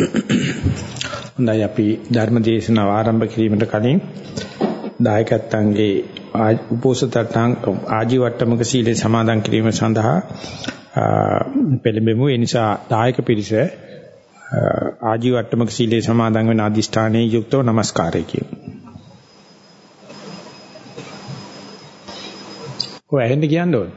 හොඳයි අපි ධර්ම දේශනාව ආරම්භ කිරීමට කලින් දායකත්වංගේ උපෝසතට්ටං ආජීවට්ටමක සීලේ සමාදන් කිරීම සඳහා පෙළඹෙමු ඒ නිසා දායක පිරිස ආජීවට්ටමක සීලේ සමාදන් වෙන අදිෂ්ඨානයේ යුක්තව নমස්කාරය කියමු. ඔය ඇහෙන්න කියන්න ඕනේ.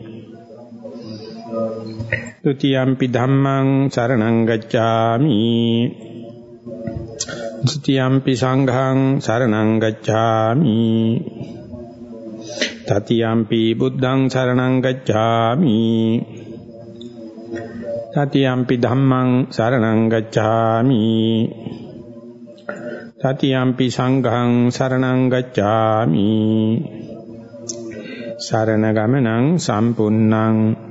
ဒ ුතියම්පි ධම්මං සරණං ගච්ඡාමි. ဒ ුතියම්පි සංඝං සරණං ගච්ඡාමි. තතියම්පි බුද්ධං සරණං ගච්ඡාමි. තතියම්පි ධම්මං සරණං ගච්ඡාමි. තතියම්පි සංඝං සරණං ගච්ඡාමි. සරණ ගමනං සම්පුන්නං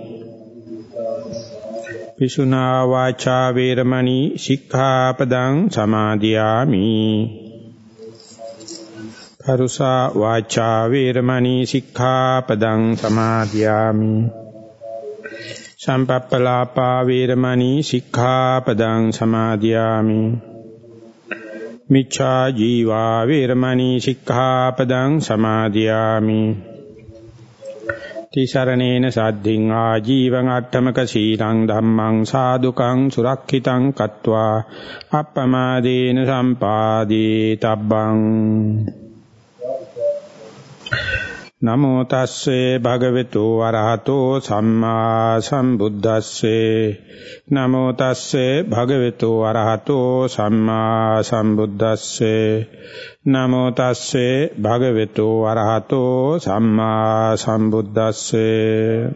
පිසුනා වාචා වේරමණී සික්ඛාපදං සමාදියාමි. පරුසා වාචා වේරමණී සික්ඛාපදං සමාදියාමි. සම්පප්පලාපා වේරමණී සික්ඛාපදං සමාදියාමි. මිච්ඡා ජීවා වේරමණී සික්ඛාපදං සමාදියාමි. තිසරණේන සද්ධින් ආජීවං අට්ඨමක සීලං ධම්මං සාදුකං සුරක්ෂිතං කତ୍වා අප්පමාදේන සම්පාදී තබ්බං නමෝ තස්සේ භගවතු වරහතෝ සම්මා සම්බුද්දස්සේ. නමෝ තස්සේ භගවතු වරහතෝ සම්මා සම්බුද්දස්සේ. නමෝ තස්සේ භගවතු වරහතෝ සම්මා සම්බුද්දස්සේ.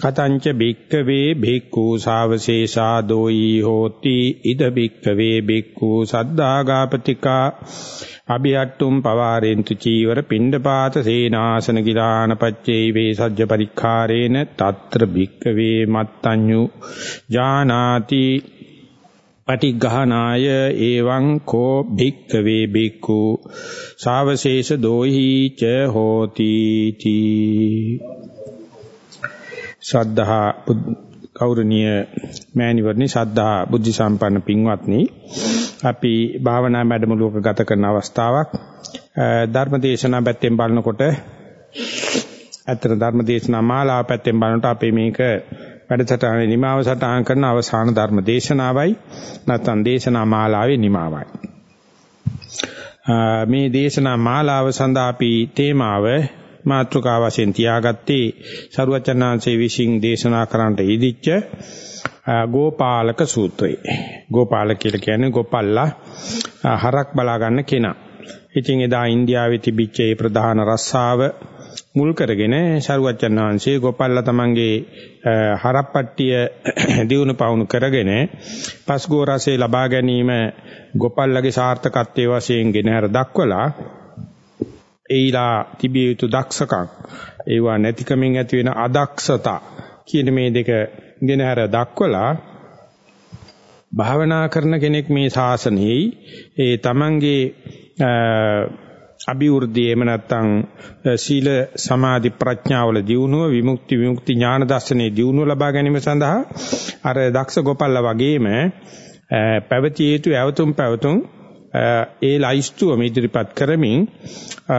කතංච භික්කවේ භික්ඛු සාවශේෂා දෝයි හෝති ඉද භික්කවේ භික්ඛු සද්ධාගාපතිකා අභියට්ටුම් පවාරෙන්තු චීවර පිණ්ඩපාත සේනාසන ගිලාන පච්චේ වේ සජ්ජ පරික්ඛාරේන తත්‍ර භික්කවේ මත්තඤ්ඤු ජානාති පටිඝානාය එවං කෝ භික්කවේ භික්ඛු සාවශේෂ දෝහි ච හෝති තී ශ්‍රද්ධා කෞරණීය මෑණිවරණි ශ්‍රද්ධා බුද්ධ සම්පන්න පින්වත්නි අපි භාවනා වැඩමුළුවක ගත කරන අවස්ථාවක්. ධර්ම දේශනා පැත්තෙන් බලනකොට ඇත්තට ධර්ම දේශනා මාලාව පැත්තෙන් බලනකොට අපි මේක වැඩසටහනේ නිමාව සටහන් කරන අවසාන ධර්ම දේශනාවයි නැත්නම් දේශනා මාලාවේ නිමාවයි. මේ දේශනා මාලාව සඳහා අපි තේමාව මාතෘකා වශයෙන් තියාගත්තේ සරුවචනාංශයේ විසින් දේශනා කරන්නට ඉදිච්ච ගෝපාලක සූත්‍රය. ගෝපාල කියලා කියන්නේ ගෝපල්ලා හරක් බලා ගන්න කෙනා. ඉතින් එදා ඉන්දියාවේ තිබිච්ච ඒ ප්‍රධාන රස්සාව මුල් කරගෙන ශරුවච්චන් වහන්සේ ගෝපල්ලා තමන්ගේ හරප්පට්ටිය දිනු පවුණු කරගෙන පස්ගෝ රසය ලබා ගැනීම ගෝපල්ලාගේ සාර්ථකත්වයේ වශයෙන් ගෙනහැර දක්වලා ඒලා තිබිය යුතු දක්ෂකම්. ඒවා නැතිකමින් ඇති වෙන අදක්ෂතා කියන මේ දෙක ගෙනහැර දක්වලා භාවනා කරන කෙනෙක් මේ ශාසනයේ ඒ තමන්ගේ අභිවෘද්ධිය එහෙම නැත්නම් සීල සමාධි ප්‍රඥාවල දියුණුව විමුක්ති විමුක්ති ඥාන දර්ශනයේ දියුණුව ලබා ගැනීම සඳහා අර දක්ෂ ගෝපල්ලා වගේම පැවතිය යුතු ඇවතුම් පැවතුම් ඒ ලයිස්තුවම ඉදිරිපත් කරමින්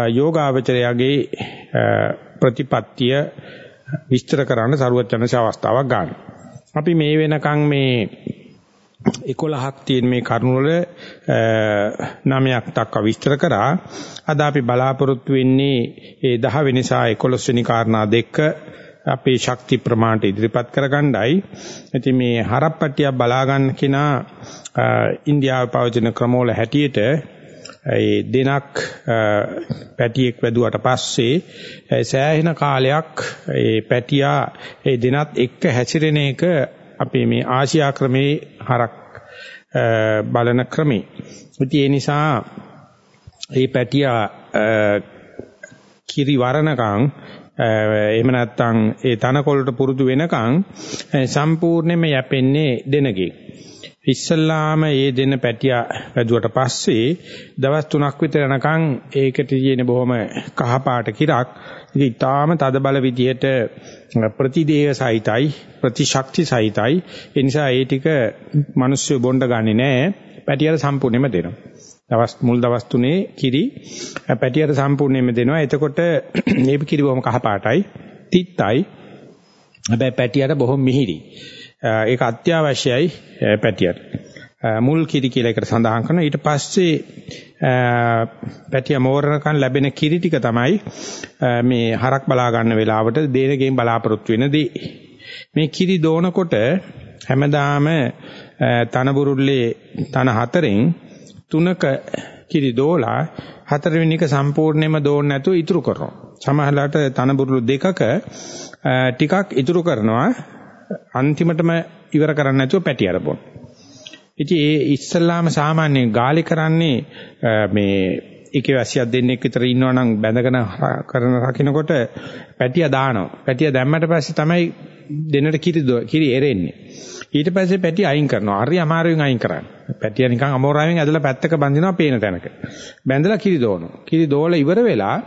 යෝගාවචරයගේ ප්‍රතිපත්තිය විස්තර කරන්න සරුවචනසේ අවස්ථාවක් ගන්න. අපි මේ වෙනකන් මේ 11ක් තියෙන මේ කරුණ වල 9ක් දක්වා විස්තර කරා. අද අපි බලාපොරොත්තු වෙන්නේ ඒ 10 වෙනි සහ 11 වෙනි කාරණා දෙක අපේ ශක්ති ප්‍රමාණයට ඉදිරිපත් කරගන්නයි. ඉතින් මේ හරප්පට්ටියක් බලා ගන්න කෙනා ඉන්දියාවේ පවතින ක්‍රමවල හැටියට ඒ දිනක් පැටියෙක් වැදුවට පස්සේ සෑහෙන කාලයක් ඒ පැටියා ඒ දිනත් එක්ක හැසිරෙන එක අපේ මේ ආසියා ක්‍රමේ හරක් බලන ක්‍රමේ. ඉතින් ඒ නිසා මේ පැටියා කිරි වරණකම් එහෙම නැත්නම් ඒ තනකොළට පුරුදු වෙනකන් සම්පූර්ණයෙන්ම යැපෙන්නේ දෙනගේ. ඉස්සල්ලාම ඒ දෙන පැටියා වැදුවට පස්සේ දවස් 3ක් විතර යනකම් ඒකට තියෙන බොහොම කහපාට කිරක්. ඒක ඊටාම තද බල විදියට ප්‍රතිදේය සහිතයි ප්‍රතිශක්ති සහිතයි. ඒ නිසා ඒ ටික මිනිස්සු බොණ්ඩ ගන්නෙ නෑ. පැටියට සම්පූර්ණයෙන්ම දෙනවා. දවස් මුල් දවස් තුනේ කිරි. පැටියට සම්පූර්ණයෙන්ම දෙනවා. එතකොට මේ කිරි බොහොම කහපාටයි තිත්තයි. හැබැයි පැටියට බොහොම මිහිරි. ඒක අත්‍යවශ්‍යයි පැටියට. මුල් කිරි කියලා එකට සඳහන් කරනවා. ඊට පස්සේ පැටිය මෝරණකන් ලැබෙන කිරි ටික තමයි මේ හරක් බලා ගන්න වෙලාවට දේනගෙන් බලාපොරොත්තු වෙන දේ. මේ කිරි දෝනකොට හැමදාම තනබුරුල්ලේ තන හතරෙන් තුනක කිරි දෝලා හතරවෙනි එක සම්පූර්ණයෙන්ම දෝන්න නැතුව ඉතුරු කරනවා. සමහරලාට තනබුරුළු දෙකක ටිකක් ඉතුරු කරනවා අන්තිමටම ඉවර කරන්න නැතුව පැටි අරපොන. ඉතින් ඒ ඉස්සල්ලාම සාමාන්‍ය ගාලි කරන්නේ මේ එකේ වැසියක් දෙන්නෙක් විතර ඉන්නවා නම් බැඳගෙන කරන රකින්නකොට පැටිය දානවා. පැටිය දැම්මට පස්සේ තමයි දෙන්නට කිරි කිරි එරෙන්නේ. ඊට පස්සේ පැටිය අයින් කරනවා. හරි අමාරුවෙන් අයින් කරන්නේ. පැටිය නිකන් අමෝරාවෙන් ඇදලා පැත්තක බඳිනවා පේන තැනක. බැඳලා කිරි දෝනවා. කිරි දෝලා ඉවර වෙලා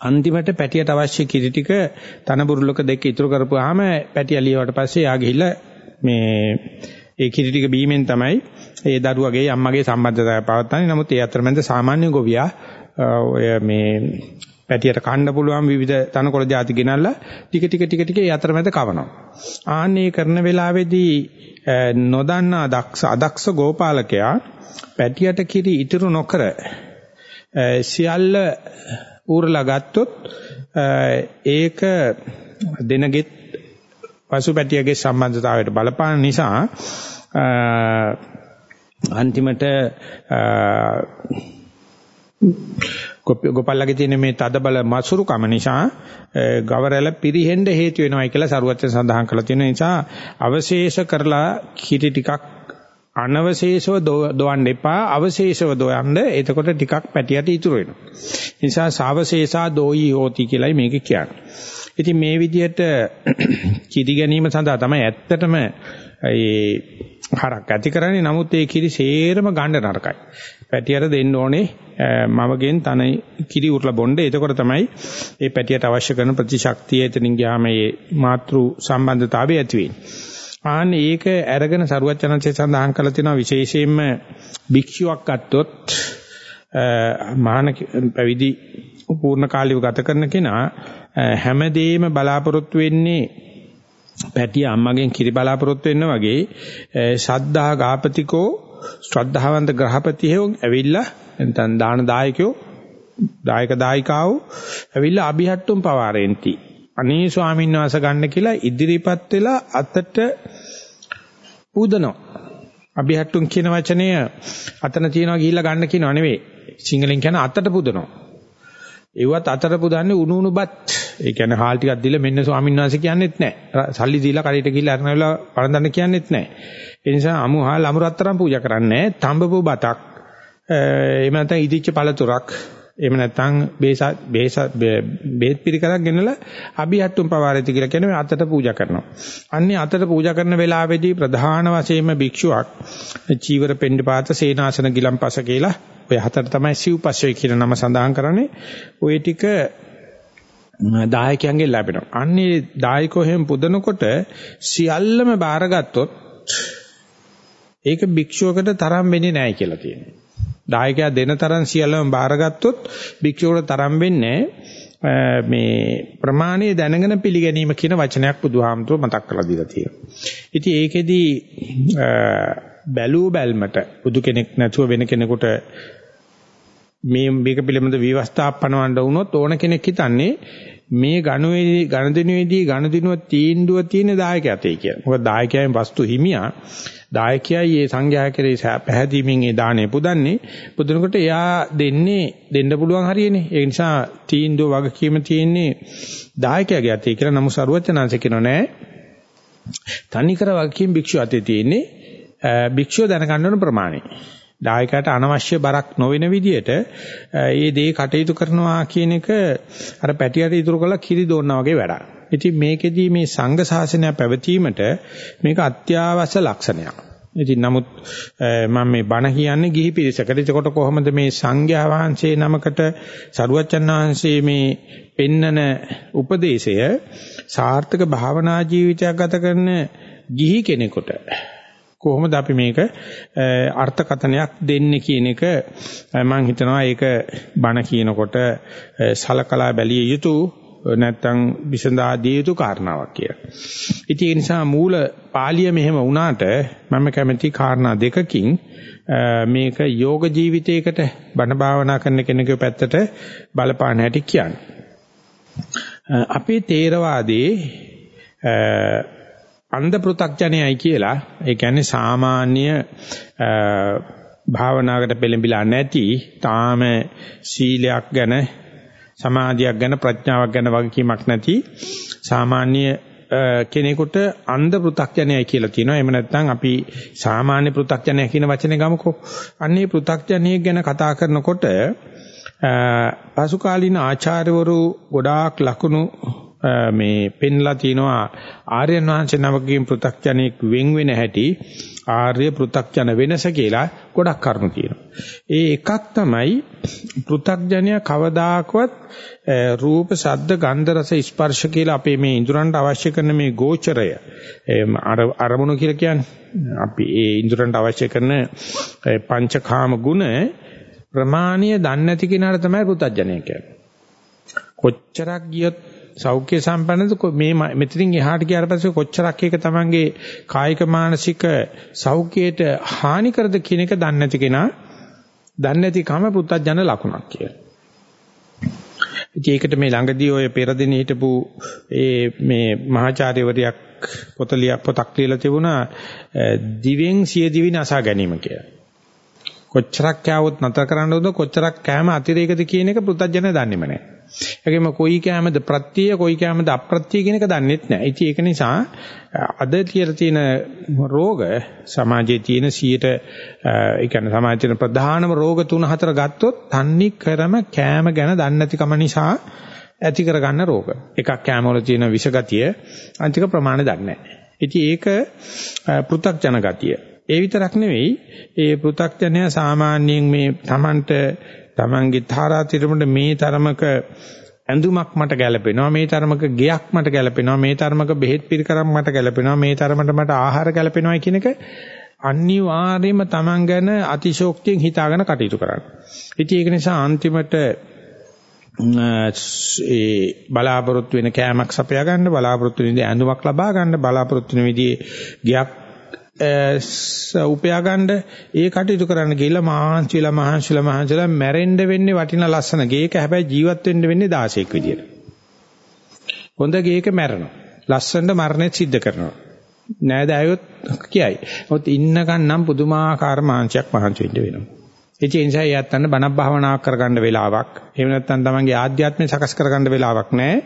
අන්තිමට පැටියට අවශ්‍ය කිරි ටික තනබුරුලක දෙක ඉතුරු කරපුවාම පැටිය ලියවට පස්සේ යා ගිහිල්ලා මේ ඒ කිරි ටික බීමෙන් තමයි ඒ දරුවගේ අම්මගේ සම්බන්ධතාවය පවත්න්නේ. නමුත් ඒ අතරමැද සාමාන්‍ය ගොවියා ඔය මේ පැටියට කන්න පුළුවන් විවිධ තනකොළ ಜಾති ගෙනල්ලා ටික ටික ටික ටික ඒ අතරමැද කවනවා. ආන්නේ කරන වෙලාවේදී නොදන්නා දක්ෂ අදක්ෂ ගෝපාලකයා පැටියට කිරි ඉතුරු නොකර සියල්ල ඌරලා ගත්තොත් ඒක දෙනගෙත් පසුපැටියගේ සම්බන්ධතාවයට බලපාන නිසා අන්තිමට ගොපල්ලගේ තියෙන මේ තදබල මසුරුකම නිසා ගවරැල පිරිහෙන්න හේතු වෙනවායි කියලා සරුවච්ච සඳහන් කරලා තියෙන නිසා අවශේෂ කරලා කිරි ටිකක් අනවශේෂව දොවන්න එපා අවශේෂව දොයන්න එතකොට ටිකක් පැටියට ඉතුරු වෙනවා. ඒ නිසා සාවශේෂා දෝයි හෝති කියලායි මේක කියන්නේ. ඉතින් මේ විදිහට කිරි ගැනීම සඳහා තමයි ඇත්තටම ඒ හරක් ඇති කරන්නේ. නමුත් ඒ කිරි සේරම ගන්න නරකයි. පැටියට දෙන්න ඕනේ මවගෙන් තන කිරි උරලා බොණ්ඩ. එතකොට තමයි ඒ පැටියට අවශ්‍ය කරන ප්‍රතිශක්තිය එතනින් ගියාම මේ මාතෘ සම්බන්ධතාවය ඇති වෙන්නේ. ආන්න ඒක අරගෙන සරුවචනන්සේ සඳහන් කරලා තියෙනවා විශේෂයෙන්ම භික්ෂුවක් ගත්තොත් මහාන පැවිදි පූර්ණ කාලීව ගත කරන කෙනා හැමදේම බලාපොරොත්තු වෙන්නේ පැටිය අම්මගෙන් කිරි බලාපොරොත්තු වෙන්න වගේ ශද්ධා ගාපතිකෝ ශ්‍රද්ධාවන්ත ග්‍රහපතියෝ ඇවිල්ලා නැත්නම් දාන දායකයෝ දායක දායිකාවෝ ඇවිල්ලා අභිහට්ටුම් පවාරෙන්ති. අනේ ස්වාමීන් වහන්සේ ගන්න කියලා ඉදිරිපත් වෙලා අතට පුදනවා. අභිහට්ටුම් කියන වචනය අතන තියනවා ගිහිල්ලා ගන්න කියනවා නෙවෙයි. සිංහලෙන් කියන අතට පුදනවා. ඒවත් අතට පුදන්නේ උණු උණු බත්. ඒ කියන්නේ හාල් ටිකක් දීලා මෙන්න ස්වාමීන් වහන්සේ කියන්නෙත් නැහැ. සල්ලි දීලා කඩේට ගිහිල්ලා අරන වෙලාව පරඳන්න කියන්නෙත් නැහැ. ඒ නිසා අමු හාල් අමු රත්තරන් පූජා කරන්නේ නැහැ. තඹපු බතක්. එහෙම නැත්නම් ඉදිච්ච පළතුරක් එහෙම නැත්නම් බේස බේස බේත් පිළිකරක් ගෙනලා අභිහට්ටුම් පවාරති කියලා කියන්නේ අතට පූජා කරනවා. අන්නේ අතට පූජා කරන වෙලාවේදී ප්‍රධාන වශයෙන්ම භික්ෂුවක් චීවර පෙණ්ඩපාත සේනාසන ගිලම්පස කියලා ඔය හතර තමයි සිව්පස්සේ කියන නම සඳහන් කරන්නේ. ওই ටික දායකයන්ගෙන් ලැබෙනවා. අන්නේ දායකෝ හැම පුදනකොට සියල්ලම බාරගත්තොත් ඒක භික්ෂුවකට තරම් වෙන්නේ නැහැ කියලා කියනවා. දායකයා දෙන තරම් සියල්ලම බාරගත්තොත් භික්ෂුවට තරම් වෙන්නේ මේ ප්‍රමාණය දැනගෙන පිළිගැනීම කියන වචනයක් බුදුහාමුදුරුව මතක් කරලා දීලා තියෙනවා. ඉතින් ඒකෙදි බැලූ බැල්මට බුදු කෙනෙක් නැතුව වෙන කෙනෙකුට මේ මේක පිළිබඳ විවස්ථා පනවන්න වුණොත් ඕන කෙනෙක් හිතන්නේ මේ ගණුවේදී ගණදිනුවේදී ගණදිනුව තීන්දුව තියෙන දායකයතේ කියලා. මොකද දායකයන් වස්තු හිමියා. දායකයයි ඒ සංඝයා කෙරේ පැහැදීමෙන් ඒ දාණය පුදන්නේ. පුදනකොට එයා දෙන්නේ දෙන්න පුළුවන් හරියනේ. ඒ නිසා තීන්දුව වගකීම තියෙන්නේ දායකයාගේ අතේ කියලා නමු සරුවචනාංශ කියනවා නෑ. තනිකර වගකීම් භික්ෂුව අතේ තියෙන්නේ භික්ෂුව දැනගන්න ඕන ප්‍රමාණය. දායකයට අනවශ්‍ය බරක් නොවන විදියට ඒ දේ කටයුතු කරනවා කියන එක අර පැටියට ඉතුරු කරලා කිරි දෝන්නා වගේ වැඩක්. ඉතින් මේකෙදී මේ සංඝ ශාසනය පැවතීමට මේක අත්‍යවශ්‍ය ලක්ෂණයක්. ඉතින් නමුත් මම මේ බණ කියන්නේ ගිහි පිරිසකට. එතකොට කොහොමද මේ සංඝයා වහන්සේ නමකට සරුවච්චන් වහන්සේ මේ පෙන්නන උපදේශය සාර්ථක භාවනා ජීවිතයක් ගත කරන ගිහි කෙනෙකුට කොහොමද අපි මේක අර්ථකථනයක් දෙන්නේ කියන එක මම හිතනවා ඒක බණ කියනකොට සලකලා බැලිය යුතු නැත්තම් විසඳා දිය යුතු කාරණාවක් කියලා. ඉතින් ඒ නිසා මූල පාළිය මෙහෙම වුණාට මම කැමති කාරණා දෙකකින් මේක යෝග ජීවිතයකට බණ භාවනා කරන කෙනෙකුගේ පැත්තට බලපාන හැටි කියන්නේ. අපේ තේරවාදයේ අන්ධ පෘ탁ජනයයි කියලා ඒ කියන්නේ සාමාන්‍ය භාවනාවකට පෙළඹිලා නැති තාම සීලයක් ගැන සමාධියක් ගැන ප්‍රඥාවක් ගැන වගකීමක් නැති සාමාන්‍ය කෙනෙකුට අන්ධ පෘ탁ජනයයි කියලා කියනවා. එහෙම නැත්නම් අපි සාමාන්‍ය පෘ탁ජනය කියන වචනේ ගමුකෝ. අන්නේ පෘ탁ජනියෙක් ගැන කතා කරනකොට පසුකාලීන ආචාර්යවරු ගොඩාක් ලකුණු මේ පෙන්ලා තිනවා ආර්යයන් වහන්සේ නමකගෙන් පෘථග්ජනෙක් වෙන් වෙන හැටි ආර්ය පෘථග්ජන වෙනස කියලා ගොඩක් කරුණු තියෙනවා. ඒ එකක් තමයි පෘථග්ජනය කවදාකවත් රූප, ශබ්ද, ගන්ධ, රස, ස්පර්ශ කියලා අපේ මේ ඉඳුරන්ට අවශ්‍ය කරන මේ ගෝචරය අරමුණු කියලා කියන්නේ අපි ඒ ඉඳුරන්ට අවශ්‍ය කරන පංචකාම ගුණ ප්‍රමාණීය දන්නේ නැති කෙනාට තමයි පෘථග්ජනය කියන්නේ. කොච්චරක් ගියත් සෞඛ්‍ය සම්පන්නද මේ මෙතනින් එහාට ගියාට පස්සේ කොච්චරක් ඒක තමන්ගේ කායික මානසික සෞඛ්‍යයට හානි කරද කියන එක දන්නේ නැති කෙනා දන්නේ නැති කම පුත්තජන ලකුණක් කියලා. ඒකට මේ ළඟදී ඔය පෙරදින හිටපු ඒ මේ මහාචාර්යවරයෙක් පොතලියක් පොතක් ලියලා තිබුණා දිවෙන් සිය දිවි නසා ගැනීම කියලා. කොච්චරක් කෑවොත් නතර කරන්න උද කොච්චරක් කෑම අතිරේකද කියන එක පුත්තජන දන්නේම නැහැ. ඒකෙම කොයි කැමද ප්‍රත්‍ය කොයි කැමද අප්‍රත්‍ය කියන එක දන්නෙත් නැහැ. ඉතින් ඒක නිසා අද කියලා තියෙන රෝග සමාජයේ තියෙන 100ට ඒ කියන්නේ සමාජයේ තියෙන ප්‍රධානම රෝග 3-4 ගත්තොත් තන්නේ කරම කැම ගැන දන්නේ නැතිකම නිසා ඇති කරගන්න රෝග. එකක් කැම වල තියෙන විෂගතිය අන්තික ප්‍රමාණය දන්නේ නැහැ. ඉතින් ඒක පෘ탁ජන ගතිය. ඒ විතරක් නෙවෙයි ඒ පෘ탁ජනය සාමාන්‍යයෙන් මේ Tamanට Tamange තාරාතිරමට මේ තරමක ඇඳුමක් මට ගැලපෙනවා මේ තරමක ගෙයක් මට ගැලපෙනවා මේ තරමක බෙහෙත් පිළිකරක් මට ගැලපෙනවා මේ තරමට මට ආහාර ගැලපෙනවා කියන එක අනිවාර්යයෙන්ම Taman ගැන අතිශෝක්තියෙන් හිතාගෙන කටයුතු කරන්න. ඉතින් ඒක නිසා අන්තිමට ඒ බලාපොරොත්තු වෙන කෑමක් සපයා ගන්න බලාපොරොත්තු වෙන ඇඳුමක් ලබා ගන්න බලාපොරොත්තු වෙන විදිහේ ගයක් උපයා ගන්න ඒ කටයුතු කරන්න ගිහිල්ලා මහන්සිලා මහන්සිලා මහන්සිලා මැරෙන්න වෙන්නේ වටිනා ලස්සන ගේක හැබැයි ජීවත් වෙන්න වෙන්නේ 16ක් විදියට. හොඳ ගේක මැරෙනවා. ලස්සනට මරණය සිද්ධ කරනවා. නෑද අයොත් කියයි. මොකද ඉන්නකන් නම් පුදුමාකාර මාංශයක් මහන්සි වෙන්න වෙනවා. ඒ නිසා යත්තන්න බණක් භාවනාවක් කරගන්න වෙලාවක් එහෙම නැත්නම් තමන්ගේ ආධ්‍යාත්මය සකස් කරගන්න වෙලාවක් නැහැ.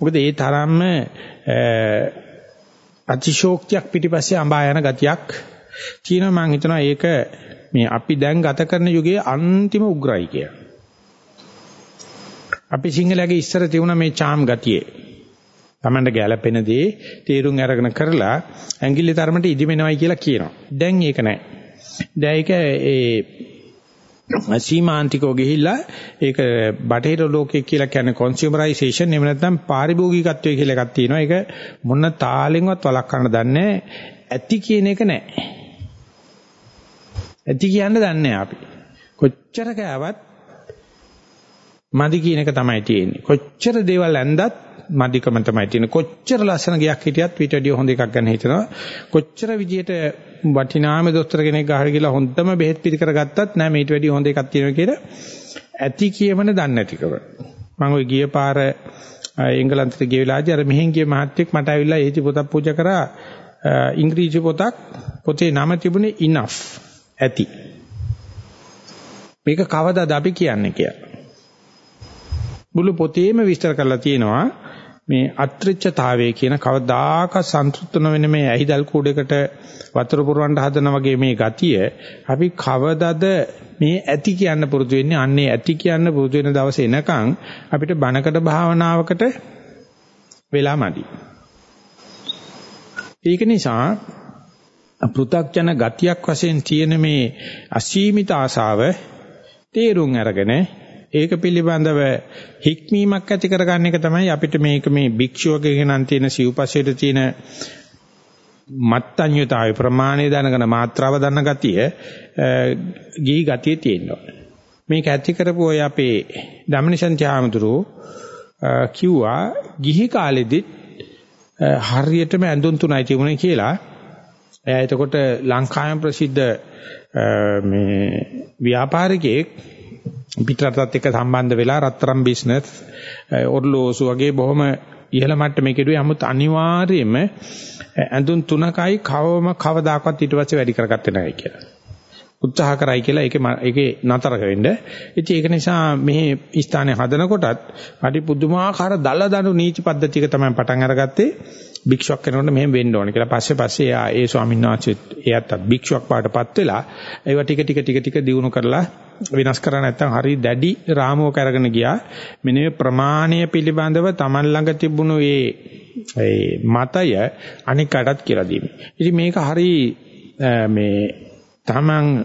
මොකද ඒ තරම්ම අතිශෝක්තියක් පිටිපස්සේ අඹා යන ගතියක් තියෙනවා මම හිතනවා ඒක මේ අපි දැන් ගත කරන යුගයේ අන්තිම උග්‍රයි කියලා. අපි සිංහලයේ ඉස්සර තියුණ මේ චාම් ගතියේ තමන්ට ගැළපෙන දේ තීරුම් අරගෙන කරලා ඇඟිලි තරමට ඉදිමෙනවයි කියලා කියනවා. දැන් ඒක නැහැ. දැන් ඒක ඒ සීමාන්තිකව ගිහිල්ලා ඒක බටහිර ලෝකයේ කියලා කියන්නේ කන්සියුමරයිසේෂන් එහෙම නැත්නම් පාරිභෝගිකත්වය කියලා එකක් තියෙනවා. ඒක මොන තාලෙන්වත් වළක්වන්න දන්නේ ඇති කියන එක නැහැ. ඇති කියන්න දන්නේ අපි. කොච්චර කෑවත් මදි කියන එක තමයි තියෙන්නේ. කොච්චර දේවල් ඇන්දත් මදිකම තමයි තියෙන්නේ. කොච්චර ලස්සන ගයක් හිටියත් ඊට වඩා හොඳ එකක් ගන්න හිතනවා. කොච්චර විදියට වටිනාම දොස්තර කෙනෙක් ගහට ගිහලා හොඳම බෙහෙත් පිළිකර ගත්තත් නෑ මේට වැඩිය හොඳ එකක් තියෙනවා කියලා ඇති කියමන දන්නේ නැතිකම. මම ওই ගිය පාර එංගලන්තෙට ගිය වෙලාවදී අර මෙහෙන් ගිය මහත්තයෙක් මට ඇවිල්ලා ඒති පොතක් පූජා කරා ඉංග්‍රීසි පොතක් පොතේ නම තිබුණේ enough ඇති. මේක කවදාද අපි කියන්නේ කියලා. මුළු පොතේම විස්තර කරලා තියෙනවා මේ අත්‍රිච්ඡතාවය කියන කවදාක සන්තුෂ්ත නොවෙන මේ ඇහිදල් කූඩේකට වතුර පුරවන්න හදන වගේ මේ ගතිය අපි කවදද මේ ඇති කියන්න පුරුදු වෙන්නේ අන්නේ ඇති කියන්න පුරුදු වෙන දවසේ එනකන් අපිට බණකට භාවනාවකට වෙලාමදි. ඒක නිසා පෘථග්ජන ගතියක් වශයෙන් තියෙන මේ අසීමිත ආශාව තේරුම් අරගෙන ඒක පිළිබඳව හික්මීමක් ඇති කරගන්න එක තමයි අපිට මේක මේ භික්ෂුවකගේ නම් තියෙන සිව්පසෙට තියෙන මත්ඤ්‍යතාවය ප්‍රමාණය දැනගෙන මාත්‍රාව දන්න ගතිය ගිහි ගතිය තියෙනවා. මේක ඇති කරපු ඔය අපේ ධම්මනිසන්ති ආමතුරු කිව්වා ගිහි කාලෙදිත් හරියටම ඇඳුම් තුනයි තිබුණේ කියලා. එයා එතකොට ලංකාවේ ප්‍රසිද්ධ මේ ව්‍යාපාරිකයෙක් පිටරටත් එක්ක සම්බන්ධ වෙලා රත්තරන් බිස්නස් ඔර්ලෝසු වගේ බොහොම ඉහළ මට්ටමේ කෙරුවේ 아무ත් අනිවාර්යයෙන්ම ඇඳුම් තුනකයි කවම කවදාකවත් ඊට පස්සේ වැඩි කරගත්තේ නැහැ කියලා. උත්සාහ කරයි කියලා ඒකේ ඒකේ නතර වෙන්න. ඉතින් ඒක නිසා මේ ස්ථානේ හදනකොටත් අඩි පුදුමාකාර දල දඬු නීති පද්ධතියක තමයි පටන් අරගත්තේ. භික්ෂුවක් කෙනෙකුට මෙහෙම වෙන්න ඕනේ කියලා. පස්සේ පස්සේ එයා ඒ ස්වාමීන් වහන්සේත් එයාත් භික්ෂුවක් පාටපත් වෙලා ඒවා ටික ටික ටික ටික දිනු කරලා වෙනස් කරා නැත්නම් හරි දැඩි රාමුවක අරගෙන ගියා. මෙන්න මේ ප්‍රමාණය පිළිබඳව Taman ළඟ තිබුණු ඒ ඒ මතය අනිකටත් කියලා දීමේ. ඉතින් මේක හරි මේ Taman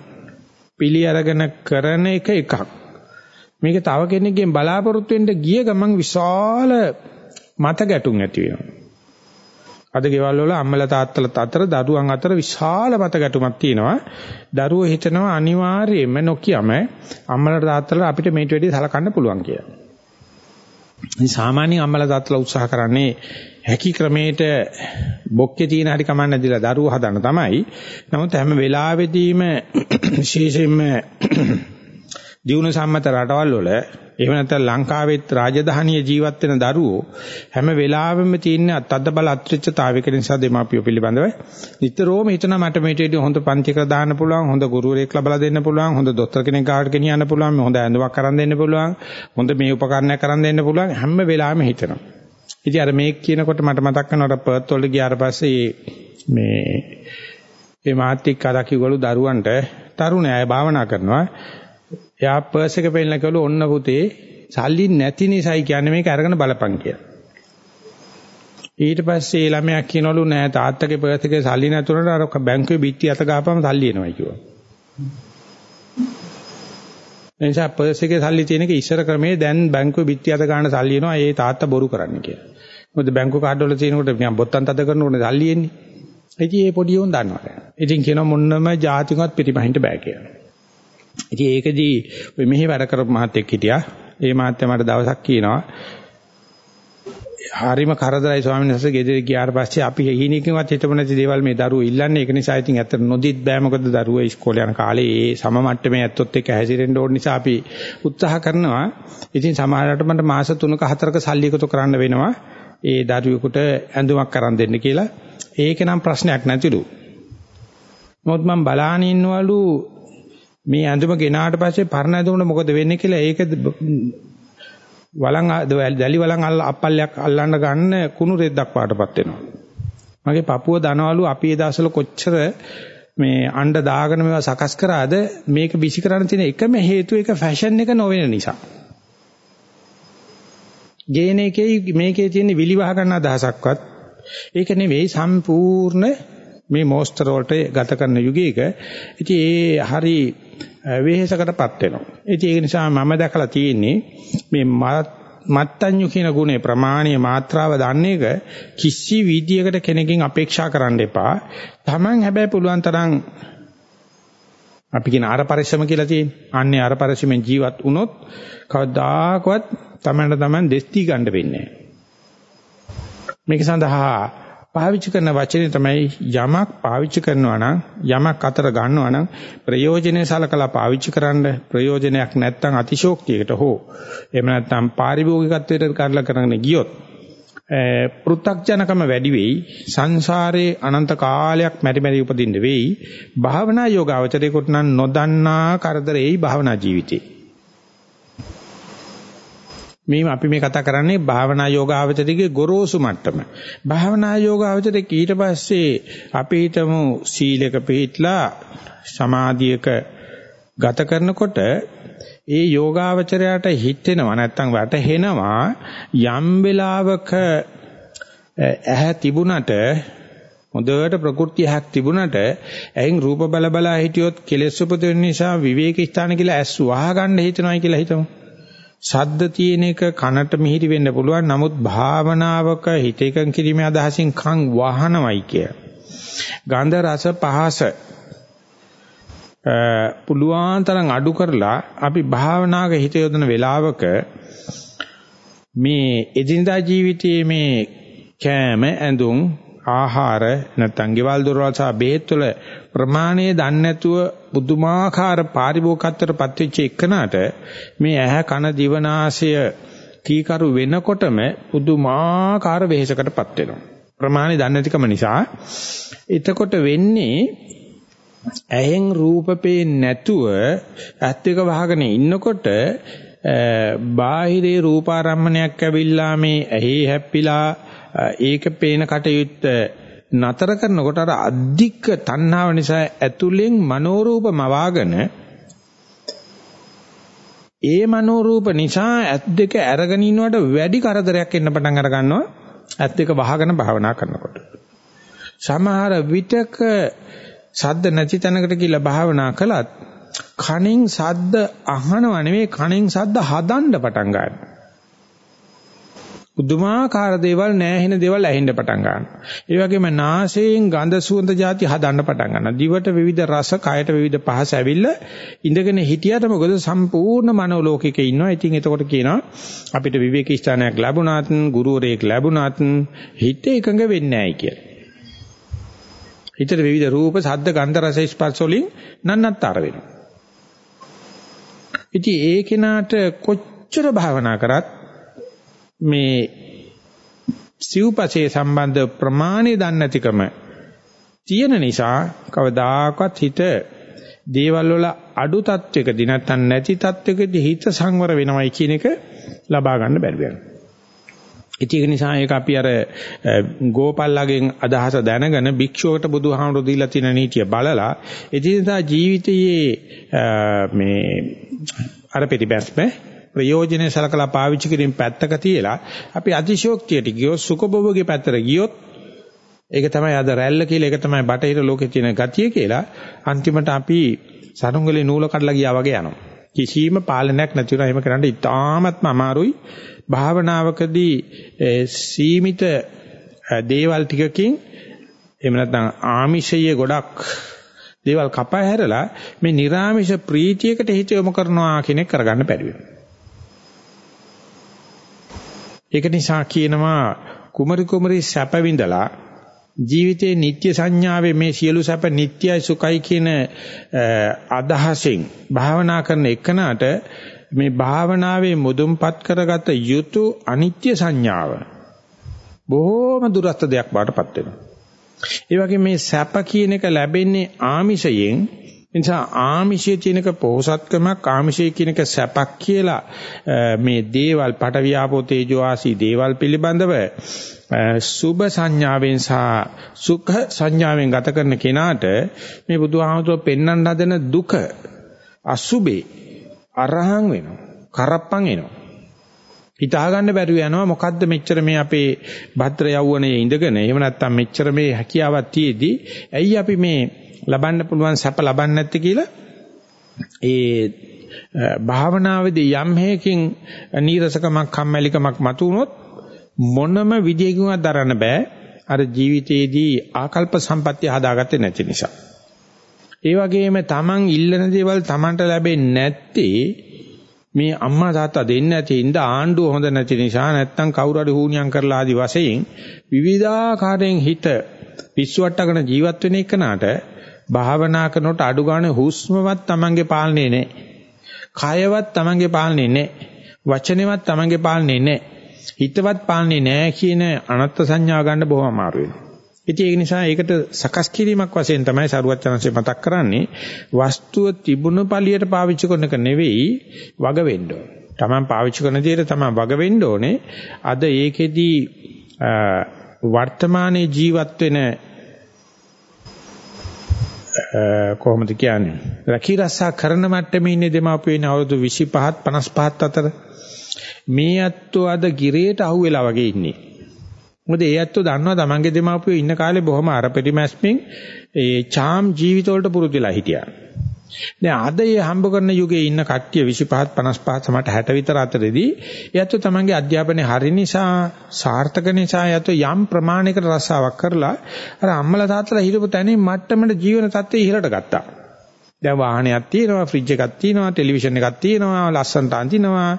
පිළි අරගෙන කරන එක එකක්. මේක තව කෙනෙක්ගෙන් බලාපොරොත්තු වෙන්න ගිය ගමන් විශාල මත ගැටුම් ඇති වෙනවා. අද ගෙවල් වල අම්මලා තාත්තලා අතර දරුවන් අතර විශාල මත ගැටුමක් තියෙනවා. දරුවෝ හිතනවා අනිවාර්යයෙන්ම නොකියම අම්මලා තාත්තලා අපිට මේට වැඩි සලකන්න පුළුවන් කියලා. ඉතින් සාමාන්‍යයෙන් අම්මලා තාත්තලා උත්සාහ කරන්නේ හැකි ක්‍රමයට බොක්කේ තියෙන හැටි කමන්න දීලා දරුවෝ හදන්න තමයි. නමුත් හැම වෙලාවෙදීම විශේෂයෙන්ම දියුණු සම්මත රටවල් වල එහෙම නැත්නම් ලංකාවෙත් රාජධානිය ජීවත් වෙන දරුවෝ හැම වෙලාවෙම තියෙන අත්අද්ද බල අත්‍රිච්ඡතාවයක නිසා දෙමාපියෝ පිළිබඳව නිතරම හිතන මට මේටදී හොඳ පන්තික දාන්න පුළුවන් හොඳ ගුරුවරයෙක් ලබලා දෙන්න පුළුවන් හොඳ දොස්තර කෙනෙක් ගාවට ගෙනියන්න පුළුවන් හොඳ ඇඳුමක් කරන් දෙන්න පුළුවන් හොඳ මේ උපකරණයක් කරන් දෙන්න පුළුවන් හැම වෙලාවෙම හිතනවා ඉතින් අර මේක කියනකොට මට මතක් වෙනවා පර්ත් වල ගියාට පස්සේ මේ මේ මාත්‍යික කතා කිව්වලු දරුවන්ට තරුණය අය භාවනා කරනවා එයා පර්ස් එක පෙන්නලා කිව්වලු ඔන්න පුතේ සල්ලි නැති නිසායි කියන්නේ මේක අරගෙන බලපන් කියලා. ඊට පස්සේ ළමයා කියනවලු නෑ තාත්තගේ පර්ස් එකේ සල්ලි නැතුනට අර බැංකුවේ බිත්ති අත ගහපම සල්ලි එනවා කිව්වා. එනිසා පර්ස් එකේ සල්ලි තියෙන එක ඉස්සර ක්‍රමේ දැන් බැංකුවේ බිත්ති අත ගන්න සල්ලි එනවා ඒ තාත්තා බොරු කරන්න කියලා. මොකද බැංකු කාඩ් වල තියෙනකොට නිකන් බොත්තම් තද කරනකොට සල්ලි එන්නේ. ඉතින් ඒ පොඩි උන් දන්නවා. ඉතින් කියනවා මොන්නම જાතිකවත් පිටිපහින්ට බෑ කියලා. ඉතින් ඒකදී ඔය මෙහි වැඩ කරපු මහත්තයෙක් හිටියා. ඒ මහත්තයා මට දවසක් කියනවා හරිම කරදරයි ස්වාමීන් වහන්සේ. ගෙදර ගියාට පස්සේ අපි හීනකින්වත් හිතපො නැති දේවල් මේ දරුවෝ ඉල්ලන්නේ. ඒක නිසා ඉතින් ඇත්තට නොදිත් බෑ. මොකද දරුවෝ ඉස්කෝලේ යන කාලේ ඒ සම මට්ටමේ ඇත්තොත් එක්ක හැසිරෙන්න ඕන නිසා අපි උත්සාහ කරනවා. ඉතින් සමහරවිට මට මාස 3ක 4ක සල්ලි එකතු කරන්න වෙනවා. ඒ දරුවෙකුට ඇඳුමක් කරන් දෙන්න කියලා. ඒක නම් ප්‍රශ්නයක් නැතිලු. මොකද මම බලාන ඉන්නවලු. මේ ඇඳුම ගෙනාට පස්සේ පරණ ඇඳුමට මොකද වෙන්නේ කියලා. ඒක වලං දැලි වලං අල්ල අපල්ලයක් අල්ලන්න ගන්න කුණු රෙද්දක් පාටපත් වෙනවා. මගේ පපුව දනවලු අපි ඒ දවස්වල කොච්චර මේ අණ්ඩ දාගෙන මේවා සකස් කරාද මේක බිසි කරන්න තියෙන එකම හේතුව ඒක ෆැෂන් එක නොවන නිසා. ගේන එකේ මේකේ තියෙන විලිවහ ගන්න අදහසක්වත් ඒක නෙවෙයි සම්පූර්ණ මේ මෝස්තර වලට ගත කරන යුගයක ඉතින් ඒ හරි වෙහෙසකටපත් වෙනවා. ඉතින් ඒක නිසා මම දැකලා තියෙන්නේ මේ මත්තඤ්ඤු කියන ගුණේ ප්‍රමාණීය මාත්‍රාව දන්නේ එක කිසි විදියකට කෙනකින් අපේක්ෂා කරන්න එපා. Taman හැබැයි පුළුවන් තරම් අපි කියන අර පරිශ්‍රම කියලා තියෙන්නේ. අන්නේ අර පරිශ්‍රමෙන් ජීවත් වුණොත් කවදාකවත් තමන්ට තමන් දෙස්ති ගන්න වෙන්නේ මේක සඳහා පාවිච්චි කරන වචනේ තමයි යමක් පාවිච්චි කරනවා නම් යමක් අතර ගන්නවා නම් ප්‍රයෝජනේ සලකලා පාවිච්චි කරන්න ප්‍රයෝජනයක් නැත්නම් අතිශෝක්තියකට හෝ එහෙම නැත්නම් පාරිභෝගිකත්වයට කරලා කරගෙන ගියොත් පෘ탁ජනකම වැඩි වෙයි සංසාරේ අනන්ත කාලයක් මෙරි මෙරි උපදින්න වෙයි භාවනා යෝගාවචරේකට නම් නොදන්නා කරදරෙයි භාවනා ජීවිතේ. මේ අපි මේ කතා කරන්නේ භාවනා යෝගාවචරයේ ගොරෝසු මට්ටම. භාවනා යෝගාවචරයේ ඊට පස්සේ අපිටම සීලක පිළිట్లా සමාධියක ගත කරනකොට ඒ යෝගාවචරයට හිතෙනවා නැත්තම් වැටහෙනවා යම් වෙලාවක ඇහැ තිබුණට හොඳට ප්‍රകൃති ඇහක් තිබුණට ඇයින් රූප බල බලා හිටියොත් කෙලෙස් උපදින නිසා විවේක ස්ථාන කියලා ඇස් වහගන්න හිතනවායි කියලා හිතමු. ශබ්ද තියෙන එක කනට මිහිරි වෙන්න පුළුවන්. නමුත් භාවනාවක හිත එකඟ කිරීමේ අදහසින් කන් වහනවයි කිය. ගන්ධ රස පහස පුළුවන් තරම් අඩු කරලා අපි භාවනාවක හිත යොදන වෙලාවක මේ එදිනදා ජීවිතයේ මේ කෑම ඇඳුම් ආහාර නැත්නම් ගෙවල් දොරවල් සහ බෙහෙත් වල ප්‍රමාණය දන්නේ නැතුව බුදුමාකාර පාරිභෝගකත්වයටපත් වෙච්ච එකනට මේ ඇහැ කන දිවනාසය කීකරු වෙනකොටම බුදුමාකාර වෙහෙසකටපත් වෙනවා. ප්‍රමාණය දන්නේ නැතිකම නිසා එතකොට වෙන්නේ ඇහෙන් රූප පේන්නේ නැතුව ඇත් එක වහගෙන ඉන්නකොට බාහිරේ රූපාරම්මණයක් ඇවිල්ලා මේ ඇහි හැප්පිලා ඒක පේන කටයුත්ත නතර කරනකොට අර අධික තණ්හාව නිසා ඇතුලෙන් මනෝරූපම වාගෙන ඒ මනෝරූප නිසා ඇත් දෙක අරගෙන ඉන්නවට වැඩි කරදරයක් එන්න පටන් අර ගන්නවා. ඇත් දෙක වහගෙන භාවනා කරනකොට. සමහර විටක සද්ද නැති තැනකට කියලා භාවනා කළත් කණෙන් සද්ද අහනව නෙවෙයි කණෙන් සද්ද හදන්න පටන් ගන්නවා. පුදුමාකාර දේවල් නැහෙන දේවල් ඇහෙන්න පටන් ගන්නවා. ඒ වගේම නාසයෙන් ගඳ සුවඳ જાති හදන්න පටන් ගන්නවා. දිවට විවිධ රස, කයට විවිධ පහස ඇවිල්ලා ඉඳගෙන හිටියට මොකද සම්පූර්ණ මනෝලෝකික ඉන්නවා. ඉතින් එතකොට කියනවා අපිට විවේක ස්ථානයක් ලැබුණාත්, ගුරුවරයෙක් ලැබුණාත් හිත එකඟ වෙන්නේ නැහැ කියලා. හිතට විවිධ රූප, ශබ්ද, ගන්ධ, රස, ස්පර්ශ වලින් නන්නත්තර වෙනවා. ඉතින් ඒ කෙනාට කොච්චර භාවනා කරත් මේ සිව්පසේ සම්බන්ධ ප්‍රමාණය දන්නේ නැතිකම තියෙන නිසා කවදාකවත් හිත දේවල් වල අඩු තත්වයකදී නැත්නම් නැති තත්වයකදී හිත සංවර වෙනවයි කියන එක ලබා ගන්න බැරි වෙනවා. ඒක නිසා ඒක අපි අර ගෝපල්ලාගෙන් අදහස දැනගෙන භික්ෂුවකට බුදුහාමුදුරු දීලා තියෙන නීතිය බලලා එදිනදා ජීවිතයේ මේ අර පිටිබැස්ම ප්‍රයෝජනේ සලකලා පාවිච්චි කිරීම පැත්තක තියලා අපි අතිශෝක්තියට ගියොත් සුඛභෝගයේ පැත්තට ගියොත් ඒක තමයි අද රැල්ල කියලා ඒක තමයි බටහිර ලෝකේ තියෙන ගතිය කියලා අන්තිමට අපි සරුංගලේ නූල කඩලා ගියා වගේ යනවා. කිසිම පාලනයක් නැතිව එහෙම කරන්න ඉතාමත්ම අමාරුයි. භාවනාවකදී සීමිත දේවල් ටිකකින් එහෙම නැත්නම් ආමිෂයේ ගොඩක් දේවල් කපා හැරලා මේ නිර්ආමිෂ ප්‍රීතියකට හිත යොමු කරනවා කියන එක කරගන්න බැරි වෙනවා. ඒක නිසා කියනවා කුමරි කුමරි සැප විඳලා ජීවිතේ නිත්‍ය සංඥාවේ මේ සියලු සැප නිට්යයි සුඛයි කියන අදහසෙන් භාවනා කරන එකනට මේ භාවනාවේ මුදුන්පත් කරගත යුතු අනිත්‍ය සංඥාව බොහෝම දුරස්ත දෙයක් බාටපත් වෙනවා. ඒ වගේ මේ සැප කියන එක ලැබෙන්නේ ආමිෂයෙන් නිසා ආමිෂයේ තියෙනක පොහසත්කමක් ආමිෂයේ කියනක සැපක් කියලා මේ දේවල් පටවියාපෝ තේජෝ ආසී දේවල් පිළිබඳව සුභ සංඥාවෙන් සහ සුඛ සංඥාවෙන් ගත කරන කෙනාට මේ බුදුහාමුදුරුවෝ පෙන්වන්න හදන දුක අසුබේ අරහං වෙනවා කරප්පන් එනවා හිතා ගන්න බැරුව යනවා මොකද්ද මෙච්චර මේ අපේ භද්‍ර යවුවනේ ඉඳගෙන. එහෙම නැත්නම් මෙච්චර මේ හැකියාවක් තියේදී ඇයි අපි මේ ලබන්න පුළුවන් සැප ලබන්නේ නැත්තේ කියලා ඒ භාවනාවේදී යම් හේකින් නීරසකමක් කම්මැලිකමක් මතුනොත් මොනම විදියකින්වත් දරන්න බෑ. අර ජීවිතයේදී ආකල්ප සම්පත්තිය හදාගත්තේ නැති නිසා. ඒ වගේම Taman ඉල්ලන දේවල් Tamanට ලැබෙන්නේ නැත්තේ මේ අම්මා තාත්තා දෙන්නේ නැති ඉඳ ආණ්ඩුව හොඳ නැති නිසා නැත්තම් කවුරු හරි හුණියම් කරලා ආදි වශයෙන් විවිධාකාරයෙන් හිත පිස්සුවට්ටගෙන ජීවත් වෙන එකනට භාවනා කරනකොට අඩු ගන්න හුස්මවත් Tamanගේ පාලනේ නැහැ. කයවත් Tamanගේ පාලනේ නැහැ. වචනේවත් Tamanගේ පාලනේ නැහැ. හිතවත් පාලනේ නැහැ කියන අනත්ත් සංඥා ගන්න බොහොම අමාරු වෙනවා. ඉතින් ඒක නිසා ඒකට සකස් කිරීමක් වශයෙන් තමයි සරුවත් chance මතක් කරන්නේ වස්තුව තිබුණු පළියට පාවිච්චි කරන එක නෙවෙයි වග වෙන්න ඕනේ. Taman පාවිච්චි කරන දේට Taman වග වෙන්න ඕනේ. අද ඒකෙදි වර්තමානයේ ජීවත් වෙන කොහොමද කියන්නේ? රකී රස්සා කරන මට්ටමේ ඉන්නේ දෙමාපියන් අවුරුදු 25ත් 55ත් අතර මේ ඇත්තෝ අද ගිරේට අහුවෙලා වගේ ඉන්නේ. මොකද ඒ ඇත්තෝ දන්නවා තමන්ගේ දෙමාපියෝ ඉන්න කාලේ බොහොම අර පරිමැස්මින් ඒ චාම් ජීවිතවලට පුරුදුලා හිටියා. දැන් අද මේ හම්බ කරන යුගයේ ඉන්න කට්ටිය 25 55 සමහරට 60 විතර අතරේදී එයත් තමන්ගේ අධ්‍යාපනයේ හරි නිසා සාර්ථක නිසා යත යම් ප්‍රමාණයකට රසාවක් කරලා අර අම්මලා තාත්තලා හිටපු තැනින් මට්ටමට ජීවන තත්ත්වය ඉහළට ගත්තා. දැන් වාහනයක් තියෙනවා, ෆ්‍රිජ් එකක් තියෙනවා, ටෙලිවිෂන් එකක් තියෙනවා, ලස්සනට අඳිනවා,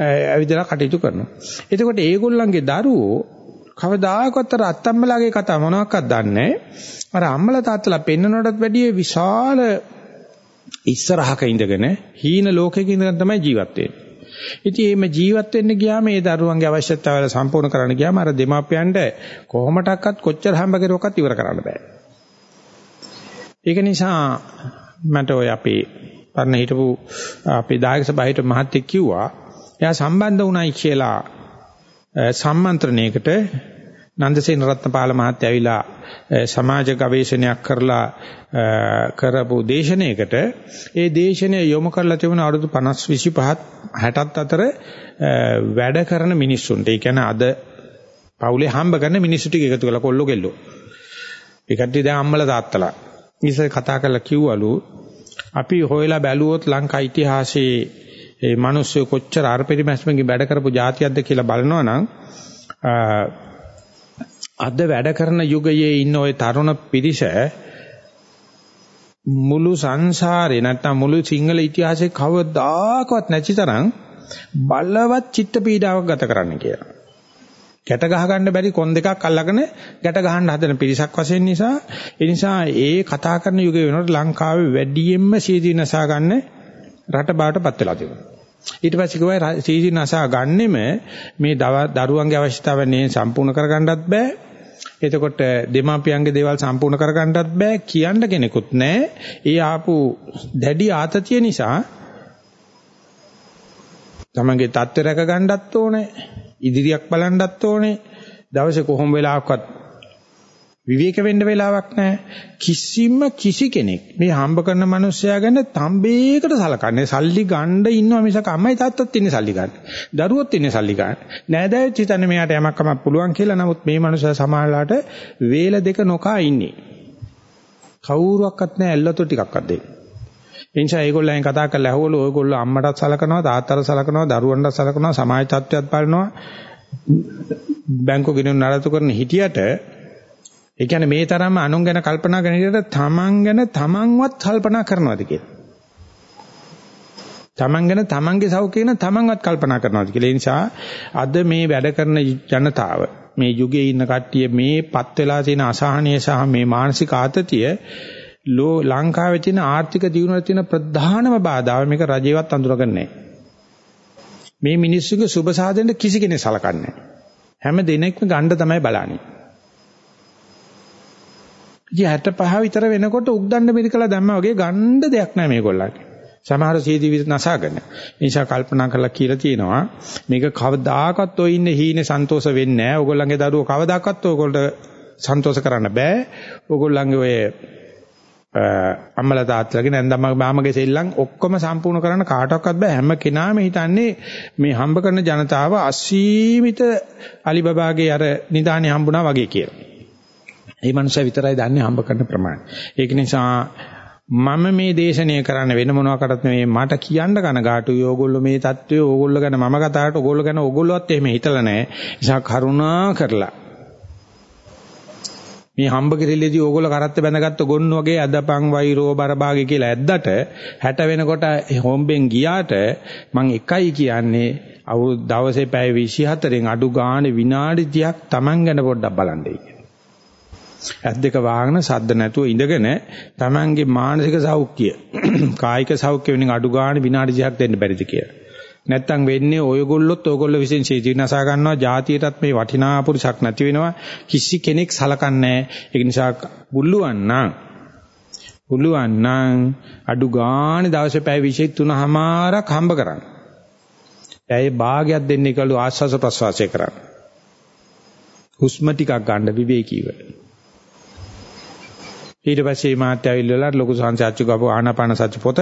ඇවිදලා කටයුතු කරනවා. එතකොට ඒගොල්ලන්ගේ දරුවෝ කවදාකවත් අර අත්තම්මලාගේ කතා මොනවාක්වත් දන්නේ අර අම්මලා තාත්තලා පෙන්නනටත් වැඩිය විශාල ඉස්සරහක ඉඳගෙන හීන ලෝකයක ඉඳගෙන තමයි ජීවත් වෙන්නේ. ඉතින් මේ ජීවත් වෙන්න ගියාම ඒ දරුවන්ගේ අවශ්‍යතාවල සම්පූර්ණ කරන්න ගියාම අර දෙමාපියන්ට කොහොමඩක්වත් කොච්චර හම්බ කරුවක්වත් ඉවර කරන්න බෑ. ඒක නිසා මට ඔය අපේ පරණ හිටපු අපේ දායක සභාවට මහත්තයෙක් කිව්වා එයා සම්බන්ධ වුණයි කියලා සම්මන්ත්‍රණයකට නන්දසේන රත්නපාල මහත්තයා ඇවිලා සමාජ ගවේෂණයක් කරලා කරපු දේශනාවකට ඒ දේශනය යොමු කරලා තිබුණ අවුරුදු 50 25 60ත් අතර වැඩ කරන මිනිස්සුන්ට ඒ කියන්නේ අද පවුලේ හම්බ කරන මිනිස්සු ටික එකතු කරලා කොල්ලෝ කෙල්ලෝ. ඒ කට්ටිය දැන් අම්මලා තාත්තලා. ඉතින් කතා කරලා කිව්වලු අපි හොයලා බැලුවොත් ලංකා ඉතිහාසයේ ඒ මිනිස්සු කොච්චර අරපරිමැස්මකින් වැඩ කරපු જાතියක්ද කියලා බලනවා නම් අද වැඩ කරන යුගයේ ඉන්න ওই තරුණ පිරිස මුළු සංසාරේ නැත්නම් මුළු සිංහල ඉතිහාසයේ කවදාකවත් නැති තරම් බලවත් චිත්ත පීඩාවක් ගත කරන්න කියලා. ගැට ගහ ගන්න බැරි කොන් දෙකක් අල්ලගෙන ගැට ගහන්න හදන පිරිසක් වශයෙන් නිසා ඒ නිසා ඒ කතා කරන යුගය වෙනකොට ලංකාවේ වැඩියෙන්ම සීදී නසා ගන්න රට බාටපත් වෙලා තිබුණා. ඊට පස්සේ කිව්වා සීදී නසා ගන්නෙම මේ දරුවන්ගේ අවශ්‍යතාවන් නේ සම්පූර්ණ කරගන්නත් බෑ. එතකොට දෙමාපියන්ගේ දේවල් සම්පූර්ණ කරගන්නත් බෑ කියන්න කෙනෙකුත් නැහැ. ඒ ආපු දැඩි ආතතිය නිසා තමන්ගේ தත්ත්ව රැක ගන්නත් ඕනේ. ඉදිරියක් බලන්නත් ඕනේ. දවසේ කොහොම වෙලාවකවත් විවේක වෙන්න වෙලාවක් නැහැ. කිසිම කිසි කෙනෙක් මේ හම්බ කරන මිනිස්සයා ගැන තම්බේකට සලකන්නේ. සල්ලි ගන්න ඉන්නවා මිසක අම්මයි තාත්තත් ඉන්නේ සල්ලි ගන්න. දරුවොත් ඉන්නේ සල්ලි ගන්න. නෑදෑයොත් හිතන්නේ මෙයාට යමක් කමක් පුළුවන් කියලා. නමුත් මේ මිනිස්සයා සමාජලාට වේල දෙක නොකා ඉන්නේ. කවුරුවක්වත් නැහැ ඇල්ලතෝ ටිකක්වත් දෙන්නේ. එනිසා ඒගොල්ලන් කතා කරලා ඇහුවලු ඔයගොල්ලෝ අම්මටත් සලකනවා තාත්තට සලකනවා දරුවන්ටත් සලකනවා සමාජ තත්ත්වයක් බලනවා බැංකු ගිණුම් නඩත්තු කරන හිටියට ඒ කියන්නේ මේ තරම්ම අනුන් ගැන කල්පනා කරන විදිහට තමන් ගැන තමන්වත් කල්පනා කරනවාද කියලා. තමන් ගැන තමන්ගේ සෞඛ්‍ය ගැන තමන්වත් කල්පනා කරනවාද කියලා. ඒ නිසා අද මේ වැඩ කරන ජනතාව මේ යුගයේ ඉන්න කට්ටිය මේ පත් වෙලා තියෙන අසහනය සහ මේ මානසික ආතතිය ලෝ ලංකාවේ තියෙන ආර්ථික දියුණුවට තියෙන ප්‍රධානම බාධාව මේක රජේවත් අඳුරගන්නේ මේ මිනිස්සුගේ සුබ සාධනෙට කිසි කෙනෙක් සලකන්නේ හැම දිනෙකම ගන්න තමයි බලන්නේ. ඉතින් 65 විතර වෙනකොට උක්දණ්ඩ මිරිකලා දැම්ම වගේ ගන්න දෙයක් නැහැ මේගොල්ලන්ට. සමහර සීදී විතර නසාගෙන. නිසා කල්පනා කරලා කියලා තියෙනවා මේක කවදාකවත් ඔය ඉන්නේ හීනේ සන්තෝෂ වෙන්නේ නැහැ. ඕගොල්ලන්ගේ දරුවෝ කවදාකවත් ඕගොල්ලන්ට සන්තෝෂ කරන්න බෑ. ඕගොල්ලන්ගේ ඔය අම්මලා තාත්තලාගේ නැන්දම්ම මාමගේ සෙල්ලම් ඔක්කොම සම්පූර්ණ කරන්න කාටවත් බෑ හැම කෙනාම හිතන්නේ මේ හම්බ කරන ජනතාව අසීමිත අලිබබාගේ අර නිදානේ හම්බුණා වගේ කියලා. ඒ මනුස්සයා විතරයි දන්නේ හම්බ කරන ප්‍රමාණය. ඒක නිසා මම මේ දේශනය කරන්න වෙන මොනවාකටත් නෙමෙයි මට කියන්න කන ගැටුයි ඕගොල්ලෝ මේ தত্ত্বය ඕගොල්ලෝ ගැන මම කතාවට ඕගොල්ලෝ ගැන ඕගොල්ලොත් එහෙම හිතලා නැහැ. නිසා කරුණා කරලා මේ හම්බ කිරිල්ලේදී ඕගොල්ලෝ කරත්ත බැඳගත්ත ගොන්න වගේ අදපන් වෛරෝ බරභාගේ කියලා ඇද්දට 60 වෙනකොට හොම්බෙන් ගියාට මං එකයි කියන්නේ අවුරුදු දවසේ පැය 24න් අඩු ගානේ විනාඩි 30ක් Taman ගැන පොඩ්ඩක් බලන්නයි. ඇස් දෙක වහගෙන සද්ද නැතුව ඉඳගෙන Tamanගේ මානසික සෞඛ්‍ය කායික සෞඛ්‍ය වෙනින් අඩු ගානේ විනාඩි 30ක් දෙන්න බැරිද කියලා. නැත්තම් වෙන්නේ ඔයගොල්ලොත් ඔයගොල්ලෝ විසින් සීදීනසා ගන්නවා ಜಾතියටත් මේ වටිනා පුරුෂක් නැති වෙනවා කිසි කෙනෙක් සලකන්නේ ඒක නිසා බුල්ලුවන් නම් පුළුවන් නම් අඩු ගානේ දවසේ පැය 23මාරක් හම්බ කරන්න. ඇයි භාගයක් දෙන්නේ කළු ආස්වාස ප්‍රසවාසය කරන්න. හුස්ම ටිකක් ගන්න විවේකීව. ඊට පස්සේ මාත්‍ය ඇවිල්ලා ලොකු සංසාච්චු ගපු ආනාපාන සති පොත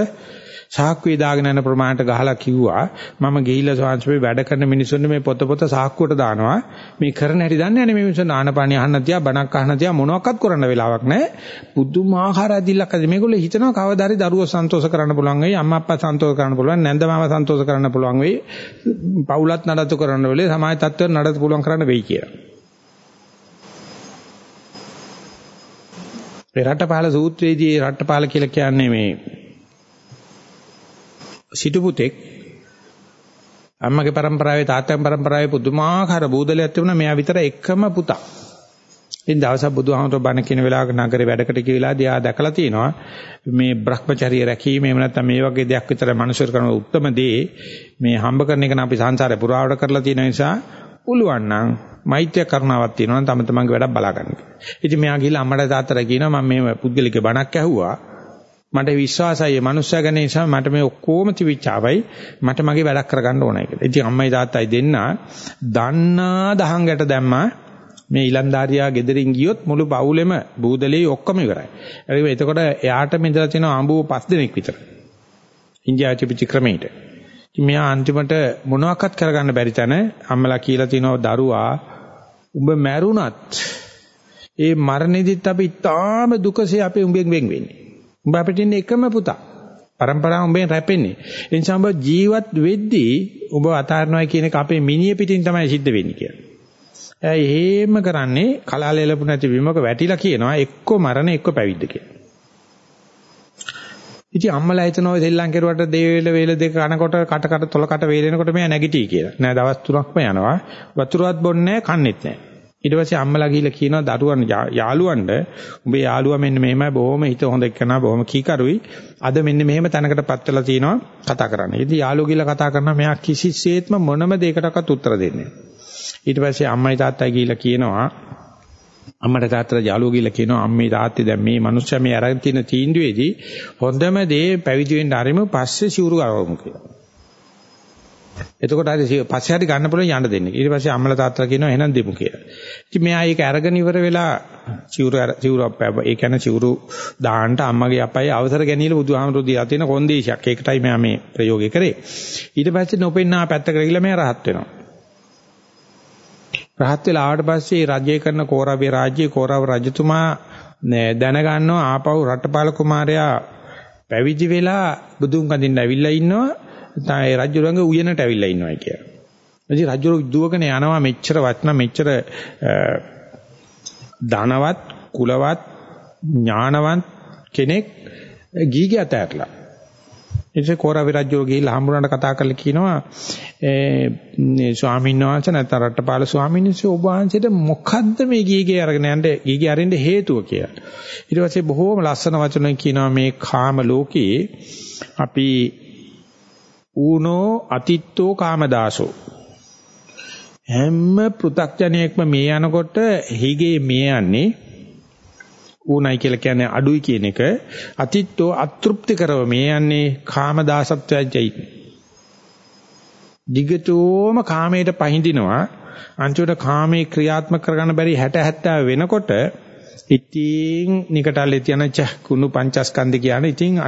සාක්කුවේ දාගෙන යන ප්‍රමාණයට ගහලා කිව්වා. මම ගිහිල්ලා ස්වාංශපේ වැඩ කරන මිනිස්සුන්ට මේ පොත පොත සාක්කුවට දානවා. මේ කරන හැටි දන්නේ නැහැ මේ මිනිස්සුන් ආනාපානිය අහන්න තියා බණක් අහන්න තියා මොනවත් කරන්න වෙලාවක් නැහැ. පුදුමාකාර ඇදිල්ලක් අද මේගොල්ලෝ හිතනවා කවදා හරි දරුවෝ සන්තෝෂ කරන්න පුළුවන් වෙයි අම්මා අප්පා සන්තෝෂ කරන්න පුළුවන් නැන්ද මාම සන්තෝෂ කරන්න පුළුවන් වෙයි පවුලත් නඩත්තු කරන්න වෙලේ සමාජ තත්ත්වයට නඩත්තු පුළුවන් කරන්න වෙයි කියලා. මේ රටපාල සූත්‍රයේදී රටපාල කියලා කියන්නේ මේ සිටුපුතෙක් අම්මගේ પરම්පරාවේ තාත්තගේ પરම්පරාවේ පුදුමාකාර බූදලයක් තිබුණා මෙයා විතර එකම පුතා. ඉතින් දවසක් බුදුහාමතුරු බණ කියන වෙලාවක නගරේ වැඩකට කියලා දියා දැකලා තිනවා මේ Brahmacharya රැකීම එහෙම නැත්නම් මේ වගේ දෙයක් විතර මනුෂ්‍යර කරන උත්තරම දේ මේ හම්බ කරන එක නම් අපි සංසාරේ පුරාවට කරලා තියෙන නිසා පුළුවන් නම් මෛත්‍රිය කරුණාවක් තියෙනවා නම් තම තමන්ගේ වැඩක් බලා ගන්න. ඉතින් මෙයා ගිහිල්ලා අම්මට තාත්තට කියනවා මම මේ පුද්ගලික බණක් ඇහුවා. මට විශ්වාසයි මේ මනුස්සයා ගැන නිසා මට මේ ඔක්කොම තිබිච්චාවයි මට මගේ වැඩක් කරගන්න ඕනයි කියලා. ඉතින් අම්මයි තාත්තයි දෙන්න දන්නා දහංගට දැම්මා මේ ඊලන්දාරියා ගෙදරින් ගියොත් මුළු පවුලෙම බූදලේ ඔක්කොම ඉවරයි. ඒක එතකොට එයාට මෙදලා තියෙන ආඹුව පස් දෙනෙක් විතර. ඉන්දියාවේ තිබිච්ච ක්‍රමයට. ඉතින් මෙයා අන්තිමට මොනවාක්වත් කරගන්න බැරි තැන අම්මලා කියලා තිනවා දරුවා උඹ මැරුණත් ඒ මරණෙදිත් අපි තාම දුකසේ අපේ උඹෙන් වෙන් වෙන්නේ. උඹ අපිට ඉන්නේ එකම පුතා. પરම්පරාව උඹෙන් රැපෙන්නේ. ඒ නිසා උඹ ජීවත් වෙද්දී උඹ අතාරනවා කියන එක අපේ මිනිය පිටින් තමයි සිද්ධ වෙන්නේ කියලා. එයා එහෙම කරන්නේ කලාල එලපු නැති විමක වැටිලා කියනවා එක්ක මරණ එක්ක පැවිද්ද කියලා. ඉතින් අම්මලා හිතනවා සෙල්ලම් කෙරුවට දේවේල වේල දෙක කනකොට කට කට තොල කට වේලෙනකොට මෙයා නැගිටී කියලා. නෑ දවස් තුනක්ම යනවා. වතුරවත් බොන්නේ නෑ කන්නේත් නෑ. ඊට පස්සේ අම්මලා ගිහිල්ලා කියනවා දරුවන් යාළුවන්ට උඹේ යාළුවා මෙන්න මෙහෙමයි බොහොම හිත හොඳ එක්කනා බොහොම කීකරුයි. අද මෙන්න මෙහෙම තැනකටපත් වෙලා තිනවා කතා කරන්න. ඉතින් යාළුවෝ ගිහිල්ලා කතා කරනවා මෙයා කිසිසේත්ම මොනම දෙයකටවත් උත්තර දෙන්නේ නෑ. ඊට පස්සේ අම්මයි තාත්තයි ගිහිල්ලා කියනවා අම්මට තාත්තට යාළුවෝ ගිහලා කියනවා අම්මේ තාත්තේ දැන් මේ මනුස්සයා මේ අරගෙන තියෙන තීන්දුවේදී හොඳම දේ පැවිදි වෙන්න ආරෙමු පස්සේ සිවුරු ගවමු කියලා. එතකොට හරි පස්සේ හරි ගන්න පුළුවන් යන්න දෙන්නේ. ඊට පස්සේ අම්මලා තාත්තලා කියනවා එහෙනම් දෙමු කියලා. ඉතින් මෙයා ඒක අරගෙන ඉවර වෙලා සිවුරු සිවුරු ඒ කියන්නේ සිවුරු දාන්න අම්මගේ අපයි අවසර ගැනීම බුදුහාමුදුරු දීලා තියෙන කොන්දේශයක්. ඒකටයි මෙයා මේ ප්‍රයෝගය කරේ. ඊට පස්සේ නොපෙන්නා පැත්තකට ගිහලා මෙයා රහත් වෙනවා. රහත් වෙලා ආවට පස්සේ රජය කරන කෝරව්‍ය රාජ්‍යයේ කෝරව රජතුමා දැනගන්නවා ආපහු රටපාල කුමාරයා පැවිදි වෙලා බුදුන් කඳින්න ඇවිල්ලා ඉන්නවා ඒ රජුරංගේ උයනට ඇවිල්ලා ඉන්නවා කියලා. ඉතින් රජුර දුවගෙන යනවා මෙච්චර වටන මෙච්චර ධනවත් කුලවත් ඥානවත් කෙනෙක් ගීගේ අතහැරලා ඊටසේ කෝරවි රජුව ගිහිල්ලා හම්බුනට කතා කරලා කියනවා මේ ස්වාමීන් වහන්සේ නැත්නම් රට්ටපාල ස්වාමීන් වහන්සේ ඔබ වහන්සේට මොකද්ද මේ ගීගේ අරගෙන යන්න ගීගේ අරින්න හේතුව කියලා. ඊට පස්සේ බොහෝම ලස්සන වචනෙන් කියනවා මේ කාම ලෝකේ අපි ඌනෝ අතිත්තෝ කාමදාසෝ හැම පෘ탁ජනයෙක්ම මේ යනකොට හිගේ මේ යන්නේ ඌණයි කියලා කියන්නේ අඩුයි කියන එක අතිත්තෝ අතෘප්ති කරව මේ යන්නේ කාමදාසත්වයයි. දිගටම කාමයට පහඳිනවා අන්තිමට කාමේ ක්‍රියාත්මක කරගන්න බැරි 60 70 වෙනකොට ඉතින් නිකටල්ලේ තියෙන ච කුණු පංචස්කන්ධ කියන ඉතින්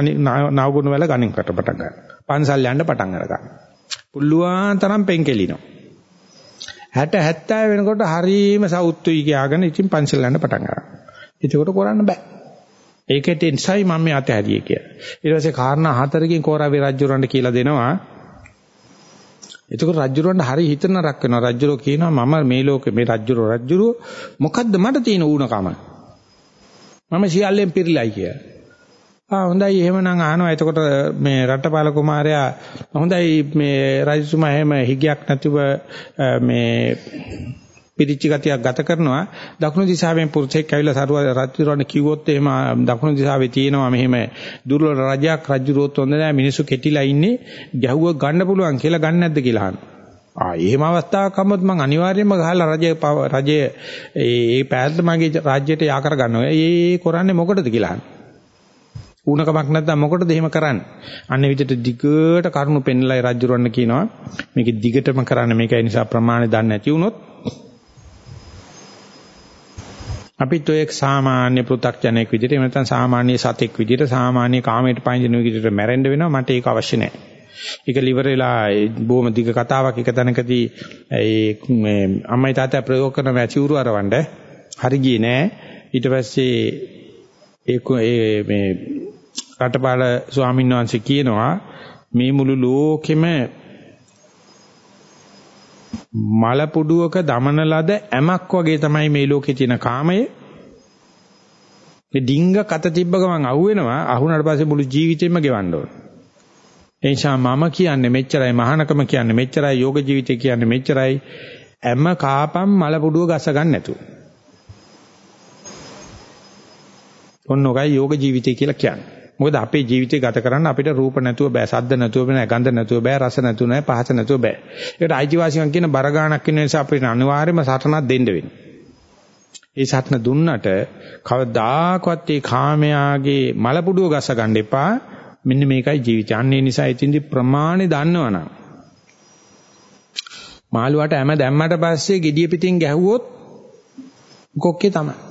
නවගුණ වල ගණන් කට පටන් ගන්නවා. පන්සල් යන්න පටන් අරගන්නවා. පුළුවන් තරම් පෙන්කෙලිනවා. 60 70 වෙනකොට හරීම සෞත්තුයි කියාගෙන ඉතින් පන්සල් යන්න පටන් ගන්නවා. එතකොට කරන්න බෑ. ඒකට එන්සයි මම මේ අතහැරියේ කියලා. ඊට පස්සේ කාරණා හතරකින් කෝරාවේ රජුරන්ට කියලා දෙනවා. එතකොට රජුරන්ට හරි හිතන රක් වෙනවා. රජුරෝ කියනවා මම මේ ලෝකේ මේ රජුරෝ රජුරෝ මොකද්ද මට තියෙන ඌණකම? මම සියල්ලෙන් පිරීලයි කියලා. ආ හොඳයි එහෙමනම් අහනවා එතකොට මේ රටපාල කුමාරයා හොඳයි මේ රජතුමා එහෙම හිගයක් නැතිව මේ පිරිච්ච ගතියක් ගත කරනවා. දකුණු දිශාවෙන් පුරුෂයෙක් ඇවිල්ලා සරුව රජුරණ කිව්වොත් එහෙම දකුණු දිශාවේ තියෙනවා මෙහෙම දුර්වල රජයක් රජුරුවොත් හොඳ නැහැ මිනිස්සු කෙටිලා ඉන්නේ. ගැහුව ගන්න පුළුවන් කියලා ගන්න නැද්ද? කියලා අහනවා. ආ එහෙම අවස්ථාවක් හම්බුත් මම අනිවාර්යයෙන්ම ගහලා රජය රජය ඒ පැහැදිලි මගේ රාජ්‍යයට යා කර ගන්නවා ඒ කරන්නේ මොකටද? කියලා අහනවා. ඌනකමක් නැත්නම් මොකටද එහෙම කරන්නේ? අන්න විදිහට දිගට කරුණු පෙන්ලයි රජුරවන්න කියනවා. මේක දිගටම කරන්න මේකයි නිසා ප්‍රමාණය දන්නේ නැති වුණොත් අපිත් ඔය සාමාන්‍ය පෘථග්ජනයෙක් විදිහට එහෙම නැත්නම් සාමාන්‍ය සතෙක් විදිහට සාමාන්‍ය කාමයට පයින් විදිහට මැරෙන්න වෙනවා මට ඒක අවශ්‍ය නැහැ. ඒක liver වෙලා බොහොම දිග කතාවක් එක තැනකදී ඒ මේ අම්මයි තාත්තා ප්‍රයෝග කරන මැචිවුරු අරවන්න හරි ගියේ නෑ. ඊට පස්සේ ඒ මේ රටපාල ස්වාමීන් වහන්සේ කියනවා මේ මුළු ලෝකෙම මල පුඩුවක දමන ලද ඇමක් වගේ තමයි මේ ලෝකේ තියෙන කාමය. මේ ඩිංග කත තිබ්බ ගමන් අහුවෙනවා අහුනට පස්සේ මුළු ජීවිතේම ගෙවන්න ඕන. ඒ නිසා මම කියන්නේ මෙච්චරයි මහානකම කියන්නේ මෙච්චරයි යෝග ජීවිතය කියන්නේ මෙච්චරයි ඇම කාපම් මල පුඩුව ගස ගන්න නැතුව. ඔන්නෝගයි යෝග ජීවිතය කියලා කියන්නේ. මොකද අපේ ජීවිතය ගත කරන්න අපිට රූප නැතුව බෑ, ශබ්ද නැතුව බෑ, ගන්ධ නැතුව බෑ, රස නැතුව නෑ, පහස නැතුව බෑ. ඒකට අයිතිවාසිකම් කියන බර ගාණක් වෙන නිසා අපිට අනිවාර්යයෙන්ම සටනක් දෙන්න වෙනවා. ඒ සටන දුන්නට කවදාකවත් ඒ කාමයාගේ මලපුඩුව ගස ගන්න එපා. මෙන්න මේකයි ජීවිතය. අන්නේ නිසා ඉතින්දි ප්‍රමාණි දන්නවනම් මාළුවාට හැම දැම්මට පස්සේ gediya පිටින් ගැහුවොත් කොක්කේ තමයි.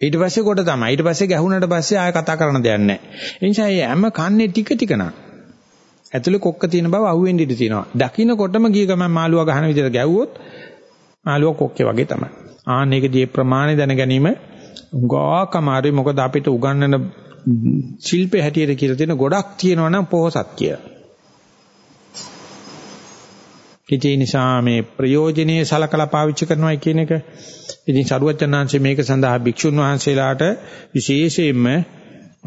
ඊට පස්සේ කොට තමයි. ඊට පස්සේ ගැහුණට පස්සේ ආය කතා කරන්න දෙයක් නැහැ. ඒ නිසා මේ හැම කන්නේ ටික ටික නා. ඇතුලේ කොක්ක තියෙන බව අහුවෙන්න ඉඩ තියෙනවා. දකින්නකොටම ගිය ගමන් මාළුවා ගහන විදිහට ගැව්වොත් මාළුවා කොක්කේ වගේ තමයි. ආන්න ඒකදී ප්‍රමාණය දැන ගැනීම උගාක් අමාරුයි. මොකද අපිට උගන්වන ශිල්පේ හැටියට කියලා තියෙන ගොඩක් තියෙනවා නම් පොහසත් කියලා. ඒ නිසා මේ ප්‍රයෝජනීය සලකලා පාවිච්චි කරනවා කියන එක ඉතින් සරුවචනාංශයේ මේක සඳහා භික්ෂුන් වහන්සේලාට විශේෂයෙන්ම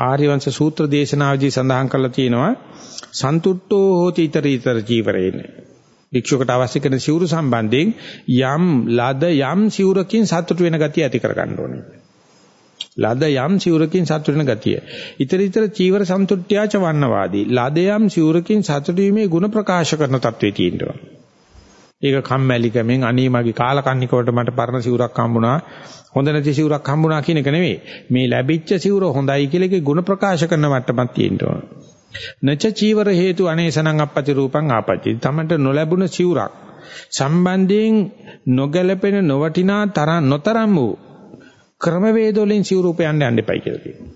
ආර්යවංශ සූත්‍ර දේශනාවදී සඳහන් කරලා තියෙනවා සන්තුට්ඨෝ හෝති iter iter ජීවරේන භික්ෂුවකට අවශ්‍ය කරන සිවුරු සම්බන්ධයෙන් යම් ලද යම් සිවුරකින් සතුට වෙන ගතිය ඇති කර ගන්න ඕනේ. ලද යම් සිවුරකින් සතුට වෙන ගතිය. iter iter චීවර සන්තුට්ඨ්‍යාච වන්නවාදී. ලද යම් සිවුරකින් සතුට වීමේ ಗುಣ ප්‍රකාශ කරන තත්වයේ තියෙනවා. ඒක කම්මැලිකමෙන් අනේ මගේ කාලකන්නිකවට මට පරණ සිවුරක් හම්බුණා. හොඳ නැති සිවුරක් හම්බුණා කියන එක නෙවෙයි. මේ ලැබිච්ච සිවුර හොඳයි කියලා ඒකේ ಗುಣ ප්‍රකාශ කරන මට්ටමක් තියෙන්න ඕන. නච චීවර හේතු අනේසනං අපපති රූපං ආපච්චි. තමන්ට නොලැබුණ සිවුරක් සම්බන්ධයෙන් නොගැලපෙන නොවටිනා තරම් නොතරම් වූ ක්‍රමවේද වලින් සිවුරු උපයන්න යන්න එපයි කියලා කියනවා.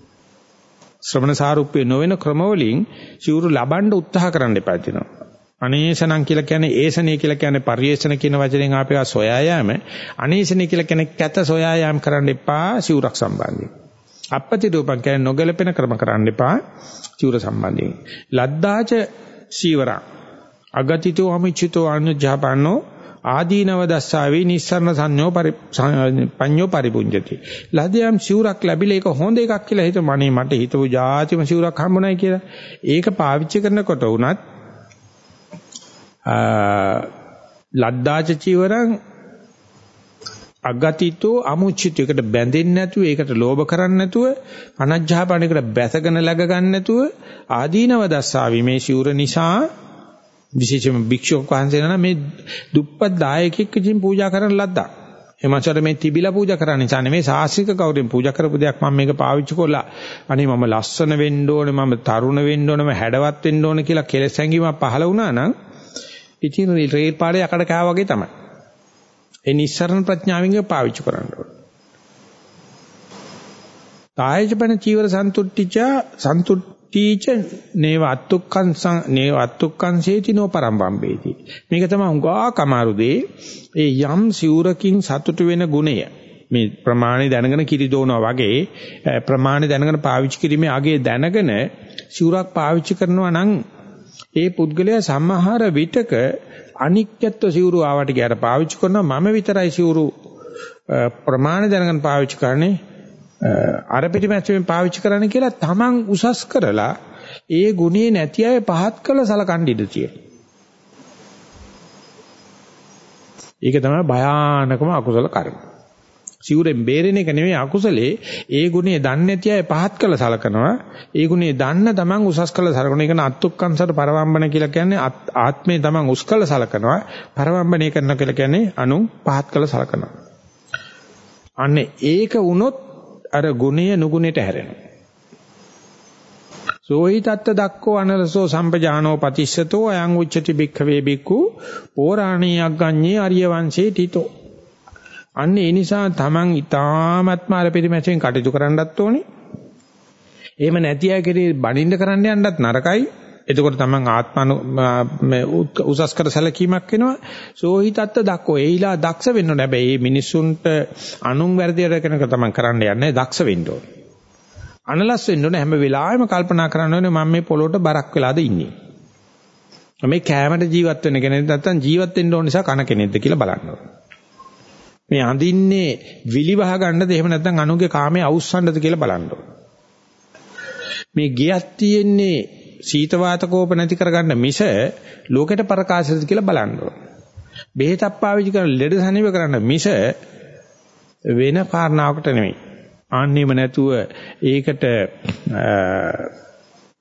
ශ්‍රමණ සාරුප්පේ නොවන ක්‍රම වලින් සිවුරු ලබන්න උත්සාහ කරන්න එපා කියනවා. අනේසනම් කියලා කියන්නේ ඒසනේ කියලා කියන්නේ පරිේශන කියන වචනෙන් ආපේවා සොයා යාම. අනේසනේ කියලා කියන්නේ කැත සොයා යාම කරන්න එපා සිවුරක් සම්බන්ධයෙන්. අපපති රූපං කියන්නේ නොගැලපෙන ක්‍රම කරන්න එපා සිවුර සම්බන්ධයෙන්. ලද්දාච සීවරං අගතිතෝ අමිච්ඡිතෝ අනුජාපන්නෝ ආදීනව දස්සාවේ නිස්සරණ සංඥෝ පඤ්ඤෝ පරිපුඤ්ජති. ලදයම් සිවුරක් ලැබිලා ඒක හොඳ එකක් කියලා හිතමු. අනේ මට හිතපු જાතිම සිවුරක් හම්බුනායි කියලා. ඒක පාවිච්චි කරනකොට උනත් ලද්දාච චීවරං අගතිතෝ අමුචිත එකට බැඳෙන්නේ නැතුව ඒකට ලෝභ කරන්නේ නැතුව අනජ්ජාපණයකට බැසගෙන läග ගන්න නැතුව ආදීනව දස්සාවි මේ ශූර නිසා විශේෂයෙන්ම භික්ෂුවක් වහන්සේ නම මේ දුප්පත් දායකෙක් විසින් පූජා කරන ලද්දා. එමන්සට මේ තිබිලා පූජා කරන්න නිසා නෙමෙයි සාස්ත්‍රික කවුරුන් පූජා කරපු දෙයක් මම මේක පාවිච්චි කරලා අනේ මම ලස්සන වෙන්න ඕනේ මම තරුණ වෙන්න ඕනේ මම හැඩවත් වෙන්න ඕනේ කියලා කෙලෙස් හැඟීමක් පහළ වුණා නම් ඉතින් රේල් පාරේ යකඩ කෑවා වගේ තමයි. ඒ නිස්සරණ ප්‍රඥාවෙන් පාවිච්චි කරන්න ඕනේ. තායජපන චීවර සන්තුට්ඨිච සන්තුට්ඨීච නේව අත්තුක්කං නේව අත්තුක්කං සේතිනෝ පරම්බම්බේති. මේක තමයි උංගා කමාරු දේ. ඒ යම් සිවුරකින් සතුට වෙන ගුණය මේ ප්‍රමාණි දැනගෙන කිරි දෝනවා වගේ ප්‍රමාණි දැනගෙන පාවිච්චි කිරීමේ අගේ දැනගෙන සිවුරක් පාවිච්චි කරනවා නම් ඒ පුද්ගලයා සම්මහාර විටක අනික්‍යත්ව සිවුරු ආවට ගියාට පාවිච්චි කරනවා මම විතරයි සිවුරු ප්‍රමාණ දැනගෙන පාවිච්චි කරන්නේ අර පිටිමැස්සෙන් පාවිච්චි කරන්න කියලා තමන් උසස් කරලා ඒ ගුණේ නැති අය පහත් කළ සලකන් ඉඳ තියෙනවා. ඒක තමයි භයානකම අකුසල කර්ම. සිවුරෙන් බේරෙන එක නෙමෙයි අකුසලේ ඒ ගුණේ දන්නේ නැති අය පහත් කළ සලකනවා. ඒ ගුණේ දන්න තමන් උසස් කළ සලකන එක අත්ත්ුක්කංශට පරවම්බන කියලා කියන්නේ ආත්මේ තමන් උස් කළ සලකනවා. පරවම්බනේ කරන කියලා කියන්නේ අනු පහත් කළ සලකනවා. අන්නේ ඒක වුණොත් අර ගුණය නුගුණයට හැරෙනවා. සෝහි තත්ත දක්කෝ අනරසෝ සම්පජානෝ පතිස්සතෝ අයං උච්චති භික්ඛවේ භික්ඛු පෝරාණීයක් ගඤ්ඤේ ආර්ය වංශේ තිතෝ අන්න ඒ නිසා තමන් ඊ타ත්ම අර පිරිමැසෙන් කටයුතු කරන්නත් ඕනේ. එහෙම නැති අය කෙරේ බණින්න කරන්න යන්නත් නරකයි. එතකොට තමන් ආත්මන උසස් කර සැලකීමක් වෙනවා. සෝහි තත්ත දක්කෝ ඒයිලා දක්ෂ වෙන්න ඕනේ. හැබැයි මේ මිනිස්සුන්ට අනුන් වැරදියට කරනක තමන් කරන්න යන්නේ දක්ෂ වෙන්න ඕනේ. අනලස් වෙන්න ඕනේ. හැම වෙලාවෙම කල්පනා කරන්න ඕනේ මම මේ පොළොවට බරක් වෙලාද ඉන්නේ. මේ කෑමට ජීවත් වෙන කෙනෙක් නැත්තම් ජීවත් වෙන්න ඕන නිසා කන කෙනෙක්ද කියලා බලන්න මේ අඳින්නේ විලිවහ ගන්නද? එහෙම නැත්නම් අනුගේ කාමයේ අවුස්සන්නද කියලා බලන්න මේ ගියක් තියෙන්නේ සීත වාත කෝප නැති කරගන්න මිස ලෝකෙට ප්‍රකාශද කියලා බලන්න බෙහෙතක් පාවිච්චි කරන ලෙඩ සනීප කරන්න මිස වෙන කාරණාවකට නෙමෙයි. ආන්නේම නැතුව ඒකට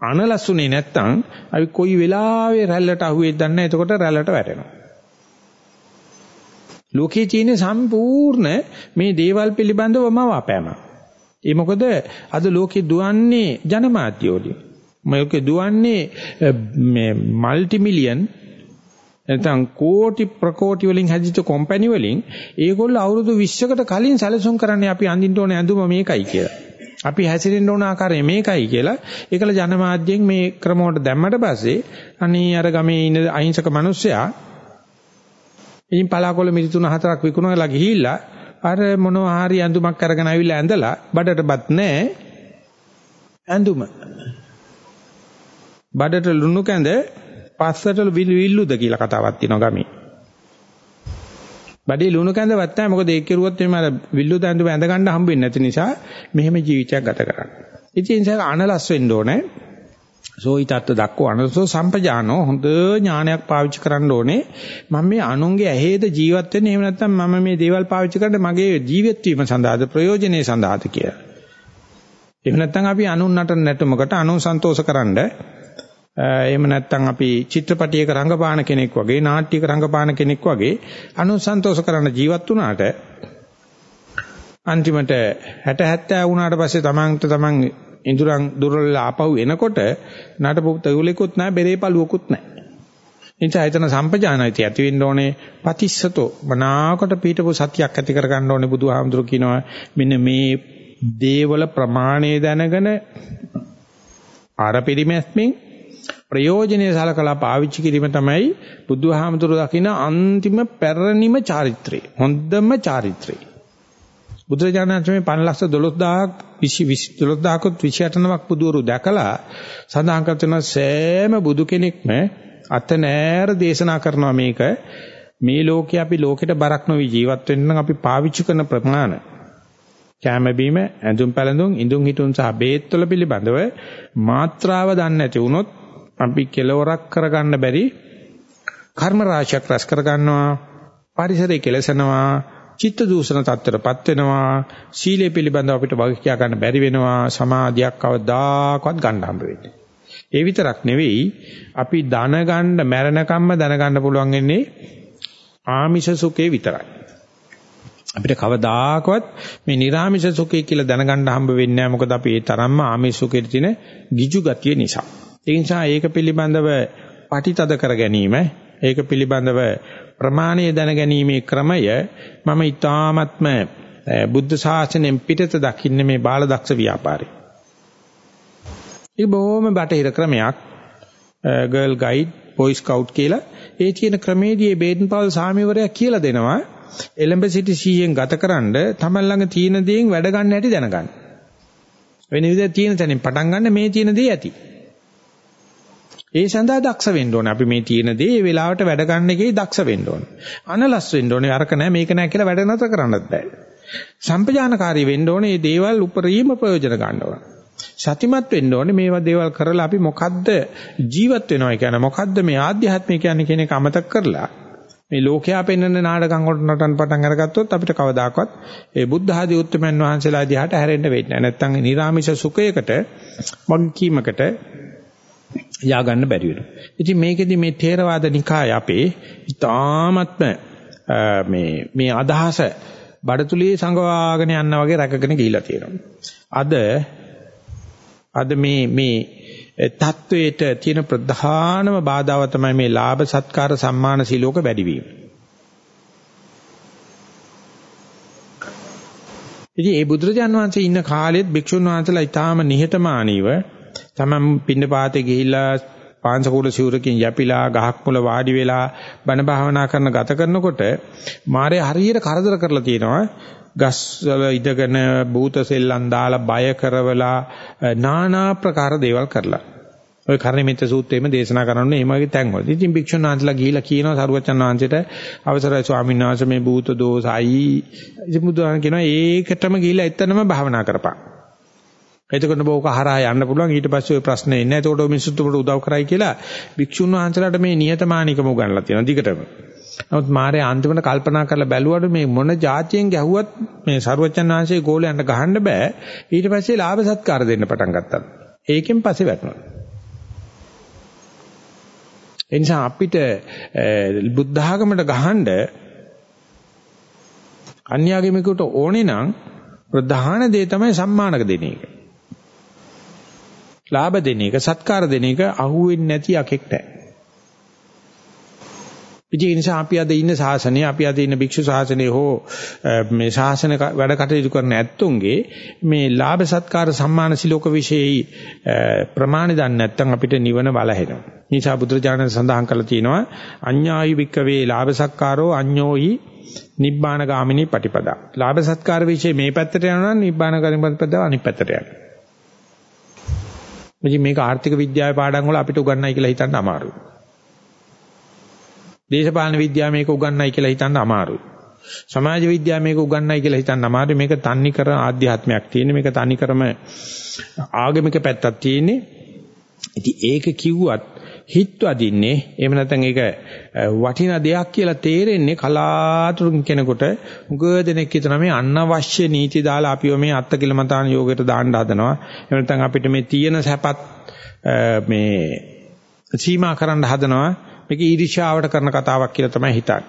අනලසුනේ නැත්තම් අපි කොයි වෙලාවෙ රැල්ලට අහුවෙද්ද දන්නේ එතකොට රැල්ලට වැටෙනවා. ලෝකයේ තියෙන සම්පූර්ණ මේ දේවල් පිළිබඳව මවාපෑම. ඒ මොකද අද ලෝකේ දුවන්නේ ජනමාධ්‍ය වලින්. මේකේ දුවන්නේ මේ মালටි මිලියන් නැත්නම් කෝටි ප්‍රකෝටි වලින් හැදිච්ච කම්පැනි වලින් ඒගොල්ලෝ අවුරුදු 20කට කලින් සැලසුම් කරන්නේ අපි අඳින්න ඕනේ ඇඳුම මේකයි කියලා. අපි හැසිරෙන්න ඕන ආකාරය මේකයි කියලා. ඒකල ජනමාධ්‍යෙන් මේ ක්‍රමවලට දැම්මට පස්සේ අනී අර ගමේ ඉන්න අහිංසක මිනිස්සයා ඉතින් පලාකොළ මිරි තුන හතරක් විකුණලා ගිහිල්ලා අර මොනවා හරි ඇඳුමක් අරගෙන ආවිල්ලා ඇඳලා බඩටපත් නැහැ ඇඳුම. බඩට ලුණු කැඳ පස්සට විල්ලුද කියලා කතාවක් තියෙනවා ගමේ. බඩේ ලුණු කැඳවත් නැහැ මොකද ඒක කෙරුවොත් එimhe අර විල්ලුද ඇඳුම ඇඳ ගන්න හම්බෙන්නේ නැති නිසා මෙහෙම ජීවිතයක් ගත කරන්න. ඉතින් ඒක අනලස් වෙන්න ඕනේ. සෝයිතත්ත දක්ව අනසෝ සම්පජානෝ. හොඳ ඥානයක් පාවිච්චි කරන්න ඕනේ. මම මේ අනුන්ගේ ඇහේද ජීවත් වෙන්නේ එහෙම නැත්නම් මම මේ දේවල් පාවිච්චි කරන්නේ මගේ ජීවත් වීම සඳහාද ප්‍රයෝජනේ සඳහාද කියලා. එහෙම නැත්නම් අපි අනුන් නටන නැටුමකට අනුන් සන්තෝෂ කරන්න එහෙම නැත්නම් අපි චිත්‍රපටයක රංගපාන කෙනෙක් වගේ නාට්‍යයක රංගපාන කෙනෙක් වගේ අනුසන්තෝෂ කරන ජීවත් වුණාට අන්තිමට 60 70 වුණාට පස්සේ තමන්ට තමන් ඉඳුරන් දුර්වල ආපහු එනකොට නටපු තෙවුලෙකුත් නැහැ බෙරේ පළුවකුත් නැහැ. එනිසා හිතන සම්පජානයිති ඇති වෙන්න ඕනේ පතිස්සතෝ මනාකොට පීඨපු සතියක් ඇති කර ගන්න ඕනේ බුදුහාමුදුරු කියනවා මෙන්න මේ දේවල ප්‍රමාණය දැනගෙන ආර පරිමැස්මෙන් ප්‍රයෝජනෙයි සලකලා පාවිච්චි කිරීම තමයි බුදුහාමුදුරු දකින අන්තිම පැරණිම චාරිත්‍රය. හොඳම චාරිත්‍රය. බුදුරජාණන් මේ 512000ක් 12000කුත් 289ක් බුදුවරු දැකලා සඳහන් කරන සෑම බුදු කෙනෙක්ම අත නෑර දේශනා කරනවා මේක. මේ ලෝකේ අපි ලෝකෙට බරක් නොවි ජීවත් වෙන්න නම් අපි පාවිච්චි කරන ප්‍රමාණ. කැම බීම ඇඳුම් පැළඳුම් ඉඳුන් හිටුන් සහ බේත්වල පිළිබඳව මාත්‍රාව දන්නේ නැති වුණොත් අපි කෙලවරක් කරගන්න බැරි කර්ම රාශියක් රැස් කරගන්නවා පරිසරය කෙලසනවා චිත්ත දූෂණ තත්ත්වයටපත් වෙනවා සීලය පිළිබඳව අපිට වග කියා ගන්න බැරි වෙනවා සමාධියක් කවදාකවත් ගන්න හම්බ වෙන්නේ. ඒ විතරක් නෙවෙයි අපි ධන ගන්න මැරෙනකම්ම දැනගන්න පුළුවන් වෙන්නේ ආමිෂ සුඛේ විතරයි. අපිට කවදාකවත් මේ නිර්ආමිෂ සුඛය කියලා දැනගන්න හම්බ වෙන්නේ නැහැ මොකද අපි ඒ තරම්ම ආමිෂ සුඛෙට තියෙන ගිජු ගතිය නිසා. ඒ නිසා ඒක පිළිබඳව පටිතද කර ගැනීම ඒක පිළිබඳව ප්‍රමාණීය දැනගැනීමේ ක්‍රමය මම ඊ타ත්ම බුද්ධ ශාසනයෙන් පිටත දකින්න මේ බාලදක්ෂ ව්‍යාපාරේ. ඒ බොහොම බටහිර ක්‍රමයක් ගර්ල් ගයිඩ් බොයි ස්කවුට් කියලා ඒ තියෙන ක්‍රමේදී මේ බේඩන් පවල් සාමිවරයා කියලා දෙනවා එලඹ සිටි 100න් ගතකරනද තමයි ළඟ තියෙන දේෙන් වැඩ ගන්න හැටි දැනගන්න. වෙන විදිහට තියෙන තැනින් පටන් ගන්න මේ තියෙන දේ ඇති. ඒ සඳහා දක්ෂ වෙන්න ඕනේ. අපි මේ තියෙන දේ ඒ වෙලාවට වැඩ ගන්න එකේ දක්ෂ වෙන්න ඕනේ. අනලස් වෙන්න ඕනේ. අරක නැහැ මේක නැහැ කියලා වැඩ නැතර කරන්නත් බෑ. සම්පජානකාරී වෙන්න ඕනේ මේ දේවල් උපරිම ප්‍රයෝජන ගන්න ඕන. සතිමත් වෙන්න ඕනේ මේවා දේවල් කරලා අපි මොකද්ද ජීවත් වෙනවා කියන්නේ මොකද්ද මේ ආධ්‍යාත්මය කියන්නේ කියන එක අමතක කරලා මේ ලෝකයා පෙන්වන ਨਾටකම් වලට නටන පටන් අරගත්තොත් අපිට කවදාකවත් ඒ බුද්ධ ආදී උත්තරමන් වහන්සේලා දිහාට හැරෙන්න වෙන්නේ නැහැ. නැත්තම් නිර්ාමිෂ සුඛයකට වගකීමකට යා ගන්න බැරි වෙනවා. ඉතින් මේකෙදි මේ ථේරවාද නිකාය අපේ ඊ타ත්ම මේ මේ අදහස බඩතුලේ සංගවාගෙන යන්න වගේ රැකගෙන ගිහිලා තියෙනවා. අද අද මේ මේ තත්වයට තියෙන ප්‍රධානම බාධාව තමයි මේ ලාභ සත්කාර සම්මාන සිලෝක වැඩිවීම. ඉතින් ඒ බුදුරජාන් වහන්සේ ඉන්න කාලෙත් භික්ෂුන් වහන්සේලා ඊටාම නිහතමානීව තමන් පින්නපාතේ ගිහිල්ලා පාංශකූල සිවුරකින් යැපිලා ගහක් මුල වාඩි වෙලා බණ භාවනා කරන ගත කරනකොට මාරේ හරියට කරදර කරලා තියෙනවා ගස් වල ඉඳගෙන භූත සෙල්ලම් දාලා බය කරවලා নানা ප්‍රකාර දේවල් කරලා ඔය කර්ණමිත සූත්‍රයේම දේශනා කරන්නේ මේ වගේ තැන්වල. ඉතින් භික්ෂුන් වහන්සේලා ගිහිලා කියනවා සරුවචන් වහන්සේට අවසරයි ස්වාමීන් වහන්සේ මේ භූත දෝසයි. ඉතින් බුදුහාම කියනවා ඒකටම ගිහිලා එතනම භාවනා කරපන්. එතකොට බෝක හරහා යන්න පුළුවන් ඊට පස්සේ ওই ප්‍රශ්නේ එන්නේ. එතකොට ඔය මිනිස්සුන්ට උදව් කරයි කියලා භික්ෂුන් වහන්සේලාට මේ නියතමානිකම උගන්ලා තියෙනවා දිගටම. නමුත් මාරේ අන්තිමට කල්පනා කරලා බැලුවඩු මේ මොන જાතියෙන් ගැහුවත් මේ ਸਰුවචන් වහන්සේ ගෝලයන්ට ගහන්න බෑ. ඊට පස්සේ ලාභ සත්කාර දෙන්න පටන් ගත්තා. ඒකෙන් පස්සේ වැටුණා. ඒ නිසා අපිට බුද්ධ ආගමට ගහන්න අන්‍යාගමිකයට ඕනේ නම් ප්‍රධාන දේ තමයි සම්මානක දෙන එක. ලාභ දෙන එක, සත්කාර දෙන එක අහුවෙන්නේ නැති යකෙක්ට. ඒ නිසා අපි අද ඉන්න ශාසනය, අපි අද ඉන්න භික්ෂු ශාසනය හෝ මේ ශාසන වැඩ කටයුතු කරන ඇත්තුන්ගේ මේ ලාභ සත්කාර සම්මාන සිලෝක વિશેයි ප්‍රමාණ දන්නේ නැත්නම් අපිට නිවන වලහෙනවා. නිසා බුදුරජාණන් සඳහන් කරලා තියෙනවා අඤ්ඤායු වික්කවේ ලාභ සත්කාරෝ අඤ්ඤෝයි නිබ්බාන ගාමිනී පටිපදා. ලාභ සත්කාර વિશે මේ පැත්තට යනවා නම් නිබ්බාන ගාමිනී පටිපදා අනිත් පැත්තට යනවා. ඉතින් මේක ආර්ථික විද්‍යාවේ පාඩම් වල අපිට උගන්වයි කියලා හිතන්න අමාරුයි. දේශපාලන විද්‍යාව මේක උගන්වයි කියලා හිතන්න අමාරුයි. සමාජ විද්‍යාව මේක උගන්වයි කියලා හිතන්න අමාරුයි. මේක තන්නි කර ආධ්‍යාත්මයක් තියෙන මේක තනි කරම ආගමික පැත්තක් තියෙන්නේ. ඉතින් ඒක කිව්වත් හිත වදින්නේ එහෙම නැත්නම් ඒක වටිනා දෙයක් කියලා තේරෙන්නේ කලාතුරකින් කෙනෙකුට. මුග දෙනෙක් හිතන මේ අනවශ්‍ය නීති දාලා අපිව මේ අත්කිලමතාන යෝගයට දාන්න හදනවා. එහෙම නැත්නම් අපිට මේ තියෙන සැපත් මේ සීමා කරන්න හදනවා. මේක ඊර්ෂ්‍යාවට කරන කතාවක් කියලා තමයි හිතන්නේ.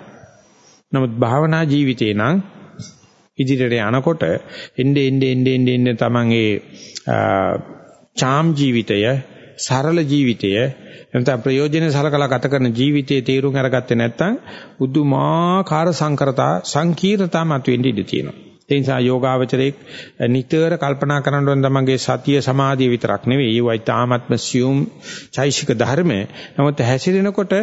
නමුත් භාවනා ජීවිතේ නම් ඉදිරියට යනකොට එnde ende ende ende ende තමන්ගේ චාම් ජීවිතය සරල ජීවිතය එතන ප්‍රයෝජනෙ සලකලා ගත කරන ජීවිතයේ තීරුම් අරගත්තේ නැත්නම් බුදුමාකාර සංකරතා සංකීර්ණතා මතුවෙන්න ඉඩ තියෙනවා. ඒ නිසා යෝගාවචරයේ නිතර කල්පනා කරන්න ඕන තමන්ගේ සතිය සමාධිය විතරක් නෙවෙයි ඒවයි තාමත්ම සියුම් චෛසික ධර්ම. නමුත් හැසිරෙනකොට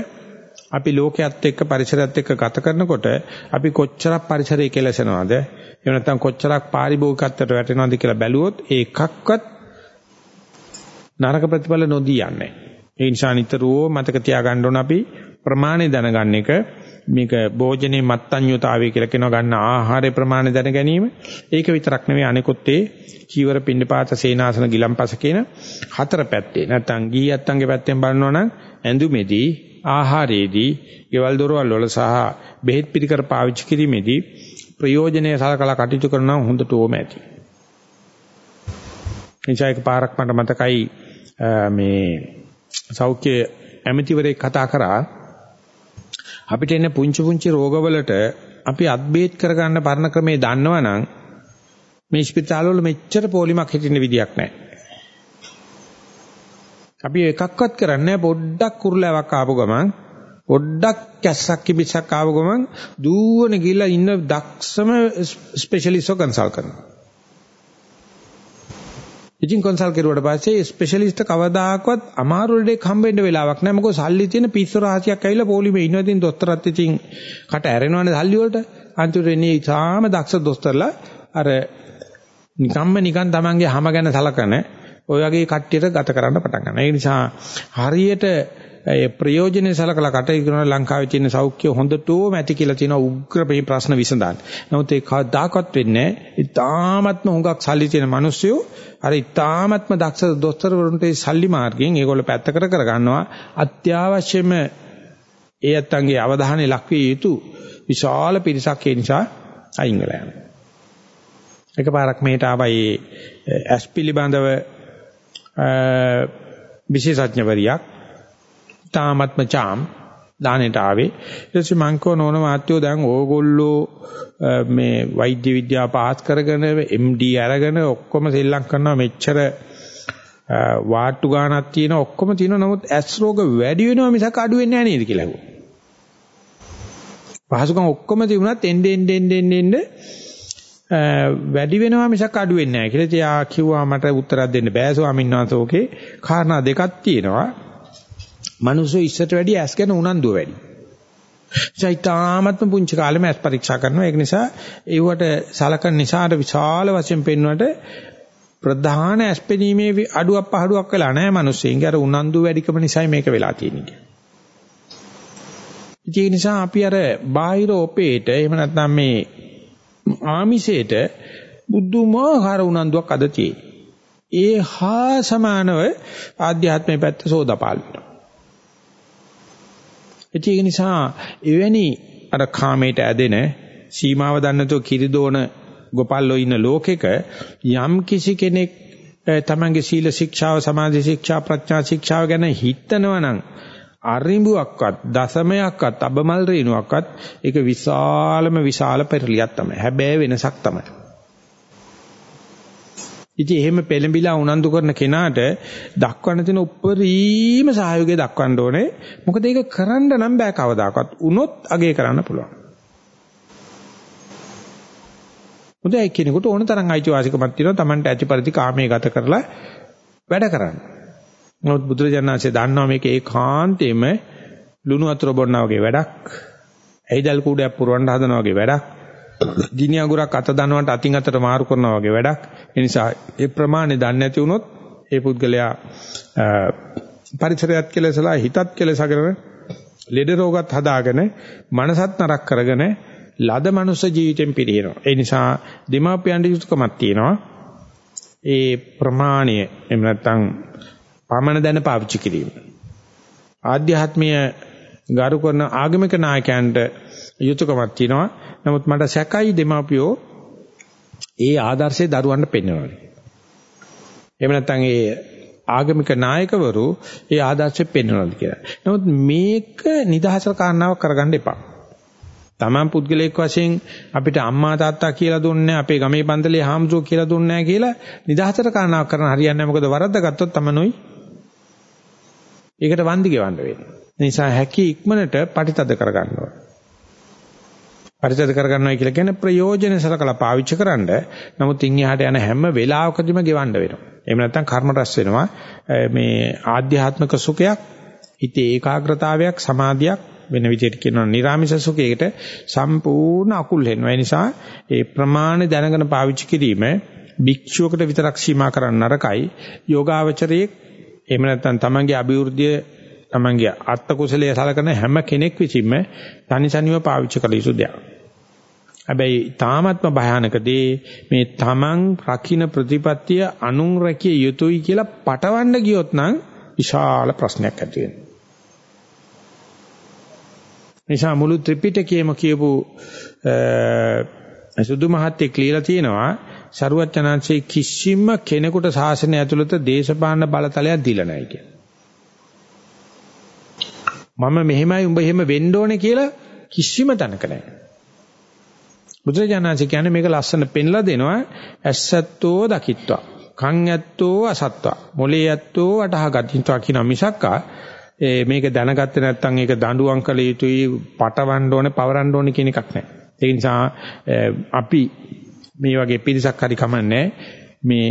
අපි ලෝකයේත් එක්ක පරිසරයත් එක්ක ගත කරනකොට අපි කොච්චරක් පරිසරය කෙලසනවද? එහෙම නැත්නම් කොච්චරක් පාරිභෝගිකත්වයට වැටෙනවද කියලා බැලුවොත් ඒ එකක්වත් නරක ප්‍රතිඵල නොදී යන්නේ. ඒ නිසා නිතරම මතක තියාගන්න ඕන අපි ප්‍රමාණය දැනගන්න එක මේක භෝජනේ මත්ඤ්‍යතාවය කියලා කියනවා ගන්න ආහාරයේ ප්‍රමාණය දැන ගැනීම. ඒක විතරක් නෙවෙයි අනිකුත් ඒ චීවර පින්නපාත සේනාසන ගිලම්පස කියන හතර පැත්තේ. නැත්තම් ගීයත්තන්ගේ පැත්තෙන් බලනවා නම් ඇඳුමේදී ආහාරයේදී, ගෙවල් දොරවල් වල සහ බෙහෙත් පිළිකර පාවිච්චි කිරීමේදී ප්‍රයෝජනීය සලකලා කටයුතු කරනවා හොඳට ඕම ඇති. එනිසා එක පාරක් මට මතකයි මේ සෞඛ්‍ය ඇමතිවරයෙක් කතා කරා අපිට එන පුංචි පුංචි රෝගවලට අපි අත්බේත් කරගන්න පරණ ක්‍රමේ දන්නවනම් මේ ස්පිතාලවල මෙච්චර පොලිමක් හිටින්න විදියක් නැහැ. අපි එකක්වත් කරන්නේ පොඩ්ඩක් කුරුලාවක් ආපු ගමන් පොඩ්ඩක් කැස්සක් කිබිසක් ආව ගමන් දූවන ගිහලා ඉන්න දක්ෂම ස්පෙෂලිස්ට්ව කන්සල්ට් කරනවා. ඉතින් කන්සල්ට් කරුවාට පස්සේ ස්පෙෂලිස්ට් කවදාකවත් අමාරු ලෙඩෙක් හම්බෙන්න වෙලාවක් නැහැ. මොකද සල්ලි තියෙන පිස්සු රාශියක් ඇවිල්ලා පොලිමේ ඉන්නවා. ඉතින් දොස්තරත් ඉතින් කට ඇරෙනවනේ සල්ලි වලට. අන්තිමට එන්නේ ඉතාලම දක්ෂ දොස්තරලා අර නිකම්ම නිකන් Tamange හැම ගැන සලකන ඔය වගේ කට්ටියට ගත කරන්න පටන් ගන්නවා. ඒ නිසා හරියට ඒ ප්‍රයෝජනේ සලකලා කටයුතු කරන ලංකාවේ තියෙන සෞඛ්‍ය හොඳටම ඇති කියලා තියෙන උග්‍ර මේ ප්‍රශ්න විසඳන්න. නමුත් ඒ කවදාකවත් වෙන්නේ නැහැ. ඉතාමත්ම හුඟක් සල්ලි තියෙන මිනිස්සු අර ඉතාමත්ම දක්ෂ දොස්තරවරුන්ට සල්ලි මාර්ගයෙන් ඒගොල්ලෝ පැත්තකට කරගන්නවා. අත්‍යවශ්‍යම ඒ ඇත්තන්ගේ අවධානය ලක්විය යුතු විශාල පිරිසක් ඒ නිසා අයින් වෙලා යනවා. එකපාරක් මෙහෙට ආවයි ඇස් පිළිබඳව විශේෂඥවරියක් තාමත්ම චාම් දානෙට ආවේ ඊට පස්සේ මං කෝ නෝන මාත්‍යෝ දැන් ඕගොල්ලෝ මේ වෛද්‍ය විද්‍යාව පාස් කරගෙන MD අරගෙන ඔක්කොම සෙල්ලම් කරනවා මෙච්චර වාට්ටු ගානක් තියෙන ඔක්කොම තියෙනවා නමුත් ඇස් රෝග වැඩි වෙනවා මිසක් අඩු වෙන්නේ නැහැ නේද කියලා ඇහුවා. පහසුකම් ඔක්කොම තිබුණත් එන්න එන්න එන්න එන්න වැඩි වෙනවා මිසක් අඩු වෙන්නේ නැහැ කියලා. ඉතින් ආ කිව්වා මට උත්තරයක් දෙන්න බෑ ස්වාමීන් වහන්සේ ඕකේ කාරණා දෙකක් තියෙනවා. මිනිස්සු ඉස්සට වැඩි ඇස් ගැන උනන්දුව වැඩි. චෛතාමත්ම පුංචි කාලෙම ඇස් පරීක්ෂා කරනවා. ඒක නිසා ඒවට සලකන නිසාට විශාල වශයෙන් පෙන්වන්නට ප්‍රධාන ඇස්පෙනීමේ අඩුවක් පහඩුවක් වෙලා නැහැ මිනිස්සුන්ගේ අර උනන්දු වැඩිකම නිසායි මේක වෙලා තියෙන්නේ. ඒ නිසා අපි අර බාහිර ඔපේට එහෙම නැත්නම් මේ ආමිෂයට බුදුමාහාර උනන්දුවක් අද ඒ හා සමානව ආධ්‍යාත්මයේ පැත්ත සෝදාපාල වෙනවා. ඒ නිසා එවැනි අර කාමයට ඇදෙන සීමාව දන්නතෝ කිරිදෝන ගොපල්ලෝ ඉන්න ලෝකෙක යම් කිසි කෙනෙක් තමන්ගේ සීල ශික්ෂාව සමාධි ශික්ෂා ප්‍රඥා ශික්ෂාව ගැන හිතනවා නම් අරිඹුවක්වත් දසමයක්වත් අබමල් රේණුවක්වත් ඒක විශාලම විශාල පෙරලියක් තමයි. හැබැයි වෙනසක් තමයි. ඉතින් එහෙම පෙළඹිලා උනන්දු කරන කෙනාට දක්වන්න තියෙන උප්පරීම සහයෝගය දක්වන්න ඕනේ. මොකද ඒක කරන්න නම් බෑ කවදාකවත්. උනොත් අගේ කරන්න පුළුවන්. මුදයි කෙනෙකුට ඕන තරම් අයිතිවාසිකමක් තියෙනවා. Tamanට ඇති පරිදි කාමයේ ගත කරලා වැඩ කරන්න. නමුත් බුදුරජාණන්සේ දන්නවා මේක ඒකාන්තයෙන්ම ලුණු වතුර බොන්නා වගේ වැඩක්. ඇයිදල් කූඩයක් පුරවන්න හදනවා වගේ වැඩක්. ගිනි අඟුරක් අත දනවට අතින් අතට මාරු කරනවා වගේ වැඩක්. ඒ නිසා ඒ ප්‍රමාණය දන්නේ නැති වුණොත් ඒ පුද්ගලයා පරිසරයත් කෙලසලා හිතත් කෙලසගෙන ලෙඩ රෝගත් හදාගෙන මනසත් නරක කරගෙන ලද මනුස්ස ජීවිතෙන් පිරිනව. ඒ නිසා දෙමාපියන්ට යුතුයකමක් තියෙනවා. ඒ ප්‍රමාණය එහෙම නැත්නම් පමණ දැන පාවිච්චි කිරීම. ආධ්‍යාත්මීය ගරු කරන ආගමික නායකයන්ට යුතුයකමක් තියෙනවා. නමුත් මට සැකයි දෙමාපියෝ ඒ ආදර්ශය දරුවන්ට පෙන්වනවා. එහෙම නැත්නම් ඒ ආගමික නායකවරු ඒ ආදර්ශය පෙන්වනවාද කියලා. නමුත් මේක නිදහසට කාරණාවක් කරගන්න එපා. තමන් පුද්ගලයෙක් වශයෙන් අපිට අම්මා තාත්තා කියලා දුන්නේ අපේ ගමේ පන්සලේ හාමුදුරුවෝ කියලා දුන්නේ නැහැ කියලා නිදහසට කාරණාවක් කරන හරියන්නේ නැහැ. මොකද වරද්ද ගත්තොත් තමනුයි ඒකට වන්දි ගෙවන්න වෙන්නේ. ඒ නිසා හැකි ඉක්මනට පරිතද කරගන්න ඕන. පරිතද කරගන්නවා කියලා කියන්නේ ප්‍රයෝජන සලකලා පාවිච්චි කරන්න. නමුත් ඉන් එහාට යන හැම වෙලාවකදීම ගෙවන්න වෙනවා. එහෙම නැත්නම් කර්ම රැස් වෙනවා. මේ ආධ්‍යාත්මික සුඛයක්, හිතේ ඒකාග්‍රතාවයක්, සමාධියක් වෙන විදිහට කියනවා නිර්ාමිෂ සුඛයකට සම්පූර්ණ අකුල් වෙනවා. ඒ නිසා ඒ ප්‍රමාණ දැනගෙන පාවිච්චි කිරීම භික්ෂුවකට විතරක් සීමා කරන්න නරකයි. යෝගාවචරයේ එහෙම නැත්නම් තමන්ගේ අභිවෘද්ධිය තමන්ගේ අත්ත කුසලයේ සලකන හැම කෙනෙක් විසින්ම තනිසනිව පාවිච්චි කළ යුතු දෙයක්. හැබැයි තාමත්ම භයානකදී මේ තමන් රකින්න ප්‍රතිපත්තිය අනුන් රැකිය යුතුයි කියලා පටවන්න ගියොත් නම් විශාල ප්‍රශ්නයක් ඇති වෙනවා. නිසා මුළු ත්‍රිපිටකයේම කියපු සුදු මහත්තයෙක් ලියලා තියෙනවා සරුවචනාංශයේ කිසිම කෙනෙකුට ශාසනය ඇතුළත දේශපාලන බලතලයක් දීලා නැහැ කියලා. මම මෙහෙමයි උඹ එහෙම වෙන්න ඕනේ කියලා කිසිම තැනක නැහැ. බුදුරජාණන්සේ කියන්නේ මේක ලස්සන පෙන්ලා දෙනවා. ඇස්සත්තෝ දකිත්වා. කන් ඇත්තෝ අසත්වා. මොලේ ඇත්තෝ අටහ ගතිත්වා කියන මිසක්කා. මේක දැනගත්තේ නැත්නම් ඒක දඬුවම් කළ යුතුයි පටවන්න ඕනේ පවරන්න ඕනේ කියන එකක් නැහැ. ඒ නිසා අපි මේ වගේ පිරිසක් හරි කමන්නේ. මේ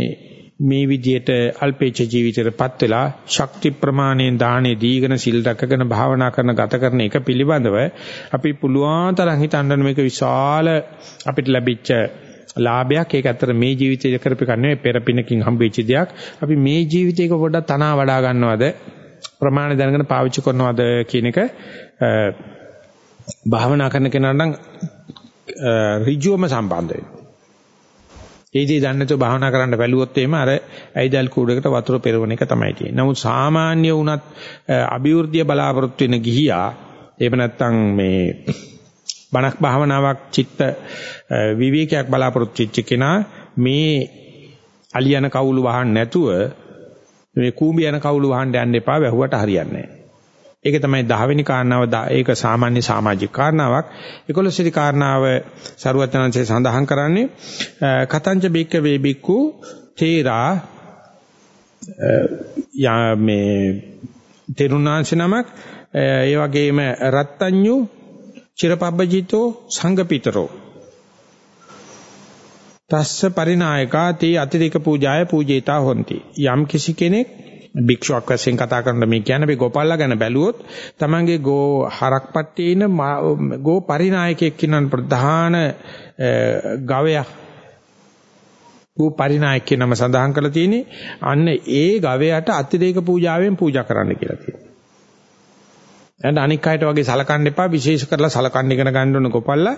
මේ විදියට අල්පේච්ඡ ජීවිතයටපත් වෙලා ශක්ති ප්‍රමාණයෙන් දාහනේ දීගෙන සිල් රැකගෙන භාවනා කරන ගත කරන එක පිළිබඳව අපි පුළුවන් තරම් හිතන්න මේක විශාල අපිට ලැබිච්ච ලාභයක්. ඒක ඇත්තට මේ ජීවිතේ කරපු කන්නේ පෙරපිනකින් හම්බෙච්ච දෙයක්. අපි මේ ජීවිතේක පොඩ්ඩක් තනවා වඩා ගන්නවද? ප්‍රමාණය දැනගෙන පාවිච්චි කරනවද කියන එක භාවනා කරන කෙනාට නම් ඍජුවම සම්බන්ධ වෙනවා. ඒ දේ දන්නේ නැතුව භාවනා කරන්න බැලුවොත් එහෙම අර ඇයිදල් කූඩේකට වතුර පෙරවන එක තමයි තියෙන්නේ. නමුත් සාමාන්‍ය වුණත් අභිවෘද්ධිය බලාපොරොත්තු වෙන ගිහියා එහෙම නැත්නම් මේ බණක් භාවනාවක් චිත්ත විවේකයක් බලාපොරොත්තු වෙච්ච කෙනා මේ අලියන කවුළු වහන්න නැතුව මේ කූඹි යන කවුළු වහන්න යන්න එපා වැහුවට හරියන්නේ නැහැ. ඒක තමයි 10 වෙනි කාරණාව ඒක සාමාන්‍ය සමාජික කාරණාවක්. 11 වෙනි කාරණාව සරුවචනංශයේ සඳහන් කරන්නේ කතංච බික්ක වේ බික්කු තේරා යා මේ තෙරුණාංශ නමක් ඒ වගේම රත්ත්‍ඤ්ඤු චිරපබ්බජිතෝ සංගපිතරෝ තස්ස පරිනායකා තී අතිරික පූජාය පූජේතා හොಂತಿ. යම් කිසි කෙනෙක් භික්ෂුවක් වශයෙන් කතා කරන මේ කියන්නේ අපි ගෝපල්ලා ගැන බැලුවොත් තමන්ගේ ගෝ හරක් පට්ටියේ ඉන්න ගෝ පරිනායකයෙක් කියන ප්‍රධාන ගවයා ගෝ පරිනායක නම සඳහන් කරලා තියෙන්නේ අන්න ඒ ගවයාට අතිරේක පූජාවෙන් පූජා කරන්න කියලා තියෙනවා. එහෙනම් අනික් අයට වගේ සලකන්න එපා විශේෂ කරලා සලකන්න ඉගෙන ගන්න ඕන ගෝපල්ලා.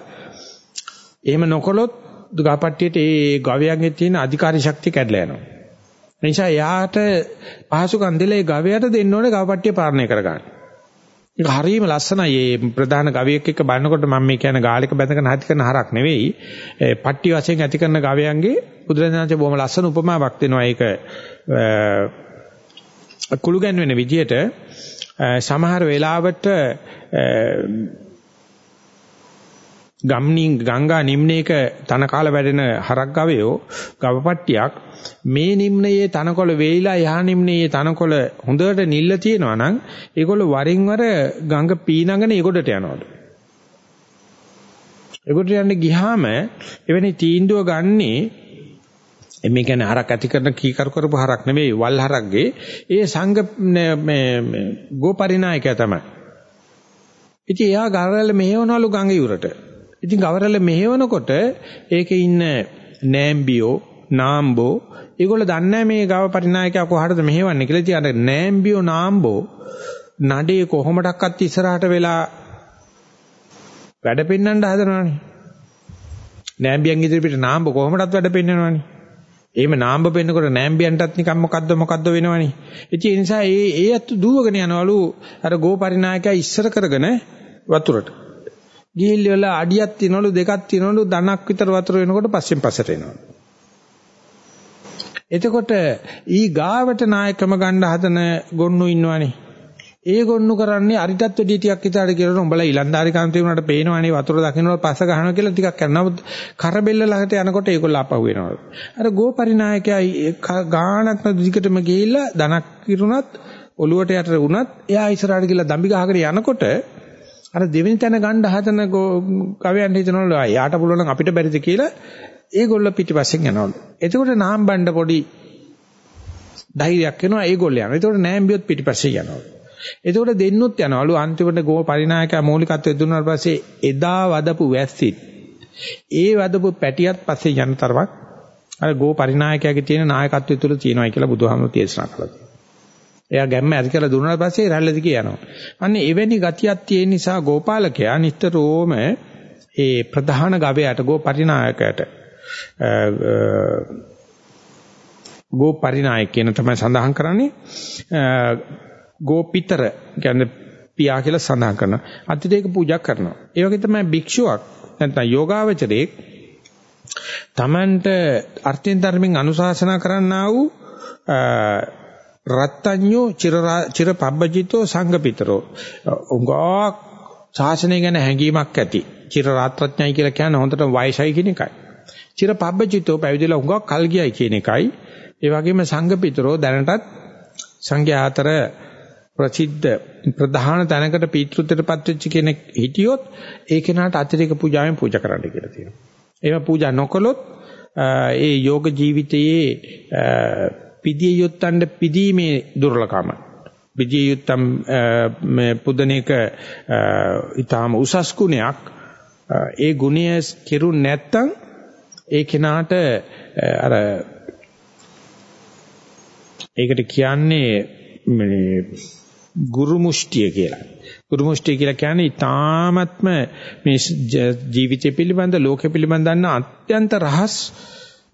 එහෙම නොකළොත් ගාපට්ටියට ඒ ගවයන්ගේ තියෙන අධිකාරී ශක්තිය කැඩලා යනවා. නිසා යාට පහසුකම් දෙලා ඒ ගවයට දෙන්න ඕනේ ගවපට්ටිය පාලනය කරගන්න. ඒක හරියම ලස්සනයි. මේ ප්‍රධාන ගවයෙක් එක්ක බලනකොට මම මේ කියන්නේ ගාලයක බැඳගෙන හති කරන හරක් නෙවෙයි. පට්ටි වශයෙන් ඇති කරන ගවයන්ගේ බුදුරජාණන්සේ බොහොම ලස්සන උපමාවක් දෙනවා. ඒක කුළු ගැන්වෙන විදියට සමහර වෙලාවට ගම්නින් ගංගා නිම්නයක තන කාල වැඩෙන හරක් ගවයෝ ගවපට්ටියක් මේ නිම්නයේ තනකොළ වේයිලා යහා නිම්නයේ තනකොළ හොඳට නිල්ල තියෙනවා නම් ඒගොල්ලෝ වරින් වර ගඟ පීනගෙන ඒගොඩට යනවලු. ඒගොඩට යන්න ගියාම එවැනි තීන්දුව ගන්නේ මේ කියන්නේ හරක් ඇති කරන කීකරු කරපු හරක් නෙවෙයි වල් හරක්ගේ ඒ සංඝ මේ ගෝපරිනායකයා තමයි. ඉතින් එයා ගරවල මෙහෙවනලු ගඟ යුරට. ඉතින් ගවරල මෙහෙවනකොට ඒකේ ඉන්න නෑම්බියෝ නාම්බෝ ඒගොල්ලෝ දන්නේ මේ ගව පරිනායකයා කොහටද මෙහෙවන්නේ කියලා. ඉතින් අර නෑම්බියෝ නාම්බෝ නඩේ කොහොමඩක්වත් ඉස්සරහට වෙලා වැඩ පෙන්වන්න හදනවනේ. නෑම්බියන් ඉදිරියට නාම්බ කොහොමඩත් වැඩ පෙන්වනවනේ. එහෙම නාම්බ පෙන්නකොට නෑම්බියන්ටත් නිකන් මොකද්ද මොකද්ද වෙනවනේ. ඉතින් ඒ නිසා ඒ ඒ අත් දුවගෙන යනවලු අර ගෝපරිනායකයා ඉස්සර කරගෙන වතුරට. ගිහිල්ල වල අඩියක් තියනවලු දෙකක් තියනවලු ධනක් විතර වතුර වෙනකොට පස්සෙන් පස්සට එනවා. එතකොට ඊ ගාවට නායකම ගන්න හදන ගොන්නු ඉන්නවනේ. ඒ ගොන්නු කරන්නේ අරිටත් වැඩි ටිකක් විතර කියලා උඹලා ඊලන්දාරි කාන්තේ උනට පේනවනේ වතුර දකින්නකොට පස්ස ගහනවා කියලා ටිකක් කරනවා. නමුත් කරබෙල්ල ළඟට යනකොට ඒගොල්ලෝ අපහු වෙනවා. අර ගෝපරිනායකයා ගානක් දිගටම ගිහිල්ලා ධනක් කිරුණත් ඔලුවට යට වුණත් එයා ඉස්සරහට ගිහිල්ලා දම්බි ගහකට යනකොට අර දෙවෙනි තැන ගන්න හදන කවයන් හිතනවලු යාට පුළුවන් නම් අපිට බැරිද කියලා ඒගොල්ල පිටිපස්සෙන් යනවලු. එතකොට නාම් බණ්ඩ පොඩි ධෛර්යයක් එනවා ඒගොල්ලෝ යනවා. එතකොට නෑම්බියොත් පිටිපස්සේ යනවලු. එතකොට දෙන්නුත් යනවලු අන්තිමට ගෝ පරිනායකයා මූලිකත්වය දුන්නාට පස්සේ එදා වදපු වැස්සිත් ඒ වදපු පැටියත් පස්සේ යන තරමක් අර ගෝ පරිනායකයාගේ තියෙන නායකත්වය තුළ තියෙනවා කියලා බුදුහාමුදුරු දේශනා කළා. එයා ගැම්ම ඇති කරලා දුන්නාට පස්සේ රැල්ල දිගේ යනවා. අන්න එවැනි ගතියක් තියෙන නිසා ගෝපාලකයා නිතරම ඒ ප්‍රධාන ගවයාට ගෝ පරිනායකයට ගෝ පරිනායක කියන තමයි සඳහන් කරන්නේ. ගෝ පිටර කියන්නේ පියා කියලා සඳහන් කරනවා. අතිරේක පූජා කරනවා. ඒ වගේ තමයි භික්ෂුවක් නැත්නම් යෝගාවචරයේ තමන්ට අර්ථයෙන් ධර්මෙන් අනුශාසනා කරන්නා වූ රත්ත්‍ඤ්ඤෝ චිර පබ්බජිතෝ සංඝපිතරෝ. උංගා ශාසනය ගැන හැඟීමක් ඇති. චිර රාත්‍රඥයි කියලා කියන්නේ හොඳට වයසයි කියන එකයි. චිර පබ්බජිතෝ පැවිදිලා උංගා කල් ගියයි කියන එකයි. ඒ වගේම සංඝපිතරෝ දැනටත් සංඝයා අතර ප්‍රසිද්ධ ප්‍රධාන තැනකට පීතෘත්වයටපත් වෙච්ච කෙනෙක් හිටියොත් ඒ කෙනාට අතිරේක පූජාවෙන් පූජා කරන්න කියලා තියෙනවා. එහෙම පූජා නොකළොත් ඒ යෝග ජීවිතයේ පිදිය යුත්තන්ට පිදීමේ දුර්ලකම පිදිය යුත්තම් මේ පුදනේක ඊටාම උසස් ගුණයක් ඒ ගුණය කෙරු නැත්තම් ඒ කෙනාට අර ඒකට කියන්නේ මේ ගුරු මුෂ්ටිය කියලා. ගුරු මුෂ්ටිය කියලා කියන්නේ ඊ타ත්ම මේ ජීවිතය පිළිබඳ ලෝකෙ පිළිබඳ දන්න අත්‍යන්ත රහස්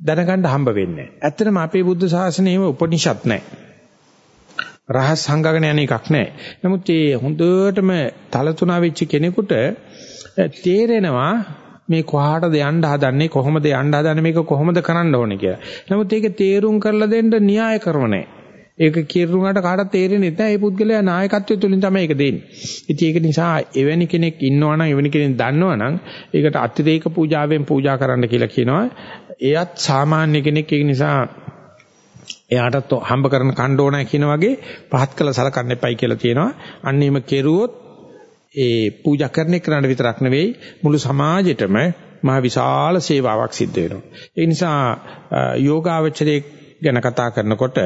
දැනගන්න හම්බ වෙන්නේ. ඇත්තටම අපේ බුද්ධ ශාසනයේම උපනිෂත් නැහැ. රහස් සංගගෙන යන එකක් නැහැ. නමුත් මේ හොඳටම තලතුණා වෙච්ච කෙනෙකුට තේරෙනවා මේ කොහාටද යන්න හදන්නේ කොහොමද යන්න හදන්නේ මේක කොහොමද කරන්න ඕනේ කියලා. නමුත් ඒක තේරුම් කරලා දෙන්න න්‍යාය කරව නැහැ. ඒක කිරුණාට කාටවත් තේරෙන්නේ නැහැ. මේ පුද්ගලයා නායකත්වය තුලින් තමයි ඒක දෙන්නේ. ඉතින් ඒක නිසා එවැනි කෙනෙක් ඉන්නවනම් එවැනි කෙනෙක් දන්නවනම් ඒකට අතිරේක පූජාවෙන් පූජා කරන්න කියලා කියනවා. එයත් සාමාන්‍ය කෙනෙක් ඒක නිසා එයාටත් හම්බ කරන කණ්ඩ ඕනයි කියන වගේ පහත් කළ සලකන්න එපයි කියලා තියෙනවා. අන්න එහෙම කෙරුවොත් ඒ පූජා කරන එකට විතරක් නෙවෙයි මුළු සමාජෙටම මහ විශාල සේවාවක් සිද්ධ වෙනවා. ඒ නිසා යෝගාවචරයේ ගැන කතා කරනකොට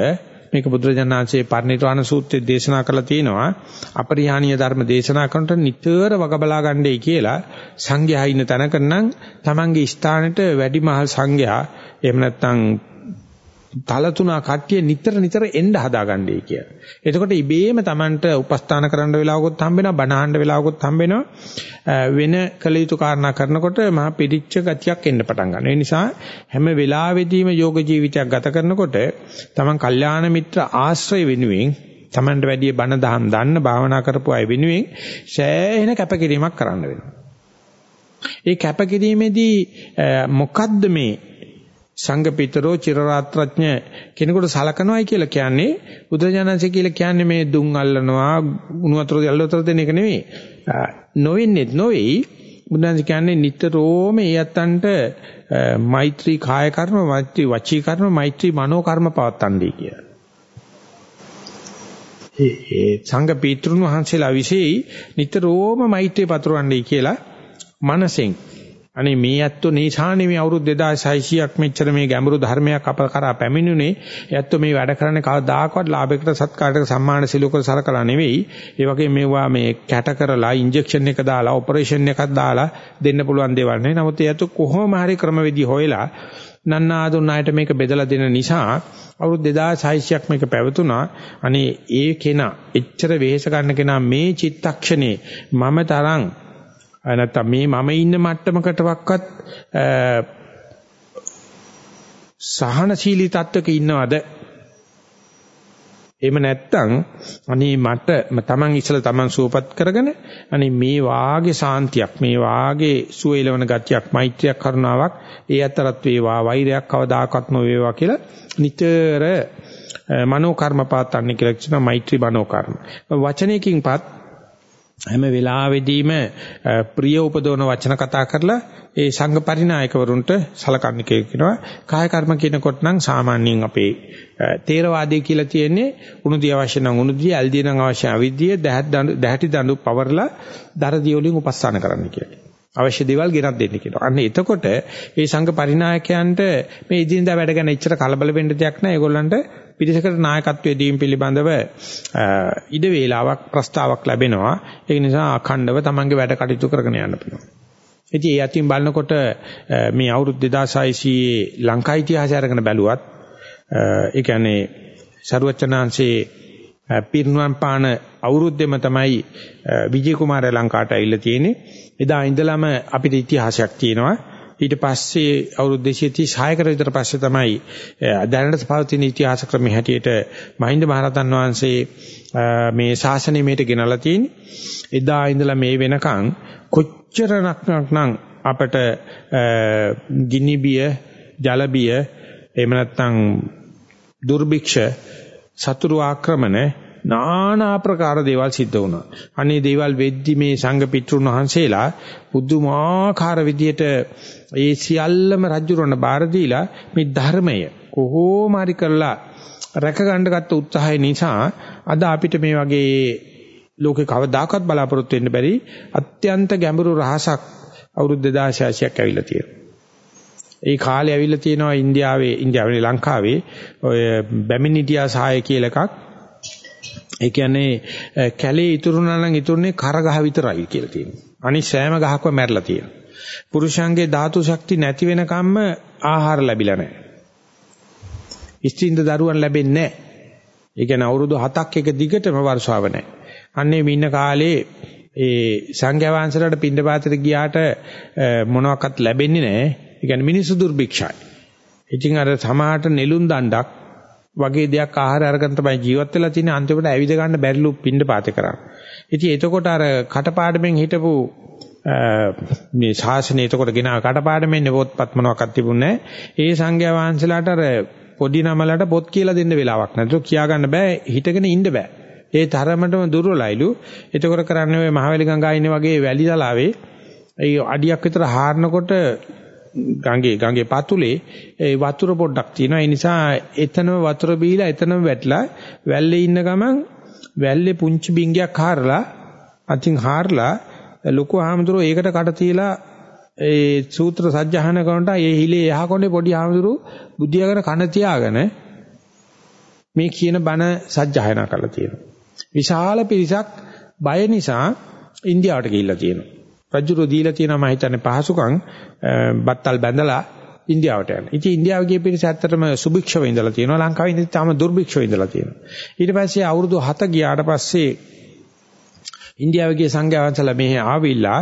මේක බුදුරජාණන්සේ පරිණිරවාණ සූත්‍රයේ දේශනා කරලා තියෙනවා. අපරිහානීය ධර්ම දේශනා කරනකොට නිතර වග බලා ගන්නයි කියලා සංඝයා ඉන්න තැනක නම් Tamange ස්ථානෙට වැඩිමහල් සංඝයා එහෙම නැත්නම් තලතුණා කට්ටිය නිතර නිතර එන්න හදාගන්නයි කිය. එතකොට ඉබේම Tamanට උපස්ථාන කරන්න වෙලාවකුත් හම්බෙනවා, බණ අහන්න වෙලාවකුත් හම්බෙනවා. වෙන කල යුතු කාරණා කරනකොට මහා පිරිච්ච ගතියක් එන්න පටන් ගන්නවා. ඒ නිසා හැම වෙලාවෙදීම යෝග ජීවිතයක් ගත කරනකොට Taman කල්යාණ මිත්‍ර ආශ්‍රය වෙනුවෙන් Tamanට වැඩි බණ දහම් දන්න භාවනා කරපු අය වෙනුවෙන් සෑහෙන කැපකිරීමක් කරන්න වෙනවා. ඒ කැපකිරීමේදී මොකද්ද මේ සංඝ පිටරෝ චිරරාත්‍රඥ කෙනෙකුට සලකනවායි කියලා කියන්නේ බුදුරජාණන්සේ කියලා කියන්නේ මේ දුන් අල්ලනවා උණු වතුර අල්ලවතර දෙන එක නෙවෙයි. නොවෙන්නේ නොවේයි බුදුන් කියන්නේ නිතරම ඒ යත්තන්ට මෛත්‍රී කාය කර්ම මෛත්‍රී වචී කර්ම මෛත්‍රී මනෝ කර්ම පවත්තන්නේ කියලා. ඒ සංඝ පීතෘන් වහන්සේලා විශේෂයි නිතරම මෛත්‍රී පතුරවන්නේ කියලා මනසෙන් අනේ මේ ඇත්තෝ නේසානේ මේ අවුරුදු 2600ක් මෙච්චර මේ ගැඹුරු ධර්මයක් අප කරා පැමිණුනේ. ඇත්තෝ මේ වැඩ කරන්නේ කවදාකවත් ලාභයකට සත්කාරයකට සම්මාන සිලුකර සලකලා නෙවෙයි. ඒ වගේ මේවා මේ කැට කරලා ඉන්ජෙක්ෂන් එක දාලා ඔපරේෂන් එකක් දාලා දෙන්න පුළුවන් දේවල් නෙවෙයි. නමුත් ඒ ඇත්තෝ කොහොම හරි ක්‍රමවේදි හොයලා නන්නාදුන් ණයට මේක බෙදලා දෙන නිසා අවුරුදු 2600ක් මේක පැවතුනා අනේ ඒ කෙනා එච්චර වෙහෙස ගන්න කෙනා මේ චිත්තක්ෂණේ මම තරම් නැත්තම් මේ මම ඉන්න මට්ටමකටවත් සහනශීලී තත්වක ඉන්නවද? එහෙම නැත්තම් අනේ මට තමන් ඉස්සලා තමන් සුවපත් කරගෙන අනේ මේ වාගේ සාන්තියක් මේ වාගේ සුවේලවන ගතියක් මෛත්‍රියක් කරුණාවක් ඒ අතරත් වේවා වෛරයක් කවදාකවත් නොවේවා කියලා නිතර මනෝ කර්ම පාතන්නේ කියලා කියනවා මෛත්‍රී මනෝ කර්ම වචනයකින්පත් හැම වෙලාවෙදීම ප්‍රිය උපදවන වචන කතා කරලා ඒ සංඝ පරිනායකවරුන්ට සලකන්න කියනවා කාය කර්ම කියනකොට නම් සාමාන්‍යයෙන් අපේ තේරවාදී කියලා තියෙන්නේ උණුදිය අවශ්‍ය නම් උණුදිය ඇල්දිය නම් අවශ්‍ය අවිද්‍ය දැහැටි දඬු පවර්ලා දරදිය වලින් උපස්ථාන කරන්න කියලා. අවශ්‍ය දේවල් ගෙනත් දෙන්න කියනවා. අන්න එතකොට මේ සංඝ පරිනායකයන්ට මේ ඉදින්දා වැඩ ගැන එච්චර කලබල වෙන්න දෙයක් නැහැ. ඒගොල්ලන්ට පිරිසකට නායකත්වයේ දීම පිළිබඳව ඉඩ වේලාවක් ප්‍රස්තාවක් ලැබෙනවා. ඒ නිසා අඛණ්ඩව තමන්ගේ වැඩ කටයුතු කරගෙන යන්න පුළුවන්. ඉතින් ඒ අතින් බලනකොට මේ අවුරුදු 2600 ලංකා ඉතිහාසය අරගෙන බැලුවත් ඒ කියන්නේ සරුවචනාංශේ පිරිනුවම් පාන අවුරුද්දෙම තමයි විජේ කුමාරය ලංකාවට ඇවිල්ලා තියෙන්නේ. එදා ඉඳලම අපිට ඉතිහාසයක් තියෙනවා. ඊට පස්සේ අවුරුදු 236කට විතර පස්සේ තමයි දැනට පවතින ඉතිහාස ක්‍රමයේ හැටියට මහින්ද මහරහතන් වහන්සේ මේ ශාසනය මේට ගෙනලා තියෙන්නේ. එදා ඉඳලා මේ වෙනකන් කොච්චරක් නම් අපට ගිනිබිය, ජලබිය, එහෙම නැත්නම් දුර්භික්ෂ සතුරු ආක්‍රමණ নানা ආකාර දේවල් සිද්ධ වුණා. අනේ දේවල් වෙද්දි මේ සංඝ පිටුන් වහන්සේලා පුදුමාකාර විදියට ඒ සියල්ලම රජුරණ බාර දීලා මේ ධර්මය කොහොම හරි කරලා රැක ගන්න ගත්ත උත්සාහය නිසා අද අපිට මේ වගේ ලෝකේ කවදාකවත් බලාපොරොත්තු වෙන්න බැරි අත්‍යන්ත ගැඹුරු රහසක් අවුරුදු 2600ක් ඇවිල්ලා තියෙනවා. ඒ කාලේ ඇවිල්ලා තියෙනවා ඉන්දියාවේ ඉන්දියාවේ ලංකාවේ ඔය බැමිනිටියා සහාය කියලා එකක් ඒ කියන්නේ කැලේ ඉතුරුනා නම් ඉතුරුනේ කරගහ විතරයි කියලා තියෙනවා. අනිත් සෑම ගහක්ම මැරලා තියෙනවා. පුරුෂයන්ගේ ධාතු ශක්ති නැති වෙනකම්ම ආහාර ලැබිලා නැහැ. ස්ත්‍රීන්ද දරුවන් ලැබෙන්නේ නැහැ. ඒ කියන්නේ අවුරුදු 7ක් එක දිගටම වර්ෂාව නැහැ. අන්නේ මේ ඉන්න කාලේ ඒ සංඝයා වහන්සේලාට පින්ඩපාතට ගියාට මොනවත් ලැබෙන්නේ නැහැ. ඒ කියන්නේ මිනිස්සු දුර්භික්ෂයි. ඉතින් අර සමාහට නෙළුම් දණ්ඩක් වගේ දෙයක් ආහාර අරගෙන තමයි ජීවත් වෙලා තියෙන්නේ අන්තිමට ඇවිද ගන්න බැරිලු පින්ඩපාතේ කරා. ඉතින් එතකොට අර කටපාඩමෙන් හිටපු මේ ශාසනය එතකොට ගෙන කටපාඩමෙන් පොත්පත් මොනවාක්වත් තිබුණේ නැහැ. ඒ සංඝයා වහන්සේලාට අර පොඩි නමලට පොත් කියලා දෙන්න වෙලාවක් නැතුව කියා ගන්න බෑ හිටගෙන ඉන්න බෑ. ඒ තරමටම දුර්වලයිලු. එතකොට කරන්නේ ඔය මහවැලි ගංගා ඉන්නේ වගේ වැලි තලාවේ ඒ අඩියක් විතර හාරනකොට ගඟේ ගඟේ පතුලේ ඒ වතුර පොඩ්ඩක් තියෙනවා. ඒ නිසා එතනම වතුර බීලා එතනම වැටලා වැල්ලේ ඉන්න ගමන් වැල්ලේ පුංචි බින්ගයක් හාරලා අතින් හාරලා ලොකු ආමතුරු ඒකට කට තියලා ඒ සූත්‍ර සජ්ජහන කරනට ඒ හිලේ යහකොණේ පොඩි ආමතුරු බුද්ධියගෙන කන තියාගෙන මේ කියන බණ සජ්ජහායනා කරලා තියෙනවා. විශාල පිරිසක් බය නිසා ඉන්දියාවට ගිහිල්ලා තියෙනවා. රජුරෝ දීලා තියෙනවා මම හිතන්නේ පහසුකම් බත්තල් බැඳලා ඉන්දියාවට යන. ඉතින් ඉන්දියාව ගිය පිරිස ඇත්තටම සුභික්ෂව ඉඳලා තියෙනවා. ලංකාවේ ඉඳන් තාම දුර්භික්ෂව ඉඳලා තියෙනවා. ඊට පස්සේ අවුරුදු 7 ගියාට පස්සේ ඉන්දියාවේ ගිය සංඝයා වහන්සේලා මෙහි ආවිල්ලා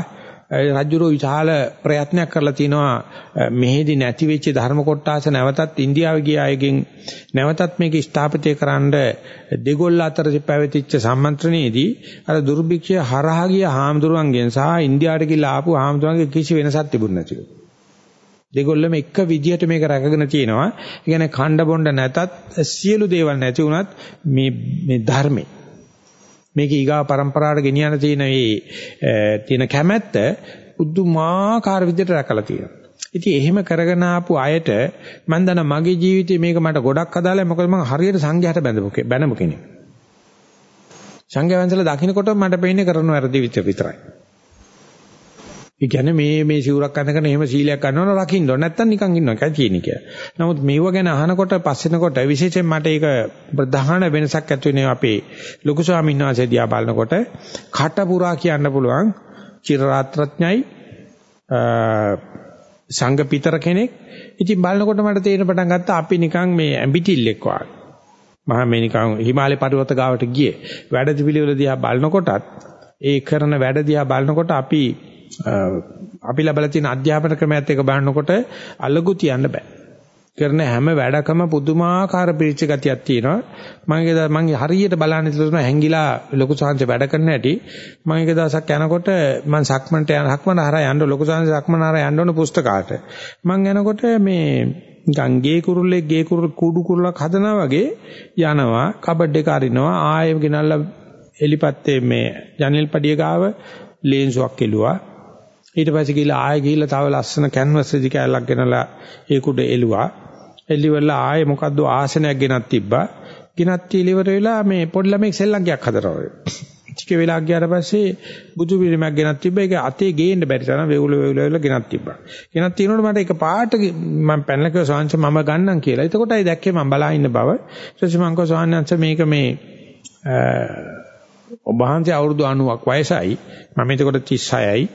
රජුරෝ විශාල ප්‍රයත්නයක් කරලා තිනවා මෙහෙදි නැති වෙච්ච ධර්ම කොටස නැවතත් ඉන්දියාව ගිය අයගෙන් නැවතත් මේක ස්ථාපිතය කරන්න දෙගොල්ල අතර පැවතිච්ච සම්මන්ත්‍රණයේදී අර දුර්භික්ෂය හරහා ගිය හාමුදුරුවන්ගෙන් සහ ඉන්දියාවට ගිහලා ආපු හාමුදුරුවන්ගේ කිසි වෙනසක් තිබුණ නැතිලු. දෙගොල්ලම එක විදියට මේක රැකගෙන තියෙනවා. ඒ කියන්නේ ඛණ්ඩ බොණ්ඩ නැතත් සියලු දේවල් නැති වුණත් මේ මේ ධර්මේ මේක ඊගා પરම්පරාවට ගෙනියන්න තියෙන මේ තියෙන කැමැත්ත උද්දුමාකාර විදිහට රැකලා තියෙනවා. ඉතින් එහෙම කරගෙන ආපු අයට මම දන්න මගේ ජීවිතේ මේක මට ගොඩක් අදාළයි මොකද මම හරියට සංඝයාට බැඳපු බැනපු කෙනෙක්. සංඝයා වහන්සේලා දකින්නකොට මට පේන්නේ කරන වැරදි විතරයි. ඒ කියන්නේ මේ මේ සිවුරක් අඳගෙන එහෙම සීලයක් ගන්නවන රකින්න ඕන නැත්තම් නිකන් ඉන්නවා එකයි තියෙන්නේ කියලා. නමුත් මේව ගැන අහනකොට පස්සෙනකොට විශේෂයෙන් මට ඒක ප්‍රධාන වෙනසක් ඇති වෙනවා අපේ ලොකු ස්වාමීන් වහන්සේ දිහා බලනකොට කට පුරා කියන්න පුළුවන් චිරාත්‍රඥයි සංඝ පිටර කෙනෙක්. ඉතින් බලනකොට මට තේරෙන පටන් ගත්තා අපි නිකන් මේ ඇඹිටිල්ලෙක් වගේ. මහා මේ නිකන් හිමාලය පර්වත ගාවට ගියේ. වැඩ පිළිවෙල දිහා බලනකොටත් ඒ කරන වැඩ දිහා බලනකොට අපි අපි ලැබලා තියෙන අධ්‍යාපන ක්‍රමයත් එක්ක බලනකොට අලගු තියන්න බෑ. කරන හැම වැඩකම පුදුමාකාර පිරිච්ච ගතියක් තියෙනවා. මම ඒක මම හරියට බලන්න ඉතලන හැංගිලා ලොකු සංහස වැඩ කරන හැටි මම එක දවසක් යනකොට මම සක්මන්ට යන සක්මන හරහා යන්න ලොකු සංහස සක්මන හරහා යන්න ඕන පුස්තකාට. මම යනකොට මේ ගංගේ කුරුල්ලේ ගේ කුරුල් කුඩු කුරුලක් හදනවා වගේ යනවා කබඩ් එක අරිනවා ආයෙ ගෙනල්ලා එලිපත්තේ මේ ජනෙල් පඩිය ගාව ලේන්සුවක් එළුවා ඊට පස්සේ ගිහලා ආයෙ ගිහලා තව ලස්සන කැන්වස් රෙදි කෑල්ලක් ගෙනලා ඒ කුඩ එළුවා. එළිවල ආයෙ මොකද්ද ආසනයක් ගෙනත් තිබ්බා. ගෙනත් තියලිවර වෙලා මේ පොඩි ළමෙක් සෙල්ලම්යක් හදනවා වගේ. ටික වෙලා ගියාට පස්සේ බුදු පිළිමයක් ගෙනත් තිබ්බා. ඒක අතේ ගේන්න බැරි තරම් වේගුල වේගුල වේගුල ගෙනත් තිබ්බා. ගෙනත් තිනකොට මට ඒක පාට මම පැනලා කිව්වා සාංශ මම ගන්නම් කියලා. එතකොටයි දැක්කේ මම බලා ඉන්න බව. ඊට පස්සේ මම කිව්වා සාංශ මේක මේ ඔබ වහන්සේ අවුරුදු 90ක් වයසයි. මම එතකොට 36යි.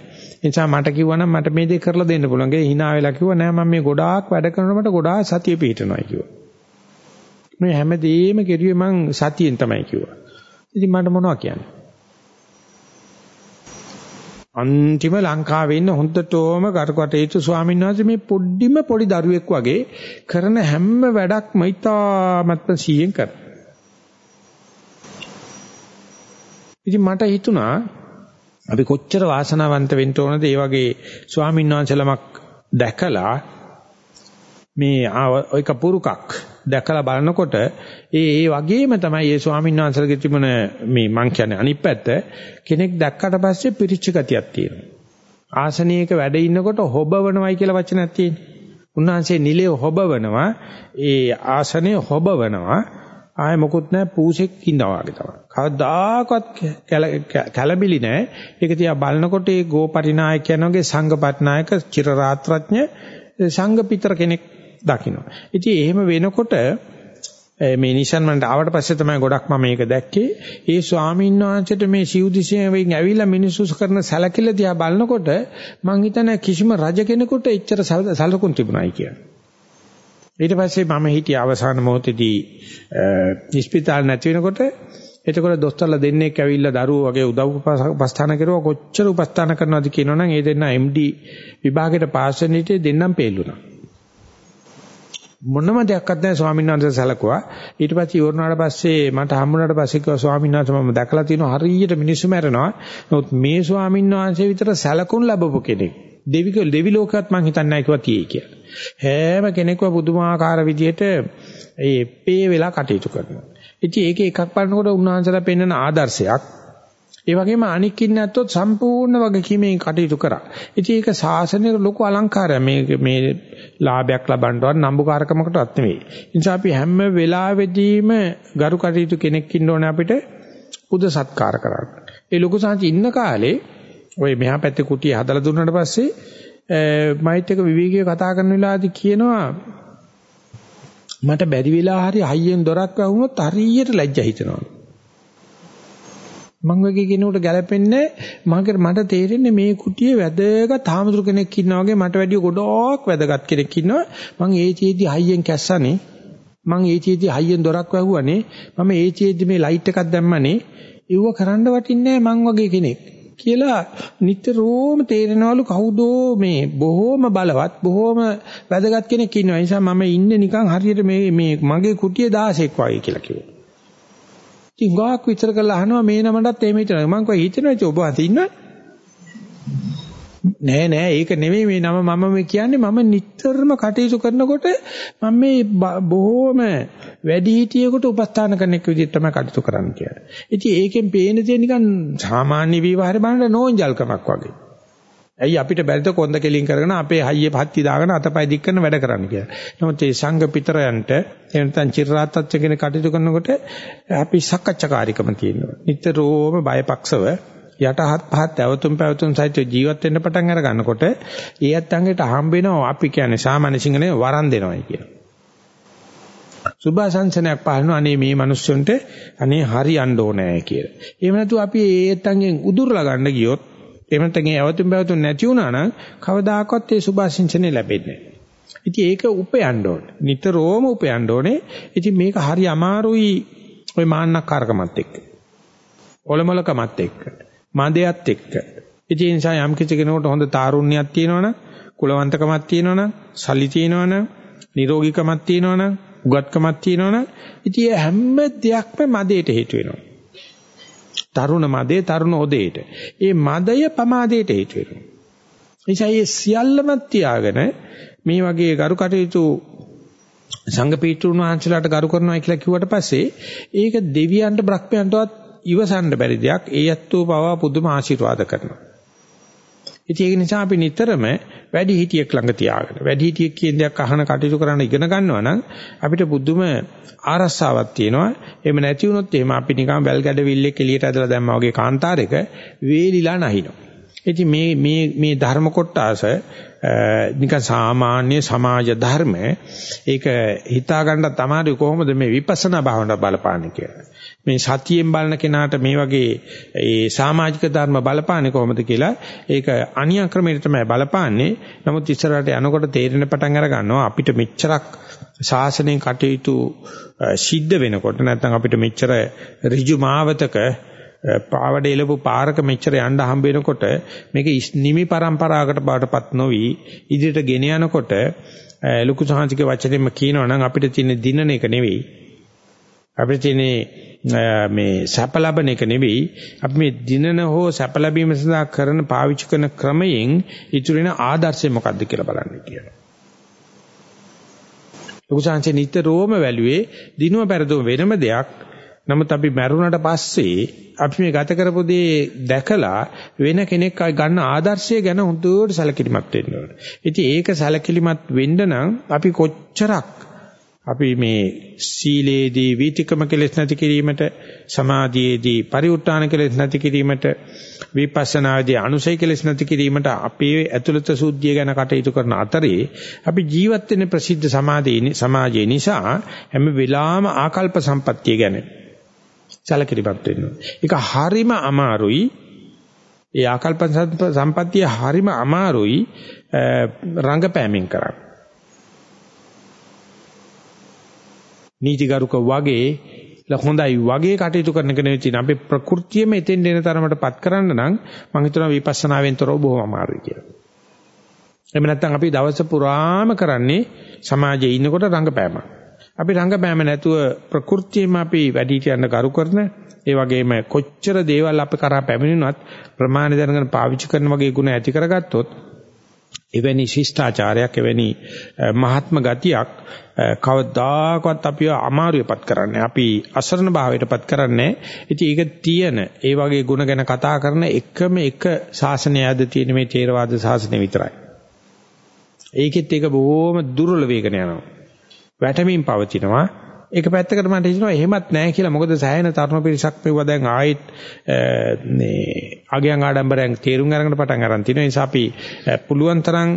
නිසා මට කිව්වනම් මට මේ දේ කරලා දෙන්න පුළුවන්. ඒ hina වෙලා කිව්වා නෑ මම මේ ගොඩාක් වැඩ කරනකොට මට ගොඩාක් සතිය පිහිටනවා කිව්වා. මේ හැමදේම කෙරුවේ මං සතියෙන් තමයි කිව්වා. ඉතින් මට මොනවද කියන්නේ? අන්තිම ලංකාවේ ඉන්න හොඳටම කටකටේතු ස්වාමීන් වහන්සේ මේ පොඩ්ඩිම පොඩි දරුවෙක් වගේ කරන හැම වැඩක්ම ඉතාමත්ම සීයෙන් කරනවා. ඉතින් මට හිතුණා අපි කොච්චර වාසනාවන්ත වෙන්න ඕනද ඒ වගේ ස්වාමීන් වහන්සේලමක් දැකලා මේ ඔයක පුරුකක් දැකලා බලනකොට ඒ ඒ වගේම තමයි ඒ ස්වාමීන් වහන්සේලගේ තිබුණ මේ මං කියන්නේ අනිත් පැත්ත කෙනෙක් දැක්කට පස්සේ පිරිච්ච ගතියක් තියෙනවා. ආසනයක වැඩ ඉන්නකොට හොබවනවයි කියලා වචනක් තියෙනවා. උන්වහන්සේ නිලයේ හොබවනවා ඒ ආසනය හොබවනවා ආය මොකුත් නැහැ පූසෙක් ඉන්නවා වගේ තමයි. කවදාකවත් කැළඹිලි නැහැ. ඒක තියා බලනකොට ඒ ගෝපරිනායක යනගේ සංඝපත්නායක චිරරාත්‍රඥ සංඝ පිටර කෙනෙක් දකින්න. ඉතින් එහෙම වෙනකොට මේ නිසන් මන්ට ආවට පස්සේ තමයි ගොඩක් මම මේක දැක්කේ. ඒ ස්වාමීන් වහන්සේට මේ සිව්දිසියෙන් ඇවිල්ලා මිනිස්සු කරන සැලකිල්ල දිහා බලනකොට මං හිතන්නේ කිසිම රජ කෙනෙකුට එච්චර සැලකුම් තිබුණායි කියලා. ඊට පස්සේ මම හිටිය අවසාන මොහොතේදී ඉස්පිතාල නැති වෙනකොට එතකොට දොස්තරලා දෙන්නෙක් ඇවිල්ලා දරුවෝ වගේ උදව් උපස්ථාන කරුවා කොච්චර උපස්ථාන කරනවද කියනවනම් ඒ දෙන්න MD විභාගයට පාස් වෙන විට දෙන්නම් පෙළුණා. මොනම දෙයක්වත් නැහැ ස්වාමීන් වහන්සේ සැලකුවා. ඊට පස්සේ ඉවරනාට පස්සේ මට හම්බුනාට පස්සේ කිව්වා ස්වාමීන් වහන්සේ මම දැකලා තියෙනවා හරියට මිනිස්සු මැරෙනවා. නමුත් මේ ස්වාමීන් වහන්සේ විතර සැලකුම් ලැබපු කෙනෙක්. දෙවි දෙවි ලෝකයක් මං හිතන්නේ නැහැ කිව්වා තියෙයි කියලා. හැම කෙනෙක්ව පුදුමාකාර විදියට ඒ පේ වෙලා කටයුතු කරනවා. ඉතින් ඒකේ එකක් බලනකොට උන්වහන්සේලා පෙන්වන ආදර්ශයක් ඒ වගේම අනික් ඉන්නේ නැත්තොත් සම්පූර්ණ වගකීමෙන් කටයුතු කරා. ඉතින් ඒක සාසනයේ ලොකු අලංකාරයක්. මේ මේ ලාභයක් ලබන්නවත් නම්බුකාරකමකටවත් නෙවෙයි. ඒ නිසා අපි හැම වෙලාවෙදීම ගරු කටයුතු කෙනෙක් ඉන්න ඕනේ අපිට පුද සත්කාර කරන්න. ඒ ලොකු සංචි ඉන්න කාලේ ඔය මෙහා පැත්තේ කුටිය හදලා දුන්නාට පස්සේ මයිත් එක විවේකීව කතා කරන වෙලාවදී කියනවා මට බැරි වෙලා හරි හයියෙන් දොරක් වහුනොත් හරියට ලැජ්ජා හිතෙනවා. මං වගේ කෙනෙකුට ගැලපෙන්නේ මගේ මට තේරෙන්නේ මේ කුටියේ වැදගත් ආමතුරු කෙනෙක් ඉන්නා වගේ මට වැඩිය ගොඩක් වැදගත් කෙනෙක් ඉන්නවා. මං ඒ චේදී හයියෙන් කැස්සනේ. මං ඒ චේදී හයියෙන් දොරක් වැහුවානේ. මම ඒ චේදී මේ ලයිට් එකක් දැම්මනේ. ඉව්ව කරන්න වටින්නේ මං වගේ කෙනෙක්. කියලා නිතරම තේරෙනවලු කවුදෝ මේ බොහොම බලවත් බොහොම වැදගත් කෙනෙක් ඉන්නවා. ඒ නිසා මම ඉන්නේ නිකන් හරියට මේ මේ මගේ කුටියේ 16ක් වගේ කියලා කිව්වා. ඉතින් ගාක් විතර කරලා අහනවා මේ නමටත් එහෙම හිතනවා. මං කොහේ හිතනවා ඔබ අත ඉන්නවද? නෑ නෑ ඒක නෙමෙයි මේ නම මම මේ කියන්නේ මම නිතරම කටයුතු කරනකොට මම මේ බොහොම වැඩි හිටියෙකුට උපස්ථාන කරන එක විදිහට තමයි කටයුතු කරන්න කියලා. ඉතින් ඒකෙන් පේන දේ නිකන් සාමාන්‍ය විවහාරේ බලන නෝන්ජල්කමක් වගේ. ඇයි අපිට බැරිද කොන්ද කෙලින් කරගෙන අපේ හයියේ පත්ති දාගෙන අතපය දික් කරන වැඩ කරන්න කියලා. නමුත් මේ සංඝ පිටරයන්ට එහෙම නැත්නම් චිරාතත්ත්ව කෙන කටයුතු කරනකොට අපි සක්කච්ඡාකාරීකම තියෙනවා. නිතරම බයපක්ෂව යටහත් පහත් ඇවතුම් පැවතුම් සහිත ජීවත් වෙන්න පටන් අර ගන්නකොට ඒ ඇත්තන්ගේට හම්බ වෙනවා අපි කියන්නේ සාමාන්‍ය සිංහලේ වරන් දෙනවයි කියලා. සුභාසංසනයක් පාලන අනේ මේ මිනිස්සුන්ට අනේ හරියන්න ඕනේ කියලා. එහෙම නැතු අපි ඒ ඇත්තන්ගෙන් උදුරලා ගන්න ගියොත් එහෙම නැත්නම් ඒ ඇවතුම් පැවතුම් නැති වුණා නම් කවදාකවත් ඒ සුභාසංසනේ ලැබෙන්නේ නැහැ. ඉතින් ඒක උපයන්න ඕනේ. නිතරම උපයන්න ඕනේ. ඉතින් මේක හරි අමාරුයි ওই මාන්නක්කාරකමත් එක්ක. ඔලොමලකමත් එක්ක. මදයත් එක්ක. ඒ නිසා යම් කිසි කෙනෙකුට හොඳ තාරුණ්‍යයක් තියෙනවනම්, කුලවන්තකමක් තියෙනවනම්, සල්ලි තියෙනවනම්, නිරෝගීකමක් තියෙනවනම්, උගත්කමක් තියෙනවනම්, ඉතින් හැම දෙයක්ම මදයට හේතු වෙනවා. තරුණ මදේ තරුණ ඔදේට. ඒ මදය පමාදයට හේතු වෙනවා. නිසා මේ සියල්ලම තියාගෙන මේ වගේ ගරු කටයුතු සංඝ පීඨුන් වහන්සේලාට ගරු කරනවා කියලා කිව්වට පස්සේ ඒක දෙවියන්ට බ්‍රහ්මයන්ටවත් ඉවසන්න බැරි දෙයක් ඒ ඇත්තෝ පවා පුදුම ආශිර්වාද කරනවා. ඉතින් ඒක නිසා අපි නිතරම වැඩි හිටියෙක් ළඟ තියාගෙන වැඩි හිටියෙක් කියන දේක් අහන කටයුතු කරන්න ඉගෙන ගන්නවා නම් අපිට පුදුම ආරස්සාවක් තියෙනවා. එහෙම නැති වුණොත් එහෙම අපි නිකන් වැල් ගැඩවිල්ලේ එළියට ඇදලා දැම්මා වගේ කාන්තාරයක වේලිලා නැහිනවා. ඉතින් මේ මේ මේ ධර්ම කොටස නිකන් සාමාන්‍ය සමාජ ධර්ම ඒක හිතා ගන්න තමයි කොහොමද මේ විපස්සනා භාවනාව බලපාන්නේ කියලා. මේ සතියෙන් බලන කෙනාට මේ වගේ ඒ සමාජික ධර්ම බලපාන්නේ කොහොමද කියලා ඒක අනියම් ක්‍රමයට තමයි බලපාන්නේ. නමුත් ඉස්සරහට යනකොට තේරෙන පටන් අර ගන්නවා අපිට මෙච්චරක් ශාසනයෙන් කටයුතු සිද්ධ වෙනකොට නැත්නම් අපිට මෙච්චර ඍජු මාවතක පාවඩ එළපු පාරක මෙච්චර යන්න හම්බ වෙනකොට මේක නිමි પરම්පරාවකට බාටපත් නොවි ඉදිරියට ගෙන යනකොට ලොකු සාංශික වචනයෙන්ම කියනවා නම් අපිට තියෙන දිනන එක නෙවෙයි අපිට තියෙන්නේ මේ සැප ලබන එක නෙවෙයි අපි මේ දිනන හෝ සැප ලැබීම සඳහා කරන පාවිච්චි කරන ක්‍රමයෙන් ඉතුරු වෙන ආදර්ශය මොකක්ද කියලා බලන්න කියලා. ලොකු සංසේ නිතරම වැළුවේ දිනුව පෙරදුව වෙනම දෙයක්. නමුත් අපි මැරුණට පස්සේ අපි මේ ගත කරපු දේ දැකලා වෙන කෙනෙක් ගන්න ආදර්ශය ගැන හොඳට සැලකිලිමත් වෙන්න ඕනේ. ඉතින් ඒක සැලකිලිමත් වෙන්න නම් අපි කොච්චරක් අපි මේ සීලේදී වීතිකම කෙලෙස් නැති කිරීමට සමාධියේදී පරිඋත් ทาน කෙලෙස් නැති කිරීමට විපස්සනාදී අනුසය කෙලෙස් නැති කිරීමට අපේ ඇතුළත සුද්ධිය ගැන කටයුතු කරන අතරේ අපි ජීවත් වෙන ප්‍රසිද්ධ සමාජයේ සමාජයේ නිසා හැම වෙලාවම ආකල්ප සම්පත්තිය ගැන සැලකිලිමත් වෙනවා. ඒක හරිම අමාරුයි. ඒ ආකල්ප සම්පත්තිය හරිම අමාරුයි රංගපෑමෙන් කරන්නේ. නීතිගරුක වගේ හොඳයි වගේ කටයුතු කරන කෙනෙක් තියෙන අපි ප්‍රകൃතියෙම එතෙන් දෙන තරමටපත් කරන්න නම් මම හිතනවා විපස්සනාවෙන් තොරව බොහොම අමාරුයි කියලා. එහෙම නැත්නම් අපි දවස පුරාම කරන්නේ සමාජයේ ඉන්නකොට රංගපෑම. අපි රංගපෑම නැතුව ප්‍රകൃතියෙම අපි වැඩි කියන්න කරු කරන ඒ වගේම කොච්චර දේවල් අපි කරා පැමිණුණත් ප්‍රමාණ දැනගෙන පාවිච්චි කරන වගේ ගුණ ඇති කරගත්තොත් එවැනි ශිෂ්ටාචාරයක් එවැනි මහත්ම ගතියක් කවදාකවත් අපිව අමාරුවපත් කරන්නේ අපි අසරණ භාවයටපත් කරන්නේ ඉතින් ඒක තියෙන ඒ වගේ ಗುಣ ගැන කතා කරන එකම එක ශාසනය ආද තියෙන මේ ථේරවාද ශාසනය විතරයි. ඒකෙත් ඒක බොහොම දුර්වල වේගන යනවා. වැටමින් පවතිනවා. ඒක පැත්තකට මට හිතෙනවා එහෙමත් නැහැ කියලා. මොකද සෑහෙන තරුණ පිරිසක් මෙවුවා දැන් ආයෙත් මේ අගයන් ආඩම්බරයෙන් තේරුම් අරගෙන පටන් අරන් තිනවා. ඒ නිසා අපි පුළුවන් තරම්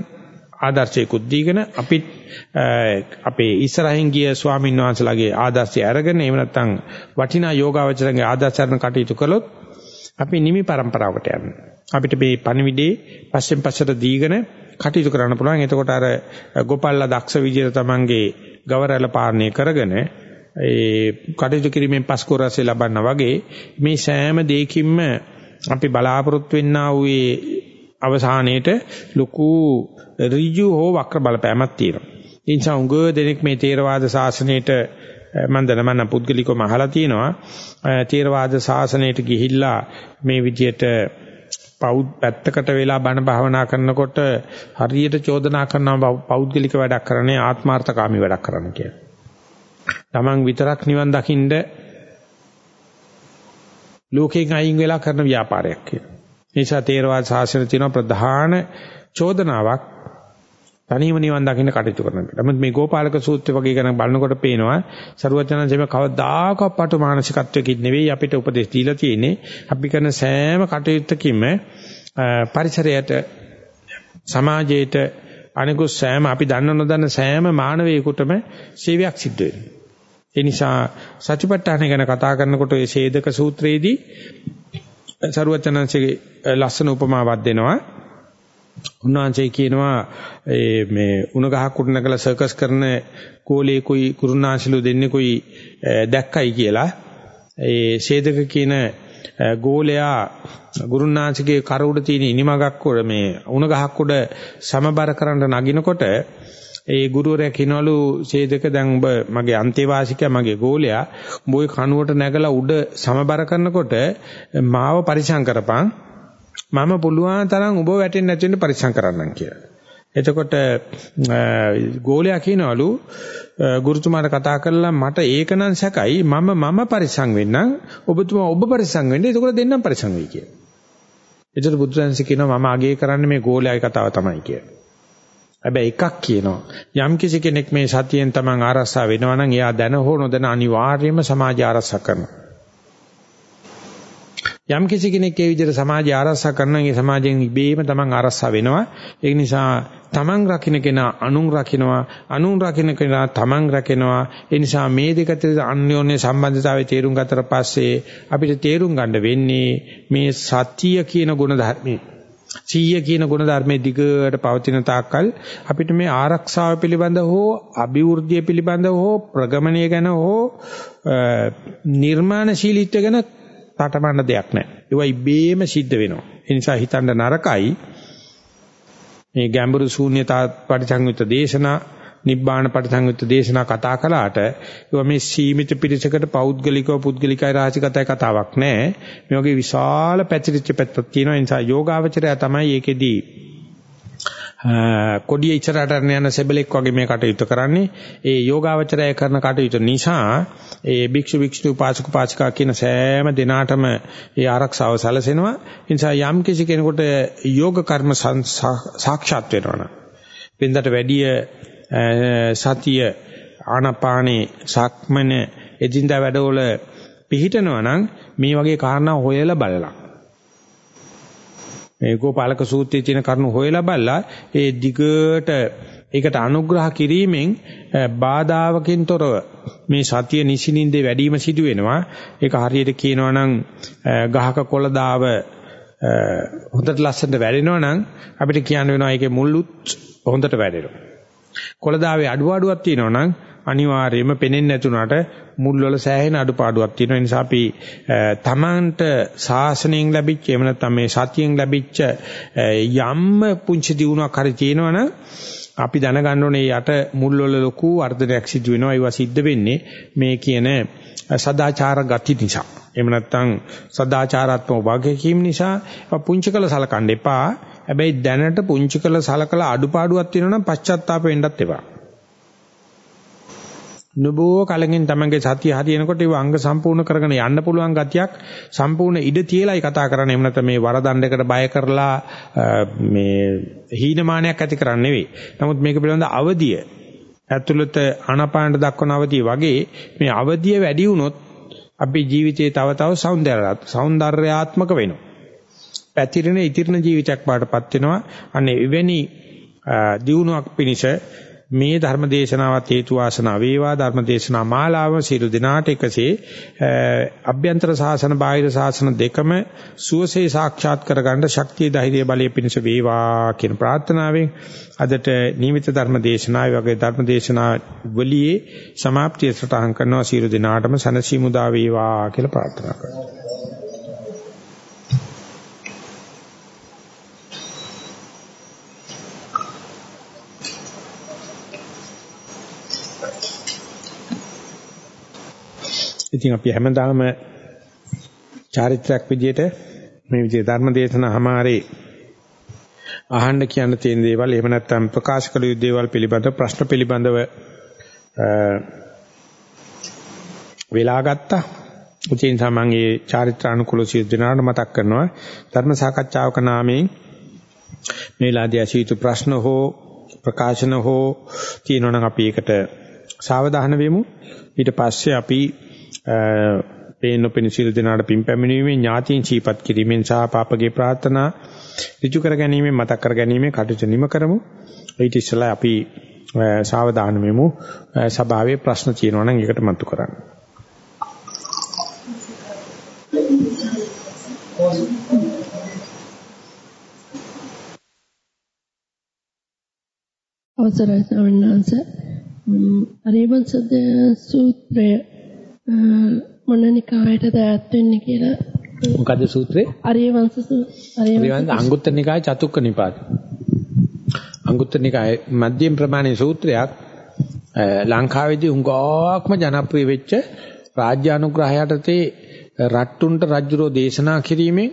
ආදර්ශයකුත් දීගෙන අපිත් අපේ ඉස්සරහින් ගිය ස්වාමීන් වහන්සේලාගේ ආදර්ශය අරගෙන එහෙම නැත්නම් වටිනා යෝගාවචරගේ ආදර්ශයන් කටයුතු කළොත් අපි නිමි પરම්පරාවකට යනවා. අපිට මේ පණිවිඩේ පස්සෙන් පස්සට දීගෙන කටයුතු කරන්න පුළුවන්. එතකොට අර ගෝපල්ලා දක්ෂ විදියට තමන්ගේ ගවරැල පාලනය කරගෙන ඒ කටයුතු කිරීමෙන් පස්කෝරසේ ලබන්නා වගේ මේ සෑම දෙයකින්ම අපි බලාපොරොත්තු වෙන්නා වූ අවසානයේට ලොකු ඍජු හෝ වක්‍ර බලපෑමක් තියෙනවා. ඒ නිසා උඟ දෙනෙක් මේ තේරවාද ශාසනයට මම දැනමන්න පුද්ගලිකවම අහලා තියෙනවා. තේරවාද ශාසනයට ගිහිල්ලා මේ විදියට පැත්තකට වෙලා බණ භාවනා කරනකොට හරියට චෝදනා කරනවා පෞද්ගලික වැඩක් කරන්නේ ආත්මార్థකාමී වැඩක් කරන්න කියලා. Taman විතරක් නිවන් දකින්න ලෝකයෙන් අයින් වෙලා කරන ව්‍යාපාරයක් කියලා. ඒ නිසා තේරවාද ශාසනය තියෙන ප්‍රධාන චෝදනාවක් තනියම නිවන් දකින්න කටයුතු කරන එක. නමුත් මේ ගෝපාලක සූත්‍රය වගේ ගැන බලනකොට පේනවා සරුවචනන්සේම කවදාකවත් පටු මානසිකත්වයකින් නෙවෙයි අපිට උපදෙස් දීලා තියෙන්නේ. අපි කරන සෑම කටයුත්තකින්ම පරිසරයට සමාජයට අනිකුත් සෑම අපි දන්න නොදන්න සෑම මානවයෙකුටම සේවයක් සිද්ධ වෙනවා. ඒ නිසා සතිපට්ඨාන ගැන කතා කරනකොට ඒ ඡේදක සූත්‍රයේදී සරුවචනන්සේගේ ලස්සන උපමාවක් දෙනවා. උන්වහන්සේ කියනවා මේ උණ ගහක් උඩ නැගලා සර්කස් කරන කෝලේකුයි කුරුණාශිලු දෙන්නෙකුයි දැක්කයි කියලා. ඒ ඡේදක කියන ගෝලයා ගුරුනාථගේ කර උඩ තියෙන ඉනිමගක් උඩ මේ උණ ගහක් උඩ සමබර කරන්න නගිනකොට ඒ ගුරුවරයා කිනවලු ඡේදක දැන් ඔබ මගේ අන්තේවාසිකයා මගේ ගෝලයා උඹ ওই කනුවට නැගලා උඩ සමබර කරනකොට මාව පරිසම් කරපන් මම පුළුවන් තරම් ඔබ වැටෙන්නේ නැති වෙන්න පරිසම් කරන්නම් කියලා. එතකොට ගෝලයා කියනවලු ගුරුතුමාට කතා කරලා මට ඒකනම් සැකයි මම මම පරිසම් වෙන්නම් ඔබතුමා ඔබ පරිසම් වෙන්න එතකොට දෙන්නම් පරිසම් වෙයි කියලා. එතකොට බුදුරජාණන් කියනවා මම අගේ කරන්නේ මේ ගෝලයාගේ කතාව තමයි කියලා. හැබැයි එකක් කියනවා. යම් කිසි කෙනෙක් මේ සතියෙන් Taman ආරස්සා වෙනවා නම් එයා දැන හෝ නොදැන අනිවාර්යයෙන්ම සමාජය ආරස්සා කරනවා. යම් කිසි කෙනෙක් ඒ විදිහට සමාජය ආරක්ෂා කරනවා ඒ සමාජයෙන් ඉබේම තමන් ආරක්ෂා වෙනවා. ඒ නිසා තමන් රකින්න කෙනා අනුන් රකින්නවා අනුන් රකින්න කෙනා තමන් රකින්නවා. ඒ නිසා මේ දෙක අතර අන්‍යෝන්‍ය සම්බන්ධතාවයේ තේරුම් ගතට පස්සේ අපිට තේරුම් ගන්න වෙන්නේ මේ සත්‍ය කියන ගුණ ධර්මයේ සීය කියන ගුණ ධර්මයේ දිගට පවතින තාක්කල් අපිට මේ ආරක්ෂාව පිළිබඳ හෝ අභිවෘද්ධිය පිළිබඳ හෝ ප්‍රගමණය ගැන හෝ නිර්මාණශීලීත්වය ගැන තටමන්න දෙයක් නැහැ. ඒවා ඉබේම සිද්ධ වෙනවා. ඒ නිසා හිතන්න නරකයි මේ ගැඹුරු ශූන්‍යතා පරිසංයුත් දේශනා නිබ්බාන පරිසංයුත් දේශනා කතා කළාට ඒවා මේ සීමිත පිරිසකට පෞද්ගලිකව පුද්ගලිකයි රාජිකතයි කතාවක් නෑ. මේ වගේ විශාල පැතිරිච්ච පැත්තක් තියෙනවා. ඒ නිසා යෝගාවචරය තමයි ඒකෙදී කොඩිය ඉස්සරහට යන සෙබලෙක් වගේ මේ කටයුතු කරන්නේ ඒ යෝගාවචරය කරන කටයුතු නිසා ඒ භික්ෂු භික්ෂුණී උපාසක උපාසිකා කියන සෑම දිනාටම ඒ ආරක්ෂාව සැලසෙනවා ඒ නිසා යම් කිසි කෙනෙකුට යෝග කර්ම සාක්ෂාත් වෙනවනම් වෙනදට වැඩිය සතිය ආනාපානේ සක්මන එදින්දා වැඩවල පිහිටනවා නම් මේ වගේ කාරණා හොයලා බලලා. මේ ගෝපාලක සූත්‍රයේ තියෙන කරුණු හොයලා බලලා ඒ දිගට ඒකට අනුග්‍රහ කිරීමෙන් බාධාවකින් තොරව මේ සතිය නිසිනින්දේ වැඩිම සිදු වෙනවා ඒක හරියට කියනවා නම් ගහක කොළ දාව හොඳට ලස්සනට වැඩෙනවා නම් අපිට කියන්න වෙනවා ඒකේ මුල්ලුත් හොඳට වැඩෙනවා. කොළ දාවේ අඩුව අඩුවක් තියෙනවා නම් අනිවාර්යයෙන්ම පෙනෙන්නේ නැතුණාට මුල් වල සෑහෙන අඩුපාඩුවක් තියෙනවා. ඒ නිසා අපි තමන්ට සාසනයෙන් ලැබිච්ච එහෙම නැත්නම් මේ සතියෙන් ලැබිච්ච යම්ම පුංචි දියුණුවක් හරි තියෙනවනම් අපි දැනගන්න ඕනේ යට මුල් වල ලොකු වර්ධනයක් සිදු වෙනවා. ඒවා සිද්ධ වෙන්නේ මේ කියන සදාචාර ගති නිසා. එහෙම නැත්නම් සදාචාරාත්මක වගකීම් නිසා පුංචි කළ සලකන්න එපා. හැබැයි දැනට පුංචි කළ සලකලා අඩුපාඩුවක් තියෙනවා නම් පශ්චාත්තාප වෙන්නත් එපා. නුබෝ කලකින් තමන්ගේ සතිය හරියනකොට ඒ අංග සම්පූර්ණ කරගෙන යන්න පුළුවන් ගතියක් සම්පූර්ණ ඉඩ තියලායි කතා කරන්නේ. එහෙම නැත්නම් මේ වරදණ්ඩකට බය කරලා මේ හීනමානයක් ඇති කරන්නේ නෙවෙයි. නමුත් මේක පිළිබඳ අවදිය ඇතුළත ආනාපානට දක්වන අවදිය වගේ මේ අවදිය වැඩි වුණොත් අපේ ජීවිතේ තව තව සෞන්දර්යාත්මක වෙනවා. පැතිරෙන ඉතිරණ ජීවිතයක් බාටපත් වෙනවා. අනේ එවැනි දියුණුවක් පිණිස මේ ධර්ම දේශනාවත් හේතු වාසනා වේවා. ධර්ම දේශනා මාලාව සියලු දිනාට එකසේ අභ්‍යන්තර සාසන බාහිර සාසන දෙකම සුවසේ සාක්ෂාත් කරගන්න ශක්තිය ධෛර්ය බලය පිණිස වේවා කියන ප්‍රාර්ථනාවෙන් අදට නියමිත ධර්ම දේශනාවේ වගේ ධර්ම දේශනා වලියේ સમાප්තිය සටහන් කරනවා. සියලු දිනාටම සනසීමුදා වේවා කියලා ප්‍රාර්ථනා කරනවා. ඉතින් අපි හැමදාම චාරිත්‍රාක් විදියට මේ විදිහේ ධර්ම දේශනා හැමාරේ අහන්න කියන්න තියෙන දේවල් එහෙම නැත්නම් ප්‍රකාශ කළ යුතු දේවල් පිළිබඳ ප්‍රශ්න පිළිබඳව වෙලා ගත්තා. උචින් සමන්ගේ චාරිත්‍රානුකූල සියලු දෙනාට මතක් කරනවා ධර්ම සාකච්ඡාවක නාමයෙන් මේලාදී අසීතු ප්‍රශ්න හෝ ප්‍රකාශන හෝ තියෙනවා නම් අපි ඒකට සාවධාන වෙමු. ඊට පස්සේ අපි පේන පෙනසිල් දෙනාට පින් පැමිණීමේ ඥාතීන් චීපත් කිරීමෙන් සහ පාපගේ ප්‍රාර්ථනා ඍජු කර ගැනීමෙන් මතක් කර ගැනීමෙන් කටයුතු නිම කරමු. ඊට ඉස්සෙල්ලා අපි සාවධාන වෙමු. සභාවේ ප්‍රශ්න තියෙනවා නම් ඒකට මතු කරන්න. අවසරයි ස්වාමීන් වහන්සේ අරිවංශ සූත්‍රය මොන නිකායටද ඈත් වෙන්නේ කියලා. මොකද සූත්‍රේ? අරිය වංශ අරිය වංශ අංගුත්තර නිකාය චතුක්ක නිපාත. අංගුත්තර නිකාය මධ්‍යම ප්‍රමාණයේ සූත්‍රයක්. ලංකාවේදී උඟාක්ම ජනප්‍රිය වෙච්ච රාජ්‍ය අනුග්‍රහයටතේ රට්ටුන්ට රජුරෝ දේශනා කිරීමෙන්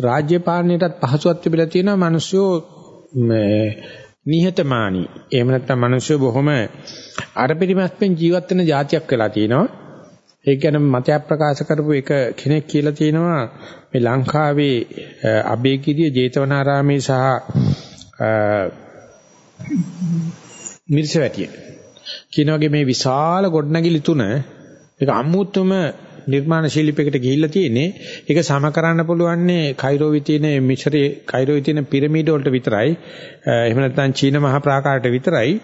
රාජ්‍ය පාලනයටත් පහසුවක් තිබිලා තියෙනවා. මිනිස්සු නිහතමානී. එහෙම නැත්නම් මිනිස්සු බොහොම අර පිරිමස්පෙන් ජීවත් වෙන જાතියක් වෙලා තියෙනවා ඒ කියන්නේ මතයක් ප්‍රකාශ කරපු එක කෙනෙක් කියලා තියෙනවා. මේ ලංකාවේ අබේගිරිය ජේතවනාරාමේ සහ මිර්සවැටිය. කියන වගේ මේ විශාල ගොඩනැගිලි තුන ඒක අමුතුම නිර්මාණ ශිල්පයකට ගිහිල්ලා තියෙන්නේ. ඒක සම කරන්න පුළුවන්නේ කයිරෝවේ තියෙන මිශ්‍රයේ කයිරෝවේ තියෙන පිරමීඩ වලට විතරයි. එහෙම නැත්නම් චීන මහ ප්‍රාකාරයට විතරයි.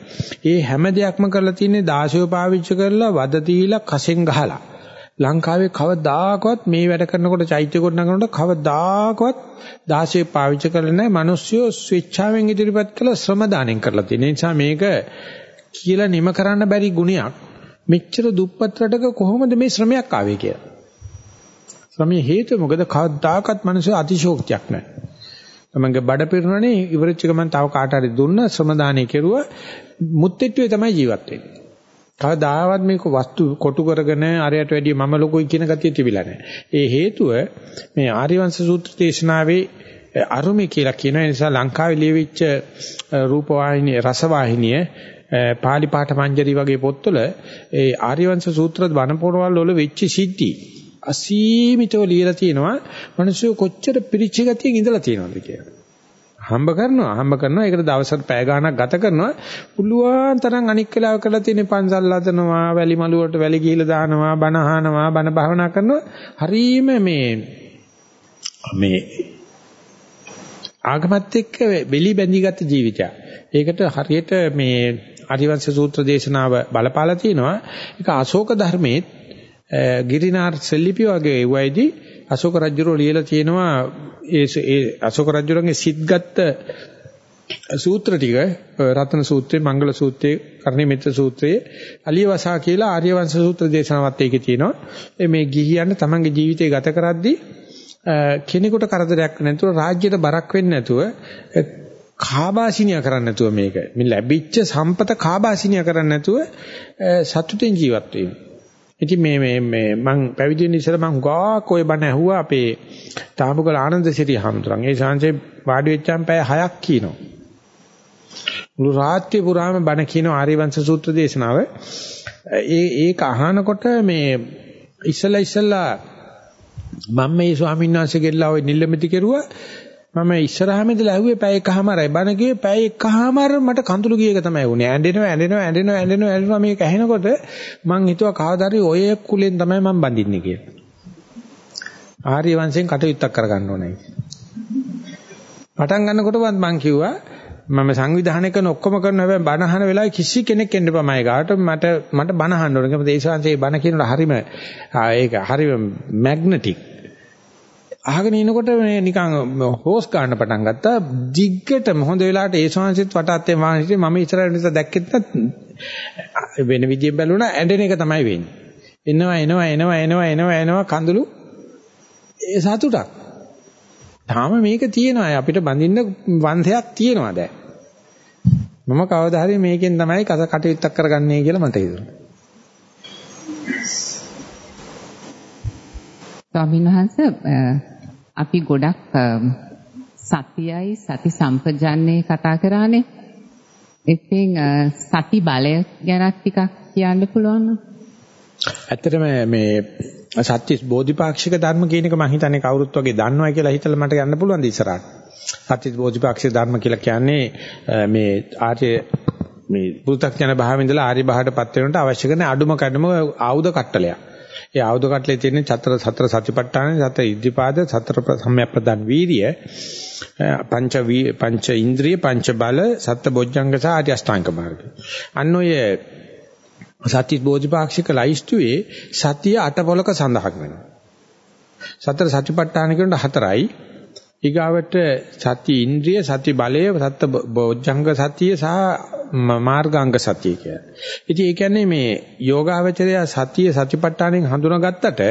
ඒ හැම දෙයක්ම කරලා තියෙන්නේ දාශය පාවිච්චි කරලා වද දීලා කසෙන් ගහලා. ලංකාවේ කවදාකවත් මේ වැඩ කරනකොට චෛත්‍ය කොට නගනකොට කවදාකවත් දාශය පාවිච්චි කරලා නැහැ. මිනිස්සු ස්විච්චාවෙන් ඉදිරිපත් කළ ශ්‍රම දාණයෙන් කරලා තියෙන නිසා මේක කියලා නිම කරන්න බැරි ගුණයක්. මෙච්චර දුප්පත් රටක කොහොමද මේ ශ්‍රමයක් ආවේ කියලා. ශ්‍රමයේ හේතුව මොකද කවදාකවත් මිනිස්සු අතිශෝක්තියක් නැහැ. තමන්ගේ බඩ පිරුණනේ ඉවරච්ච ගමන් තව කාට හරි දුන්න ශ්‍රම දාණය කෙරුවා මුත්widetilde තමයි ජීවත් වෙන්නේ. කවදාවත් මේක වස්තු කොටු කරගෙන අරයට වැඩිය මම ලොකුයි කියන ගතිය තිබිලා නැහැ. ඒ හේතුව මේ ආර්යවංශ සූත්‍ර දේශනාවේ අරුමේ කියලා කියන නිසා ලංකාවේ ලියවිච්ච රූපවාහිනිය රසවාහිනිය පාලි පාඨ මංජරි වගේ පොත්වල ඒ ආර්යවංශ සූත්‍ර වනපොරවල් වල වෙච්ච සිද්ධි අසීමිතව ලියලා තියෙනවා මිනිස්සු කොච්චර පිරිච්ච ගතියෙන් ඉඳලා තියෙනවද කියලා. හම්බ කරනවා හම්බ කරනවා ඒකට දවසකට පැය ගාණක් ගත කරනවා පුළුවන් තරම් අනික් වෙලාව කරලා තියෙන පන්සල් හදනවා වැලි මලු වලට වැලි ගිහිලා දානවා බණ අහනවා බණ භාවනා කරනවා හරීම මේ මේ ආගමත් එක්ක වෙලි බැඳීගත් ජීවිතයක්. ඒකට හරියට මේ ආදිවංශ සූත්‍ර දේශනාව බලපාලා තිනවා. ඒක අශෝක ධර්මයේ ගිරිනාර් සෙල්ලිපි වගේ වයිදී අශෝක රජුරෝ ලියලා තියෙනවා ඒ ඒ අශෝක රජුරන්ගේ සිත්ගත් සූත්‍ර ටික රත්න සූත්‍රයේ මංගල සූත්‍රයේ කර්ණී මිත්‍ර සූත්‍රයේ අලියවසා කියලා ආර්ය වංශ සූත්‍ර දේශනාවත් ඒකේ තියෙනවා මේ ගිහියන් තමන්ගේ ජීවිතය ගත කරද්දී කෙනෙකුට කරදරයක් නැතුව රාජ්‍යයට බරක් වෙන්නේ නැතුව කාබාසිනිය කරන්නේ නැතුව මේක මේ ලැබිච්ච සම්පත කාබාසිනිය කරන්නේ නැතුව සතුටින් ජීවත් වීම. ඉතින් මේ මේ මේ මං පැවිදි වෙන්න ඉස්සෙල්ලා මං ගාක් ඔය බණ ඇහුවා අපේ තාමුකල ආනන්ද සිරි හඳුරන්. ඒ ශාන්සේ වාඩි වෙච්චාම පැය 6ක් කියනවා. මුළු රාත්‍රිය පුරාම බණ කියන ආර්යවංශ සූත්‍ර දේශනාව ඒ ඒක අහනකොට මේ ඉස්සලා ඉස්සලා මම මේ ස්වාමීන් වහන්සේ ගෙල්ලා ওই නිල්ලමෙති කෙරුවා මම ඉස්සරහම ඉඳලා ඇහුවේ පැය එකමාරයි බණ කිව්වේ පැය එකමාර මට කඳුළු ගිය එක තමයි වුනේ ඇඬෙනවා ඇඬෙනවා ඇඬෙනවා ඇඬෙනවා ඇඬෙනවා මේක ඇහෙනකොට මං හිතුවා කවදාරි ඔය කුලෙන් තමයි මම බඳින්නේ කියලා. ආර්ය වංශයෙන් කටයුත්තක් කරගන්න ඕනේ. පටන් ගන්නකොටවත් මං කිව්වා මම සංවිධානය කරන ඔක්කොම කරන හැබැයි බණ අහන වෙලාවේ කිසි කෙනෙක් එන්න එපා මයි ගාට මට මට බණ අහන්න ඕනේ. මොකද ඒ ශාන්සේ බණ කියනකොට හරිම ඒක හරිම මැග්නටික්. අහගෙන ඉනකොට මේ නිකන් හෝස් ගන්න පටන් ගත්තා. දිග්ගටම හොඳ වෙලාවට ඒ ශාන්සෙත් වටාත්තේ මානිට මම ඉස්සරහ නිසා දැක්කෙත් වෙන විදියෙන් බැලුණා ඇඬෙන එක තමයි වෙන්නේ. එනවා එනවා එනවා එනවා එනවා එනවා කඳුළු ඒ සතුටක්. තාම මේක තියෙනවා අපිට බඳින්න වන්දයක් තියෙනවා දැන්. මම කවදා හරි මේකෙන් තමයි කස කටයුත්තක් කරගන්නේ කියලා මට හිතුණා. ස්වාමීන් වහන්සේ අපි ගොඩක් සතියයි සති සම්පජන්නේ කතා කරානේ. ඉතින් සති බලය ගැන ටිකක් කියන්න පුළුවන්ද? ඇත්තටම මේ සත්‍විස් බෝධිපාක්ෂික ධර්ම කියන එක මම හිතන්නේ කවුරුත් වගේ දන්නවා කියලා හිතලා මට යන්න පුළුවන් ද ඉස්සරහට. සත්‍විස් බෝධිපාක්ෂික ධර්ම කියලා කියන්නේ මේ ආර්ය මේ පුරුතඥ භාවයෙන් ඉඳලා ආර්ය භාවයටපත් වෙනට අවශ්‍ය කරන අඩුම කඩම ආයුධ කට්ටලයක්. ඒ ආයුධ කට්ටලේ තියෙන චතර සතර සතිපට්ඨාන සතර ඉද්ධිපාද සතර සම්‍යක්ප්‍රදාන වීර්ය පංච පංච ඉන්ද්‍රිය පංච බල සත්‍ය බොජ්ජංග සහ ආර්ය අෂ්ටාංග මාර්ගය. අන්න ඔය සත්‍ය බෝධිපාක්ෂික ලයිස්තුවේ සතිය අටපොලක සඳහන් වෙනවා. සතර සතිපට්ඨාන කියනට හතරයි. ඊගාවට සති ඉන්ද්‍රිය සති බලය සත්‍ය බෝධ්‍යංග සතිය සහ මාර්ගාංග සතිය කියලා. ඉතින් ඒ කියන්නේ මේ යෝගාවචරය සතිය සතිපට්ඨානෙන් හඳුනාගත්තට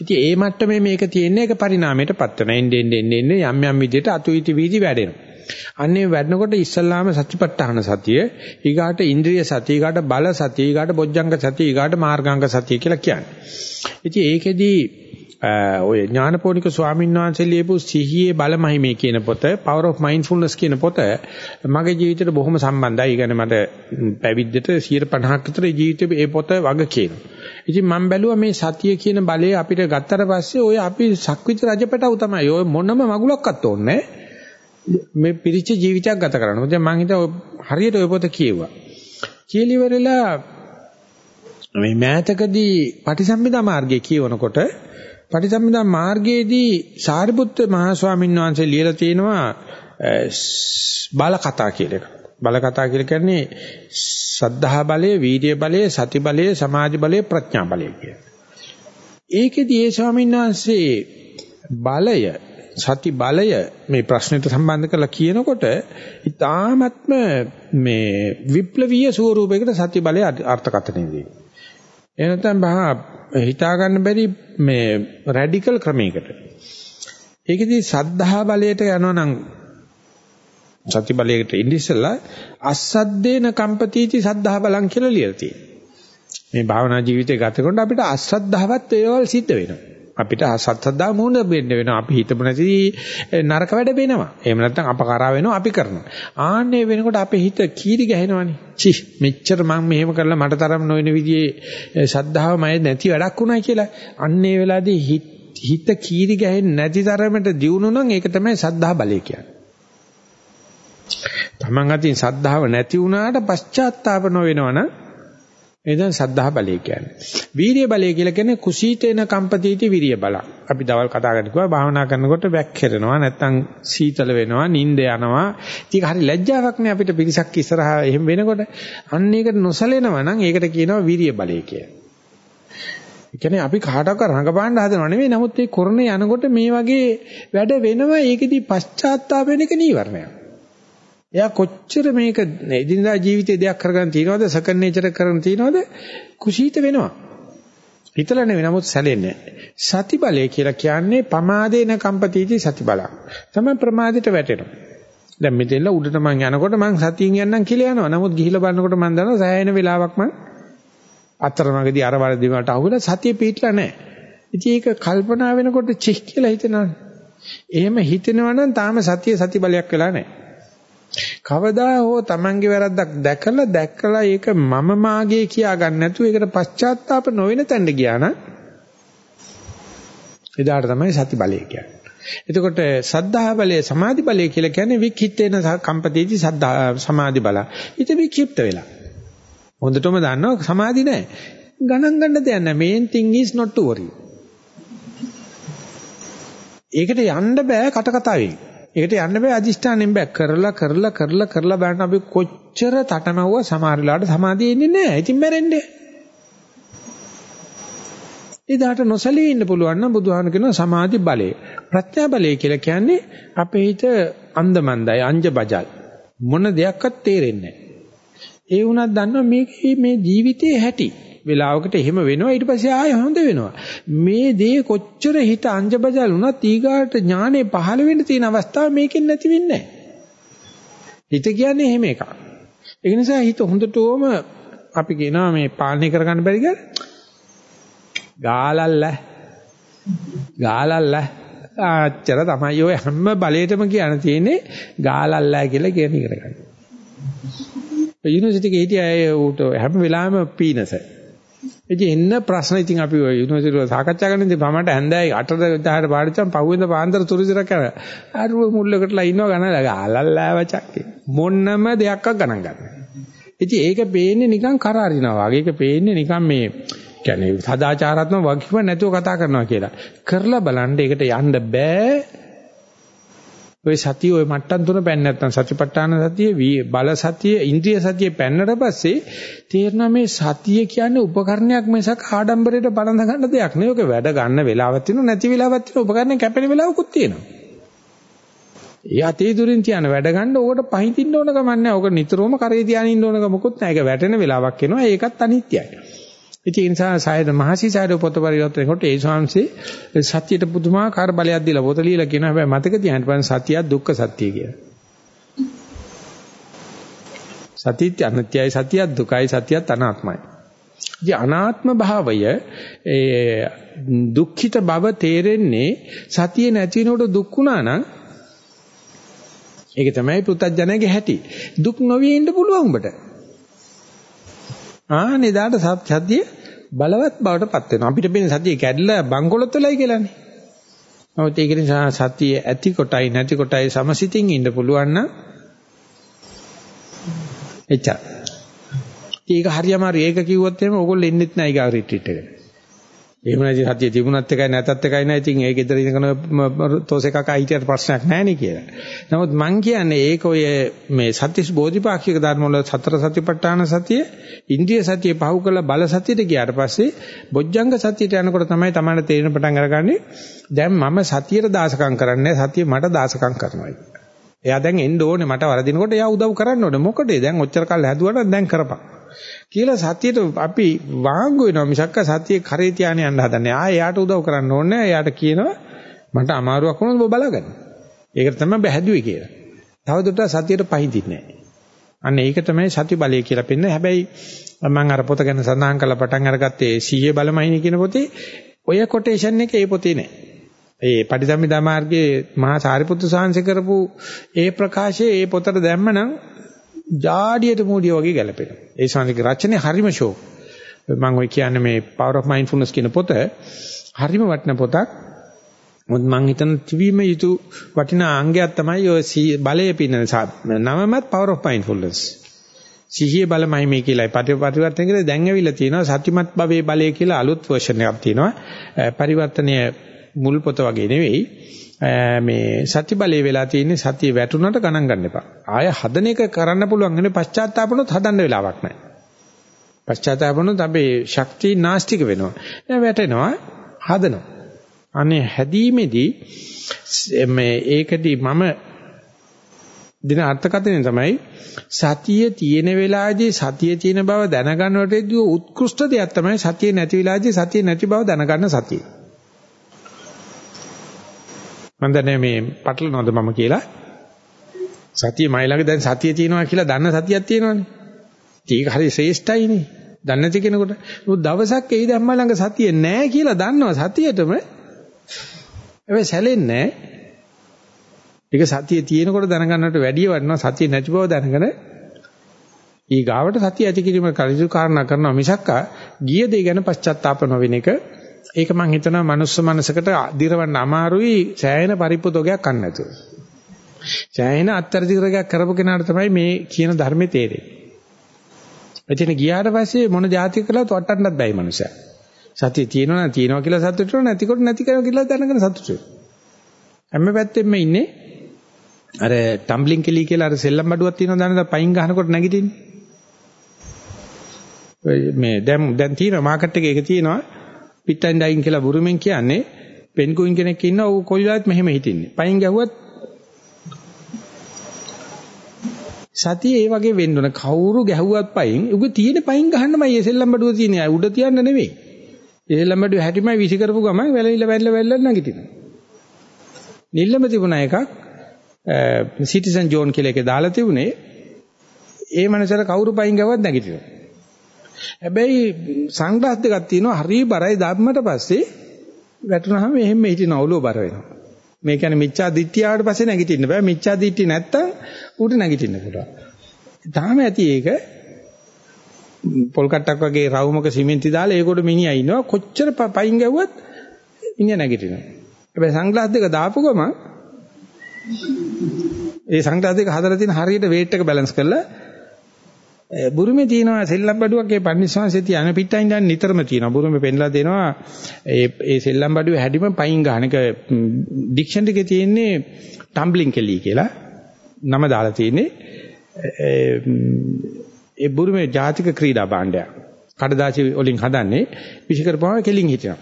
ඉතින් ඒ මට්ටමේ මේක තියෙන එක පරිණාමයටපත් වෙනවා. එන්නේ එන්නේ එන්නේ යම් යම් විදිහට අතුයිති වීදි වැඩෙනවා. අන්නේ වැඩනකොට ඉස්සල්ලාම සත්‍යපට්ඨාන සතිය, ඊගාට ඉන්ද්‍රිය සතිය, ඊගාට බල සතිය, ඊගාට බොජ්ජංග සතිය, ඊගාට මාර්ගාංග සතිය කියලා කියන්නේ. ඉතින් ඒකෙදී ඔය ඥානපෝනික ස්වාමීන් වහන්සේ ලියපු සිහියේ බලමහිමේ කියන පොත Power of Mindfulness කියන පොත මගේ ජීවිතේට බොහොම සම්බන්ධයි. ඒ කියන්නේ මට පැවිද්දට 150ක් විතර ජීවිතේ ඒ පොත වග කියනවා. ඉතින් මම බැලුවා මේ සතිය කියන බලය අපිට ගත්තට පස්සේ ඔය අපි සක්විති රජපටව තමයි. ඔය මොනම මගුලක්වත් ඕනේ නැහැ. මේ පිරිච්ච ජීවිතයක් ගත කරනවා. දැන් මම හිතා හරියට ඔය පොත කියුවා. කියලිවරලා මේ මෑතකදී පටිසම්භිදා මාර්ගය කියවනකොට පටිසම්භිදා මාර්ගයේදී සාරිපුත්ත මහ ස්වාමීන් වහන්සේ ලියලා තියෙනවා බල කතා කියලා එකක්. බල කතා කියලා කියන්නේ සද්ධා බලය, වීර්ය බලය, සති බලය, සමාධි බලය, ප්‍රඥා බලය කියලා. ඒකෙදී ඒ ස්වාමීන් වහන්සේ බලය සති බලය මේ ප්‍රශ්නෙට සම්බන්ධ කරලා කියනකොට ඊ타ත්ම මේ විප්ලවීය ස්වරූපයකට සති බලය අර්ථකථනය දෙනවා. එනතම් බහා හිතා ගන්න බැරි මේ රැඩිකල් ක්‍රමයකට. ඒකෙදී සද්ධා බලයට යනවා නම් සති බලයකට ඉඳිසලා අස්සද්දේන කම්පතිටි සද්ධා බලං කියලා ලියලා තියෙනවා. මේ භාවනා ජීවිතය ගත කරනකොට අපිට අස්සද්ධාවත් ඒවල් සිද්ධ වෙනවා. අපිට සත්සද්දා මුණ වෙන්න වෙනවා. අපි හිතමු නැති නරක වැඩ වෙනවා. එහෙම නැත්නම් අපකාරා වෙනවා අපි කරනවා. ආන්නේ වෙනකොට අපේ හිත කීරි ගහනවනේ. චි මෙච්චර මම මෙහෙම කරලා මට තරම් නොවන විදිහේ ශ්‍රද්ධාව මය නැති වැඩක් වුණා කියලා. අන්නේ වෙලාවේදී හිත කීරි ගහෙන්නේ නැති තරමට දියුණු නම් ඒක තමයි සද්ධා බලය කියන්නේ. තමන් අතින් සද්ධාව නැති වුණාට පශ්චාත්තාප නොවෙනවනම් එදන් සද්ධා බලය කියන්නේ. වීරිය බලය කියලා කියන්නේ කුසීතේන කම්පතිටි විරිය බල. අපි දවල් කතා කරනකොට භාවනා කරනකොට වැක්කිරෙනවා නැත්තම් සීතල වෙනවා නිින්ද යනවා. ඉතින් හරි ලැජ්ජාවක් නේ අපිට පිරිසක් ඉස්සරහා එහෙම වෙනකොට. අන්න ඒකට නොසලෙනවා නම් ඒකට කියනවා විරිය බලය කියලා. ඒ කියන්නේ අපි කාටවත් රඟපාන්න හදනව නෙවෙයි. නමුත් මේ කොරණේ යනකොට මේ වගේ වැඩ වෙනවා. ඒකෙදි පශ්චාත්තාප වෙන එක නීවරණයක්. එයා කොච්චර මේක එදිනදා ජීවිතේ දෙයක් කරගන්න තියනවද සකන් නේචර් කරගෙන තියනවද කුසීත වෙනවා. හිතලා නෙවෙයි නමුත් සැලෙන්නේ සති බලය කියලා කියන්නේ පමාදේන කම්පතිටි සති බලං. තමයි ප්‍රමාදයට වැටෙනවා. දැන් මෙතෙල්ල උඩට මං යනකොට මං සතියෙන් යන්නම් කියලා යනවා. නමුත් ගිහිල්ලා බලනකොට මං දන්නවා සෑහෙන වෙලාවක් මං අතරමඟදී අර වරදී වලට අහුවෙලා සතිය පිටලා නැහැ. ඉතින් ඒක කල්පනා වෙනකොට චික් කියලා හිතනවානේ. එහෙම හිතෙනවා නම් තාම සතිය සති බලයක් වෙලා නැහැ. කවදා හෝ Tamange වැරද්දක් දැකලා දැක්කලා ඒක මම මාගේ කියා ගන්න නැතුව ඒකට පශ්චාත්තාප නොවෙන තැනට ගියා නම් එදාට තමයි සති බලය කියන්නේ. එතකොට සද්ධා බලය සමාධි බලය කියලා කියන්නේ වික්ඛිත්තේන කම්පතිති සද්ධා සමාධි බල. ඊට වික්ෂිප්ත වෙලා. හොඳටම දන්නවා සමාධි නැහැ. ගණන් ගන්න දෙයක් නැහැ. main thing is not to worry. ඒකට යන්න බෑ කට කතාවෙන්. ඒකට යන්න බෑ අදිෂ්ඨානෙන් බෑ කරලා කරලා කරලා කරලා බලන්න අපි කොච්චර තටමැව්ව සමහර වෙලාවට සමාධිය එන්නේ නැහැ. ඉතින් මැරෙන්නේ. එදාට නොසලී ඉන්න පුළුවන් නම් බුදුහාම කියනවා සමාධි බලය. ප්‍රඥා බලය කියලා කියන්නේ අපේ හිත අන්දමන්දයි අංජ බජල් මොන දෙයක්වත් තේරෙන්නේ නැහැ. ඒ වුණත් දන්නවා මේකේ මේ ජීවිතයේ හැටි. වෙලාවකට එහෙම වෙනවා ඊට පස්සේ ආයෙ හොඳ වෙනවා. මේ දේ කොච්චර හිත අංජබජල් වුණත් ඊගාට ඥානෙ පහළ වෙන්න තියෙන අවස්ථාව මේකෙන් නැති වෙන්නේ හිත කියන්නේ එහෙම එකක්. ඒ නිසා හිත හොඳටම අපි කියනවා මේ පාලනය කරගන්න බැරි කියලා. ගාලල්ල. ගාලල්ල. ආච්චර තමයි ඔය හැම බලයකටම කියන්න තියෙන්නේ ගාලල්ලා කියලා කියන ඉගෙන ගන්න. යුනිවර්සිටි එකේ හිටිය උට හැම වෙලාවෙම පීනස. ඉතින් එන්න ප්‍රශ්න ඉතින් අපි ඔය යුනිවර්සිටි වල සාකච්ඡා කරන ඉතින් මමට හැන්දෑයි 8ට 10ට පාඩිච්චම් පහුවෙන්ද පාන්දර තුරුසිරක් කරා. අරුව මුල්ලකටලා ඉන්නවා ගණන් අලල්ලා වචක්කේ. මොන්නම දෙයක්වත් ගණන් ගන්න. ඉතින් ඒක පේන්නේ නිකන් කරාරිනවා වගේ. ඒක පේන්නේ නිකන් මේ කියන්නේ සදාචාරාත්මක වගකීම නැතුව කතා කරනවා කියලා. කරලා බලන්න ඒකට යන්න බෑ. ඔය සතිය ඔය මට්ටම් තුන පැන්න නැත්නම් සතිපට්ඨාන සතිය බල සතිය ඉන්ද්‍රිය සතිය පැන්නට පස්සේ තේරෙනවා මේ සතිය කියන්නේ උපකරණයක් මිසක් ආඩම්බරයට බලඳ ගන්න දෙයක් නෙවෙයි. ඔක වැඩ ගන්න වෙලාවක් තියෙනවා නැති වෙලාවක් තියෙනවා. උපකරණය කැපෙන වෙලාවකුත් තියෙනවා. ඒ අතේ දුරින් තියන වැඩ ගන්න ඕකට පහින්දින්න ඕන ගමන් නැහැ. ඕක නිතරම කරේ තියාගෙන ඉන්න ඕන ගමකුත් නැහැ. ඒක වැටෙන වෙලාවක් එනවා. ඒකත් අනිත්‍යයි. ඉතින් ඒ නිසා සායද මහසි සායද පොත පරිවර්තන කොට ඒ ශාංශේ සත්‍යයට පුදුමාකාර බලයක් දීලා පොත ලියලා කියන හැබැයි මතක තියාගන්න පන් සත්‍යය දුක්ඛ සත්‍ය කියලා. සත්‍යය අනිත්‍යයි සත්‍යය දුකයි සත්‍යය අනාත්මයි. ඉතින් අනාත්ම භාවය ඒ දුක්ඛිත බව තේරෙන්නේ සතිය නැති වෙනකොට දුක් වුණා නම් ඒක තමයි පුත්තජනගේ හැටි. දුක් නොවේ ඉන්න පුළුවන් උඹට. ආනේ දාට සත්‍ය බලවත් බවට පත් වෙනවා. අපිට පේන සතිය කැඩලා බංකොලොත් වෙලයි කියලානේ. නමුත් ඒක නිසා සතිය ඇති කොටයි නැති කොටයි සමසිතින් ඉන්න පුළුවන් නම් එච්චර. ඒක හරියම හරි ඒක කිව්වොත් එහෙම ඕගොල්ලෝ එන්නෙත් නැහැ ඊගා රිට්‍රීට් එකට. එහෙම නැති සතිය තිබුණත් එකයි නැතත් එකයි නෑ. ඉතින් ඒ ගෙදර ඉඳගෙන තෝසේ කකා හිටියට ප්‍රශ්නයක් නෑ නේ කියලා. නමුත් මං කියන්නේ ඒක ඔය මේ සත්‍තිස් බෝධිපාක්ෂික ධර්ම වල සතර සතිපට්ඨාන සතිය, ඉන්ද්‍රිය සතිය පහු කළ බල සතියට ගියාට පස්සේ බොජ්ජංග සතියට යනකොට තමයි තමයි තේරෙන පටන් අරගන්නේ. දැන් මම සතියට දාසකම් කරන්නේ සතිය මට දාසකම් කරනවා එයා දැන් එන්න ඕනේ මට වරදිනකොට එයා උදව් කරන්න ඕනේ. මොකටද? දැන් ඔච්චර කල් හැදුවට දැන් කරපන්. කියලා සතියට අපි වාංගු වෙනවා මිසක්ක සතියේ කරේ තියාගෙන යන්න හදන්නේ. ආ එයාට උදව් කරන්න ඕනේ. එයාට කියනවා මට අමාරුවක් වුණොත් ඔබ බලාගන්න. ඒකට තමයි බහැදුවේ කියලා. තවදුරටත් සතියට පහදින්නේ නැහැ. අන්න ඒක තමයි සති බලය කියලා පෙන්නන්නේ. හැබැයි මම අර පොත ගැන සඳහන් කරලා පටන් අරගත්තේ සීයේ බලමයිනි කියන පොතේ ඔය කොටේෂන් එක ඒ පොතේ නෑ. ඒ පටිසම්භිදා මාර්ගයේ මහා සාරිපුත්තු සාංශ කරපු ඒ ප්‍රකාශයේ ඒ පොතට දැම්මනම් ජාඩියට මූඩිය වගේ ගැලපෙනවා. ඒ ශාන්තික රචනයේ හරිම ෂෝ. මම ඔය කියන්නේ මේ Power of Mindfulness කියන පොත හරිම වටින පොතක්. මොකද මම හිතන ත්‍විම යුතු වටිනා අංගයක් තමයි ඔය බලයේ පින්න නවමත් Power of Mindfulness. සිහිය බලමයි මේ කියලායි පරිවර්තන කියලා දැන් ඇවිල්ලා තියෙනවා සත්‍යමත් භවයේ බලය කියලා අලුත් වර්ෂන් එකක් තියෙනවා. පරිවර්තනය මුල් පොත වගේ නෙවෙයි. මේ සත්‍ය බලයේ වෙලා තියෙන්නේ සතිය වැටුණට ගණන් ගන්න එපා. ආය හදන එක කරන්න පුළුවන් වෙන්නේ පශ්චාත්තාපනොත් හදන්න වෙලාවක් නැහැ. පශ්චාත්තාපනොත් අපේ ශක්තිය නාස්තික වෙනවා. දැන් වැටෙනවා හදනවා. අනේ හැදීමේදී මේ ඒකදී මම දින අර්ථකථනය තමයි සතිය තියෙන වෙලාවේදී සතිය තියෙන බව දැනගන්නකොටදී උත්කෘෂ්ඨ දෙයක් තමයි සතිය නැති වෙලාවේදී සතිය නැති බව දැනගන්න සතිය. මම දන්නේ මේ පටලනවද මම කියලා සතිය මයි ළඟ දැන් සතිය තියෙනවා කියලා දන්න සතියක් තියෙනවනේ. ඒක හරි ශ්‍රේෂ්ඨයිනේ. දන්නේ නැති කෙනෙකුට. මොකද දවසක් එයි දැම්මා ළඟ සතිය නැහැ කියලා දන්නවා සතියේටම. හැබැයි සැලෙන්නේ නැහැ. ඒක සතිය තියෙනකොට දැනගන්නට වැඩිය වටිනවා සතිය නැති බව දැනගෙන ඊ ගාවට සතිය ඇති කිරීම කලිසු කාරණා කරනවා මිසක් ගිය දේ ගැන පශ්චාත්තාප නොවෙන එක ඒක මම හිතනවා මනුස්ස මනසකට දිරවන්න අමාරුයි සෑහෙන පරිප්පුතෝගයක් ගන්න නැතුව. සෑහෙන අත්තරදිරයක් කරපු කෙනාට තමයි මේ කියන ධර්මයේ තේරෙන්නේ. එතන ගියාට පස්සේ මොන જાති කළාත් වටන්නත් බැයි මනුස්සයා. සතිය තියෙනවා නම් තියෙනවා කියලා සතුටු වෙනවා නැතිකොට නැති කරනවා කියලා දැනගෙන සතුටු වෙනවා. හැම පැත්තෙම ඉන්නේ අර ටම්බ්ලින් කෙලි කියලා අර සෙල්ලම් බඩුවක් තියෙනවා දැනද පයින් ගහනකොට නැගිටින්නේ. මේ දැන් දැන් තියෙනවා මාකට් එකේ ඒක තියෙනවා පිට් ඇන්ඩ් ඩයින් කියලා බුරුමෙන් කියන්නේ පෙන්කුයින් කෙනෙක් ඉන්නවා ඌ කොයිලාත් මෙහෙම හිටින්නේ. පයින් ගැහුවත් සතිය ඒ වගේ වෙන්න ඕන. කවුරු ගැහුවත් පයින් උග තියෙන පයින් ගහන්නමයි ඒ සෙල්ලම් බඩුව තියෙන්නේ. උඩ තියන්න නෙවෙයි. ඒ සෙල්ලම් බඩුව හැටිමයි විසි කරපු ගමන් වැලිලා වැල්ල වැල්ල නැගිටිනවා. නිල්ලම තිබුණා එකක් සිටිසන් ජෝන් කියලා එකේ දාලා තිබුණේ ඒ මනසට කවුරු පයින් ගැවුවත් නැගිටිනවා. හැබැයි සංග්ලාස් දෙකක් තියෙනවා හරි බරයි ධම්මට පස්සේ වැටුනහම එහෙම හිටින ඔළුව බර වෙනවා. මේ කියන්නේ මිච්ඡා දිට්ඨිය ආවට පස්සේ නැගිටින්න බෑ. මිච්ඡා දිට්ඨිය නැත්තම් උඩ නැගිටින්න පුළුවන්. තාම ඇති ඒක පොල් කට්ටක් වගේ රවුමක සිමෙන්ති දාලා ඒකට මිනිහා ඉන්නවා. කොච්චර පයින් ගැව්වත් මිනිහා නැගිටිනවා. හැබැයි සංග්ලාස් දෙක දාපු ගමන් ඒ සංග්ලාස් දෙක හදලා තියෙන හරියට weight එක බැලන්ස් කරලා බුරුමේ තියෙනවා සෙල්ලම් බඩුවක් ඒ පන්සිවාංශේ තියන පිටයින් දැන් නිතරම තියෙනවා. බුරුමේ පෙන්ලා දෙනවා ඒ ඒ සෙල්ලම් බඩුව හැදිම පයින් ගන්න එක ඩික්ෂනරි එකේ තියෙන්නේ ටම්බ්ලින් කෙලි කියලා නම දාලා තියෙන්නේ. ඒ බුරුමේ ජාතික ක්‍රීඩා භාණ්ඩයක්. කඩදාසි වලින් හදන්නේ විශේෂ කෙලින් හිටිනවා.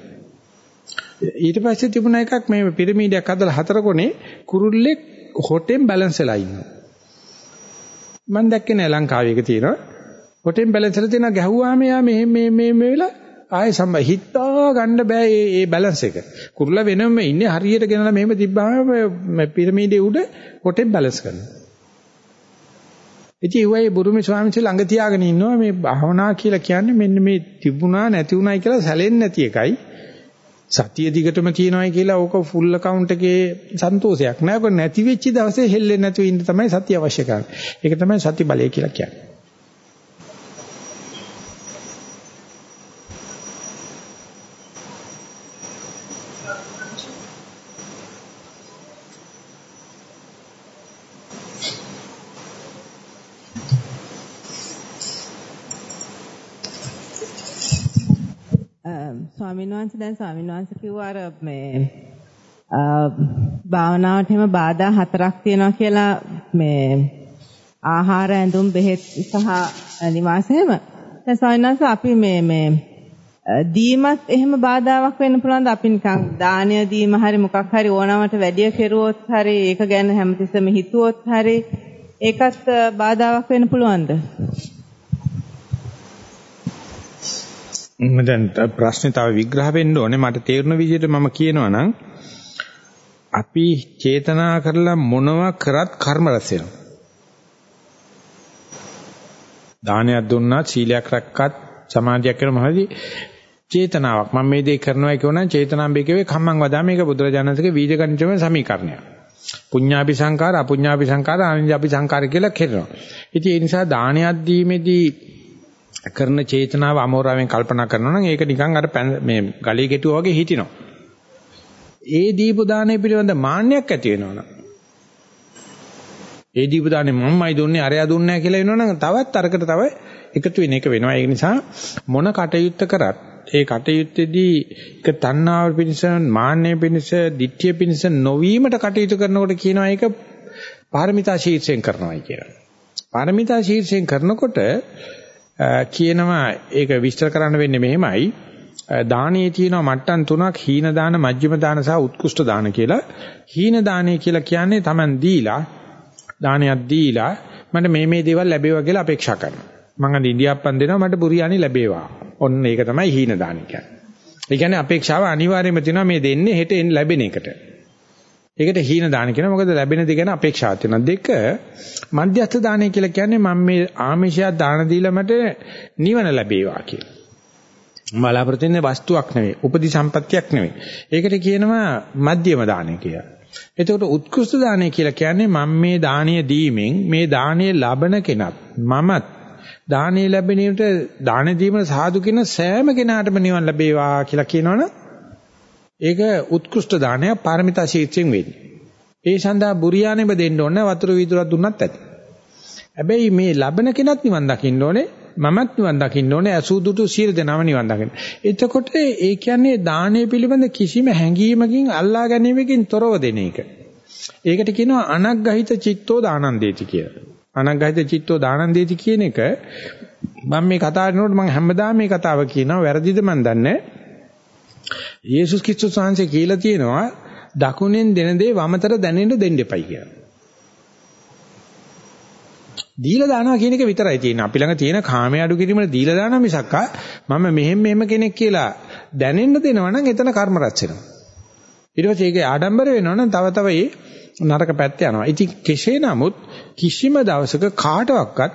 ඊට පස්සේ තිබුණ එකක් මේ පිරමීඩයක් හදලා හතර කොනේ කුරුල්ලෙක් හොටෙන් බැලන්ස් වෙලා ඉන්නවා. මම දැක්කේ නෑ ලංකාවේ එක තියෙනවා. හොටෙන් බැලන්ස් වෙලා තියෙනවා ගැහුවාම යා මේ මේ මේ මේ වෙලා ආයෙ සම්බ හිතා ගන්න බෑ මේ මේ බැලන්ස් එක. කුරුල්ල වෙනම ඉන්නේ හරියට ගෙනලා මෙහෙම තිබ්බාම පිරමීඩේ උඩ හොටෙන් බැලන්ස් කරනවා. ඉතින් ඒ බුරුමි ස්වාමීන් වහන්සේ ළඟ තියාගෙන ඉන්නවා මේ භාවනා කියලා කියන්නේ මෙන්න මේ තිබුණා නැති වුණායි කියලා සැලෙන්නේ නැති එකයි. සතිය දිගටම තියනවායි කියලා ඕක ෆුල් account එකේ සන්තෝෂයක් නෑ. ඔක නැති වෙච්ච දවසේ හෙල්ලෙන්නේ නැතුව ඉන්න තමයි සතිය අවශ්‍ය කරන්නේ. ඒක තමයි සති බලය කියලා කියන්නේ. ස්වාමීන් වහන්සේ දැන් ස්වාමීන් වහන්සේ කිව්වා අර මේ භාවනාවට එහෙම බාධා හතරක් තියෙනවා කියලා මේ ආහාර ඇඳුම් බෙහෙත් සහ නිවාස එහෙම. දැන් ස්වාමීන් වහන්සේ අපි මේ මේ දීමත් එහෙම බාධාවක් වෙන්න පුළුවන්ද අපි නිකන් දානය දීම හරි මොකක් හරි ඕනවට වැඩිය කෙරුවොත් හරි ඒක ගැන හැමතිස්සෙම හිතුවොත් හරි ඒකත් බාධාවක් වෙන්න පුළුවන්ද? මම දැන් ප්‍රශ්නේ තව විග්‍රහ වෙන්න ඕනේ මට තේරුණ විදිහට මම කියනවා නම් අපි චේතනා කරලා මොනවා කරත් කර්ම රැස් වෙනවා. දානයක් දුන්නා සීලයක් රැක්කත් සමාධියක් කරන මොහොතදී චේතනාවක් මම මේ දේ කරනවා කියනවා චේතනාම් බේකවේ කම්මං වදා මේක බුදුරජාණන්සේගේ වීජගණිතම සමීකරණයක්. පුඤ්ඤාපි සංකාර අපුඤ්ඤාපි සංකාර ආනිජාපි සංකාර කියලා කියනවා. ඉතින් ඒ නිසා දානයක් දීමේදී කරන චේතනාව අමෝරාවෙන් කල්පනා කරනවා නම් ඒක නිකන් අර මේ ගලේ ගැටුවා වගේ හිටිනවා. ඒ දීපු දාණය පිළිබඳ මාන්නයක් ඇති වෙනවනම් ඒ දීපු දාණය මම්මයි දුන්නේ අරයා දුන්නේ නැහැ කියලා වෙනවනම් තවත් අරකට තව එකතු වෙන එක වෙනවා. ඒ නිසා මොන කටයුත්ත කරත් ඒ කටයුත්තේදී එක තණ්හාව පිණිස මාන්නය පිණිස ditthිය පිණිස නොවීමට කටයුතු කරනකොට කියනවා ඒක පාරමිතා ශීර්ෂයෙන් කරනවායි කියලා. පාරමිතා ශීර්ෂයෙන් කරනකොට කියනවා ඒක විස්තර කරන්න වෙන්නේ මෙහෙමයි. දානයේ තියෙනවා මට්ටම් තුනක් හීන දාන, මජ්ක්‍ධිම දාන සහ උත්කෘෂ්ඨ දාන කියලා. හීන දානය කියලා කියන්නේ Taman දීලා දානයක් දීලා මට මේ මේ දේවල් ලැබේවා කියලා අපේක්ෂා කරනවා. මං අද ඉන්දියාප්පන් දෙනවා මට බුරියානි ලැබේවා. ඔන්න ඒක තමයි හීන දාන කියන්නේ. ඒ කියන්නේ අපේක්ෂාව අනිවාර්යයෙන්ම තියෙනවා මේ දෙන්නේ හෙට එන්න ලැබෙන එකට. ඒකට හීන දාන කියනවා මොකද ලැබෙන දේ ගැන අපේක්ෂාවක් තියෙනවා. දෙක මධ්‍යස්ථ දානය කියලා කියන්නේ මම මේ ආමිෂයක් දාන දීලා මට නිවන ලැබේවා කියලා. බලාපොරොත්තු වෙන්නේ වස්තුවක් නෙවෙයි, උපදි සම්පත්තියක් නෙවෙයි. ඒකට කියනවා මධ්‍යම දානය කියලා. එතකොට උත්කෘෂ්ඨ දානය කියලා කියන්නේ මම මේ දානීය දීමෙන් මේ දානීය ලබන කෙනත් මමත් දානීය ලැබෙනීමට දාන දීම සාදු කියන සෑම කෙනාටම නිවන් ලැබේවා කියලා කියනවනේ ඒක උත්කෘෂ්ඨ දානය පාරමිතා ශීර්ෂයෙන් වෙන්නේ. ඒ සඳහා බුරියානෙම දෙන්න ඕනේ වතුර වීදුරක් දුන්නත් ඇති. හැබැයි මේ ලබන කෙනත් නිවන් දකින්න ඕනේ මමත් නිවන් දකින්න ඕනේ අසුදුතු සියලු දෙනාම නිවන් දකින්න. එතකොට ඒ කියන්නේ දානය පිළිබඳ කිසිම හැඟීමකින් අල්ලා ගැනීමකින් තොරව දෙන එක. ඒකට කියනවා අනග්ගහිත චිත්තෝ දානන්දේති කියලා. අනග්ගහිත චිත්තෝ දානන්දේති කියන එක මම මේ කතා කරනකොට මම හැමදාම මේ කතාව කියනවා වැරදිද මන් දන්නේ යේසුස් ක්‍රිස්තුස් වහන්සේ කියලා තියෙනවා දකුණෙන් දෙන දේ වමතර දැනෙන්න දෙන්න එපයි කියලා. දීලා දානවා කියන එක විතරයි තියෙන්නේ. අපි ළඟ තියෙන කාමයේ අඩු කිරීමට දීලා දානවා මිසක්කා මම මෙහෙම මෙහෙම කෙනෙක් කියලා දැනෙන්න දෙනවා නම් එතන කර්ම රැස් වෙනවා. ඊට පස්සේ ඒකේ ආඩම්බර වෙනවා නම් තව තව ඒ නරක පැත්ත යනවා. ඉතින් කෙසේ නමුත් කිසිම දවසක කාටවත්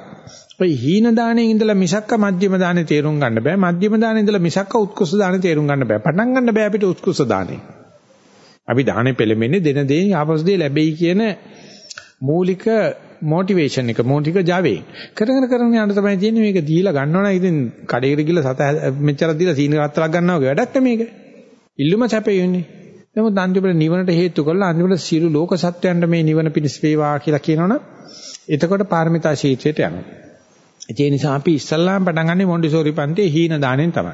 ඔය හීන දාණයෙන් ඉඳලා මිසක්ක මධ්‍යම දාණේ තේරුම් ගන්න බෑ. මධ්‍යම දාණේ ඉඳලා මිසක්ක උත්කෘෂ්ඨ දාණේ තේරුම් ගන්න බෑ. පටන් ගන්න බෑ අපිට උත්කෘෂ්ඨ දාණේ. අපි දාහනේ පෙළෙන්නේ දෙන දේ ආපසු දෙය ලැබෙයි කියන මූලික මොටිවේෂන් එක මූලික Java කරගෙන කරගෙන යන්න තමයි තියෙන්නේ මේක දීලා ගන්නවා නම් ඉතින් කඩේකට ගිහලා සත මෙච්චරක් දීලා සීනි රත්තරක් ගන්නවා වගේ වැඩක් නෙමේක. ඉල්ලුම සැපෙන්නේ. නමුත් අන්තිමට නිවනට හේතු කරලා අන්තිමට සියලු ලෝක සත්‍යයන්ට මේ නිවන පිණිස වේවා කියලා කියනවනම් එතකොට පාරමිතා ශීත්‍රයට යනවා. ඒ නිසා අපි ඉස්සල්ලාම පටන් ගන්නේ මොන්ඩිසෝරි පන්තියේ හීන දාණයෙන් තමයි.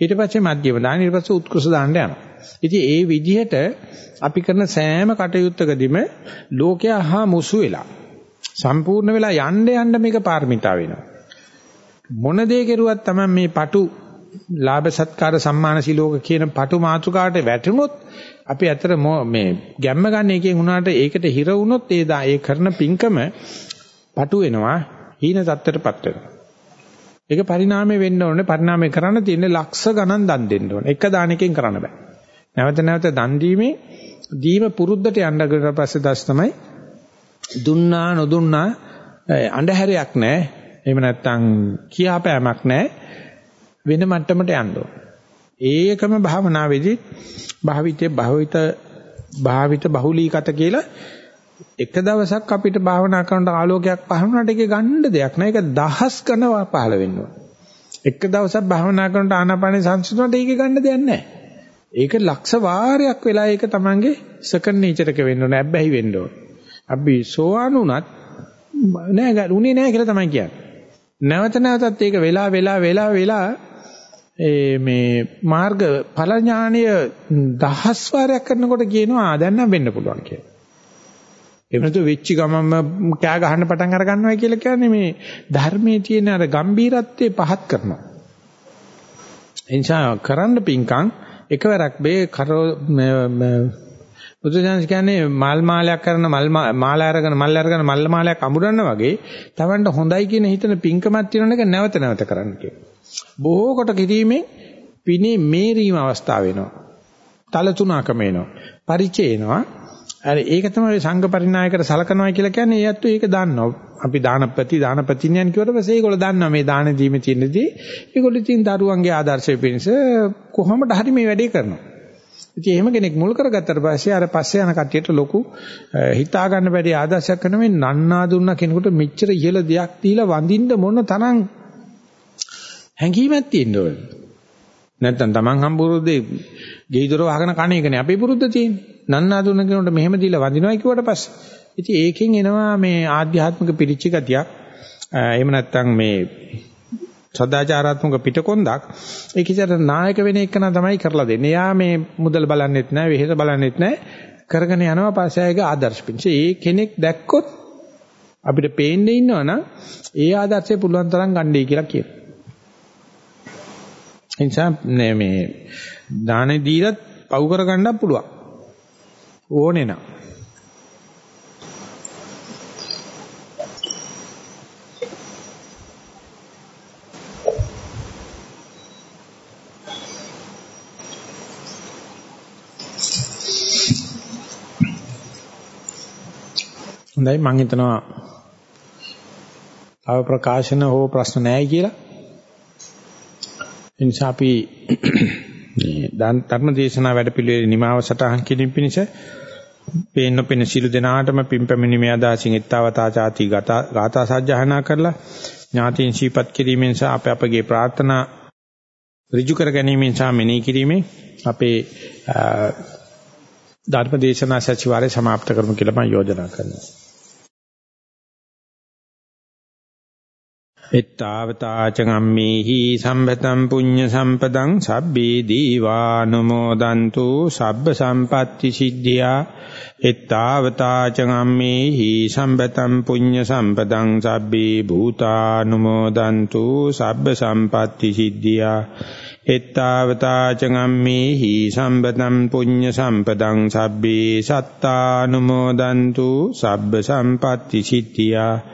ඊට පස්සේ මධ්‍යම දාන ඊට පස්සේ උත්කෘෂ්ඨ දාන්න යනවා. ඉතින් ඒ විදිහට අපි කරන සෑම කටයුත්තකදීම ලෝකයා හා මුසු වෙලා සම්පූර්ණ වෙලා යන්න යන්න මේක පාරමිතා වෙනවා. මොන දේ කෙරුවත් තමයි මේ පටු ලාභ සත්කාර සම්මාන සිලෝක කියන පටු මාතෘකාවට වැටුනොත් අපි ඇතර මේ ගැම්ම ගන්න එකෙන් උනාට ඒකට හිර වුණොත් ඒ ඒ කරන පිංකම පටු වෙනවා හීන தත්තරපත් වෙනවා. ඒක පරිණාමය වෙන්න ඕනේ පරිණාමය කරන්න තියෙන්නේ ලක්ෂ ගණන් දන් දෙන්න ඕනේ. එක දානකින් කරන්න බෑ. නැවත නැවත දන් දීමේ දීම පුරුද්දට යන්න ගිය පස්සේ දැස් තමයි දුන්නා නොදුන්නා අඳුරයක් නැහැ. එහෙම නැත්නම් කියාපෑමක් නැහැ. වෙන මට්ටමට යන්න ඒකම භාවනාවේදී භාවිතේ භාවිත භාවිත බහුලීකත කියලා එක දවසක් අපිට භාවනා කරනට ආලෝකයක් පහළුණාට ඒකේ ගන්න දෙයක් නෑ ඒක දහස් ගණන පහළ වෙන්න ඕන. එක දවසක් භාවනා කරනට ආනාපානේ සංසිඳුණාට ඒකේ ගන්න දෙයක් නෑ. ඒක ලක්ෂ වාරයක් වෙලා ඒක Tamange සෙකන්ඩ් නේචර් එක වෙන්න ඕන, අබ්බැහි වෙන්න ඕන. අපි සෝවාන් උනත් නෑ උනේ නෑ කියලා තමයි කියන්නේ. නැවත නැවතත් ඒක වෙලා වෙලා වෙලා වෙලා ඒ මේ මාර්ග ඵල ඥානීය දහස් වාරයක් කරනකොට කියනවා දැන් නම් වෙන්න පුළුවන් කියලා. එහෙම නැතු වෙච්ච ගමන්ම කෑ ගහන්න පටන් අර ගන්නවා කියලා කියන්නේ මේ ධර්මයේ තියෙන අර ගම්බීරත්වයේ පහත් කරනවා. එනිසා කරන්න පිංකම් එකවරක් බේ කරෝ බුදුසසුන කියන්නේ මල් මාලයක් කරන මල් මාල අරගෙන මල් අරගෙන මල් මාලයක් අඹරනවා වගේ Tamanට හොඳයි කියන හිතන පිංකමක් තියෙන එක නැවත නැවත කරන්න කියනවා. බොහෝ කොට කිරීමෙන් පිනේ මේරීම අවස්ථාව වෙනවා. තල තුනකම එනවා. පරිචය එනවා. අර ඒක තමයි සංඝ පරිණායකට සලකනවා කියලා කියන්නේ ඒ ඇත්තෝ ඒක දන්නවා. අපි දානපති දානපතිනියන් කියවට පස්සේ ඒගොල්ලෝ දන්නවා මේ දාන දීමේ තියෙනදී ඒගොල්ලෝ ඉතින් දරුවන්ගේ ආදර්ශය පිණිස කොහොමද හරි මේ වැඩේ කරනවා. ඉතින් එහෙම කෙනෙක් මුල් කරගත්තට පස්සේ අර පස්සේ යන කට්ටියට ලොකු හිතා ගන්න බැරි ආදර්ශයක් කරන මේ නන්නා දුන්න කෙනෙකුට මෙච්චර ඉහළ දෙයක් දීලා වඳින්න මොන තරම් හැඟීමක් තියෙන්න ඕන. නැත්තම් Taman හම්බුරුද්දේ ගෙයිදොර වහගෙන කණ එකනේ අපේ පුරුද්ද තියෙන්නේ. නන්නා දුන්න කෙනෙකුට මෙහෙම දීලා වඳිනවා කිව්වට පස්සේ. ඉතින් ඒකෙන් එනවා මේ ආධ්‍යාත්මික පිරිච්ච ගතියක්. එහෙම නැත්තම් මේ සදාචාරාත්මක පිටකොන්දක් ඒක ඉතින් නායක වෙන එක තමයි කරලා දෙන්නේ. එයා මේ මුදල් බලන්නෙත් නැහැ, වෙහෙස බලන්නෙත් නැහැ. කරගෙන යනවා පස්සේ ආයෙක ආදර්ශ පිංස. ඒ කෙනෙක් දැක්කොත් අපිට පේන්නේ ඉන්නවනම් ඒ ආදර්ශය පුළුවන් තරම් ගන්නයි කියලා කියනවා. එනිසා මේ දානේ දීලත් පව් කරගන්නත් පුළුවන්. ඕනේ නම් හොඳයි මම හිතනවා තව ප්‍රකාශන හෝ ප්‍රශ්න නැහැ කියලා. එනිසා අපි ධර්ම දේශනා වැඩපිළිවෙලේ නිමාව සටහන් කිරීම පිණිස පේන්න පෙන සිළු දෙනාටම පිම්පැමිණීමේ අදාසින් එත්තාවතා ചാති ගාථා සජ්ජහනා කරලා ඥාතීන් ශීපත් කිරීමෙන් සහ අප අපගේ ප්‍රාර්ථනා ඍජු කර ගැනීමෙන් සහ මෙනෙහි කිරීමෙන් අපේ ධර්ම දේශනා සචිවාරය સમાપ્ત කරමු කියලා මම යෝජනා කරනවා. එත්තාවතාචගම්මේහි සම්පතම් පුඤ්ඤ සම්පදං සබ්බේ දීවානුමෝදන්තු සබ්බ සම්පatti සිද්ධියා. එත්තාවතාචගම්මේහි සම්පතම් පුඤ්ඤ සම්පදං සබ්බේ භූතානුමෝදන්තු සබ්බ සම්පatti සිද්ධියා. එත්තාවතාචගම්මේහි සම්පතම් පුඤ්ඤ සම්පදං සබ්බේ සත්තානුමෝදන්තු සබ්බ සම්පatti සිද්ධියා.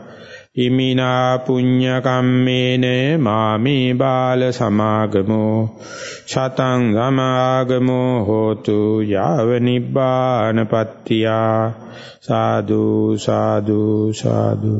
ඉමිනා පුඤ්ඤ කම්මේන මාමි බාල සමාගමෝ සතං සමාගමෝ හෝතු යාව නිබ්බානපත්තිය සාදු සාදු සාදු.